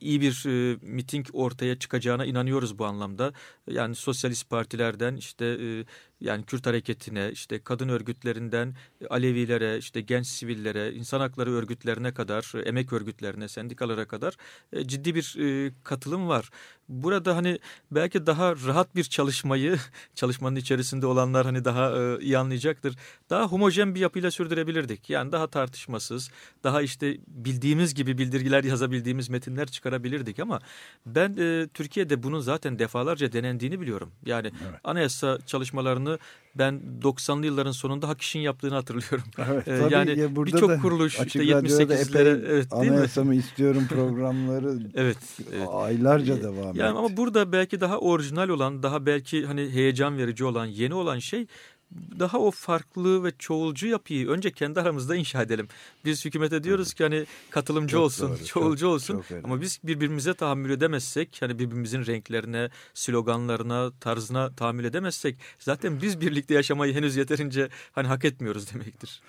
iyi bir miting ortaya çıkacağına inanıyoruz bu anlamda. Yani sosyalist partilerden işte yani Kürt hareketine, işte kadın örgütlerinden Alevilere, işte genç sivillere, insan hakları örgütlerine kadar, emek örgütlerine, sendikalara kadar e, ciddi bir e, katılım var. Burada hani belki daha rahat bir çalışmayı, çalışmanın içerisinde olanlar hani daha e, iyi anlayacaktır. Daha homojen bir yapıyla sürdürebilirdik. Yani daha tartışmasız, daha işte bildiğimiz gibi bildirgiler yazabildiğimiz metinler çıkarabilirdik ama ben Türkiye'de bunun zaten defalarca denendiğini biliyorum. Yani evet. anayasa çalışmalarını ben 90'lı yılların sonunda Hak İş'in yaptığını hatırlıyorum. Evet, ee, yani ya birçok kuruluş işte 78'lere evet, değil mı istiyorum programları evet, evet. aylarca devam yani etti. Ama burada belki daha orijinal olan, daha belki hani heyecan verici olan, yeni olan şey daha o farklı ve çoğulcu yapıyı önce kendi aramızda inşa edelim. Biz hükümete diyoruz ki hani katılımcı çok olsun, doğru, çoğulcu çok, olsun çok ama biz birbirimize tahammül edemezsek hani birbirimizin renklerine, sloganlarına, tarzına tahammül edemezsek zaten biz birlikte yaşamayı henüz yeterince hani hak etmiyoruz demektir.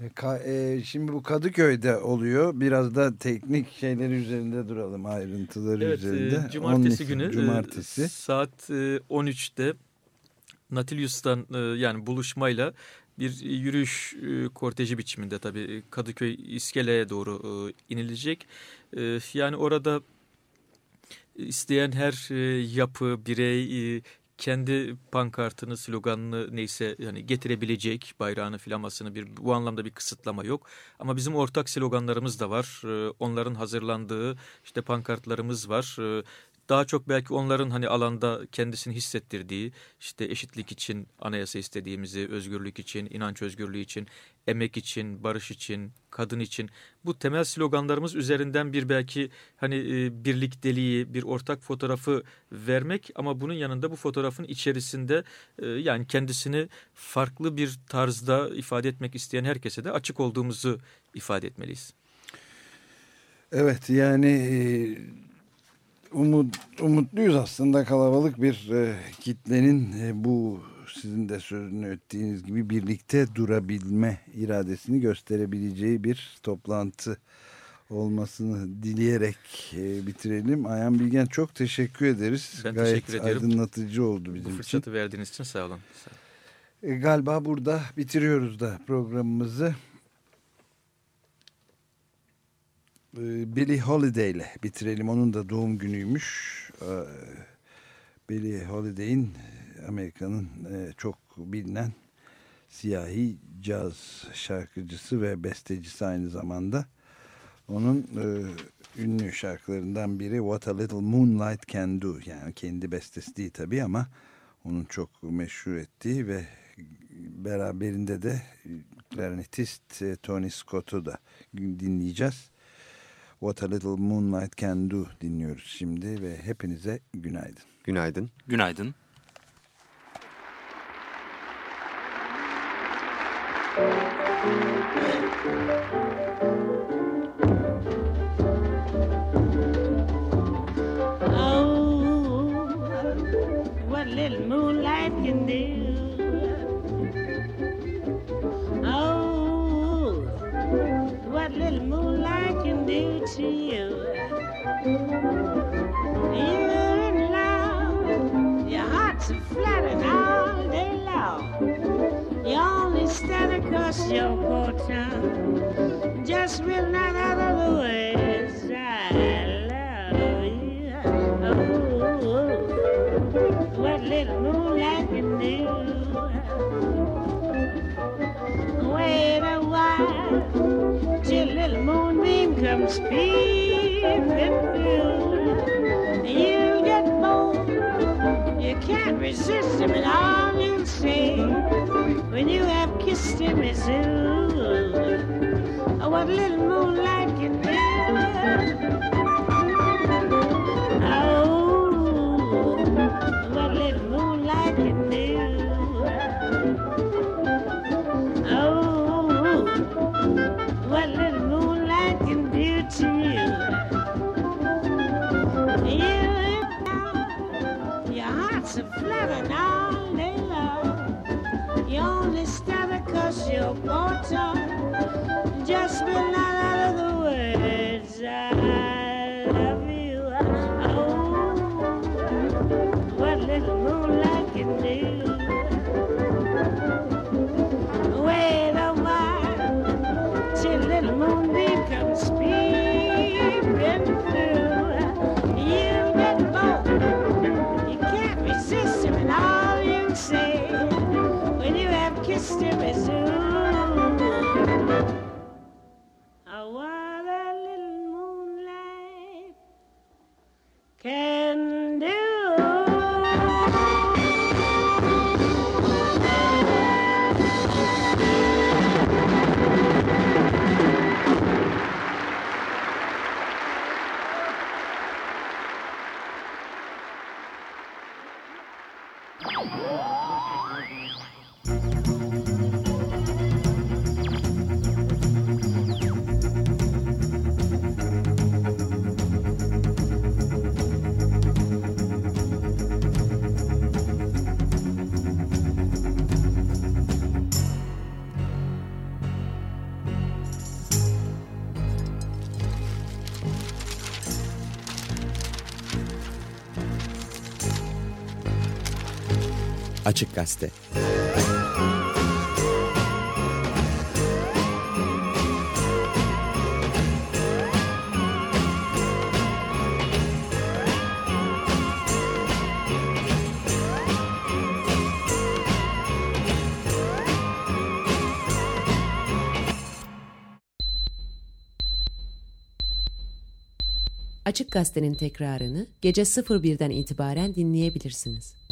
E, e, şimdi bu Kadıköy'de oluyor. Biraz da teknik şeyleri üzerinde duralım, ayrıntıları evet, üzerinde. E, cumartesi günü cumartesi. saat 13'te Natilius'tan e, yani buluşmayla bir yürüyüş e, korteji biçiminde tabii Kadıköy İskele'ye doğru e, inilecek. Yani orada isteyen her yapı, birey, kendi pankartını, sloganını neyse yani getirebilecek bayrağını, flamasını bir bu anlamda bir kısıtlama yok. Ama bizim ortak sloganlarımız da var. E, onların hazırlandığı işte pankartlarımız var. E, daha çok belki onların hani alanda kendisini hissettirdiği işte eşitlik için anayasa istediğimizi, özgürlük için, inanç özgürlüğü için, emek için, barış için, kadın için bu temel sloganlarımız üzerinden bir belki hani e, birlik deliği, bir ortak fotoğrafı vermek ama bunun yanında bu fotoğrafın içerisinde e, yani kendisini farklı bir tarzda ifade etmek isteyen herkese de açık olduğumuzu ifade etmeliyiz. Evet yani e, umut, umutluyuz aslında kalabalık bir e, kitlenin e, bu sizin de sözünü ettiğiniz gibi birlikte durabilme iradesini gösterebileceği bir toplantı olmasını dileyerek e, bitirelim. Ayhan Bilgen çok teşekkür ederiz. Ben Gayet teşekkür ediyorum. aydınlatıcı oldu bizim Bu fırsatı için. verdiğiniz için sağ olun. Sağ olun. E, galiba burada bitiriyoruz da programımızı. E, Billie Holiday ile bitirelim. Onun da doğum günüymüş. E, Billie Holiday'in Amerika'nın e, çok bilinen siyahi caz şarkıcısı ve bestecisi aynı zamanda. Onun e, ünlü şarkılarından biri What a Little Moonlight Can Do. Yani kendi bestesi değil tabii ama onun çok meşhur ettiği ve beraberinde de klarnetist e, Tony Scott'u da dinleyeceğiz. What a Little Moonlight Can Do dinliyoruz şimdi ve hepinize günaydın. Günaydın. Günaydın. Do to you. You're in love, your heart's a fluttering all day long. You only stand across your poor just will not out of the words peeping. You get you can't resist him at all. You when you have kissed him, it's ooh, what little moonlight can do. water just when nice. Can liste. Açık Gazete'nin tekrarını gece 01'den itibaren dinleyebilirsiniz.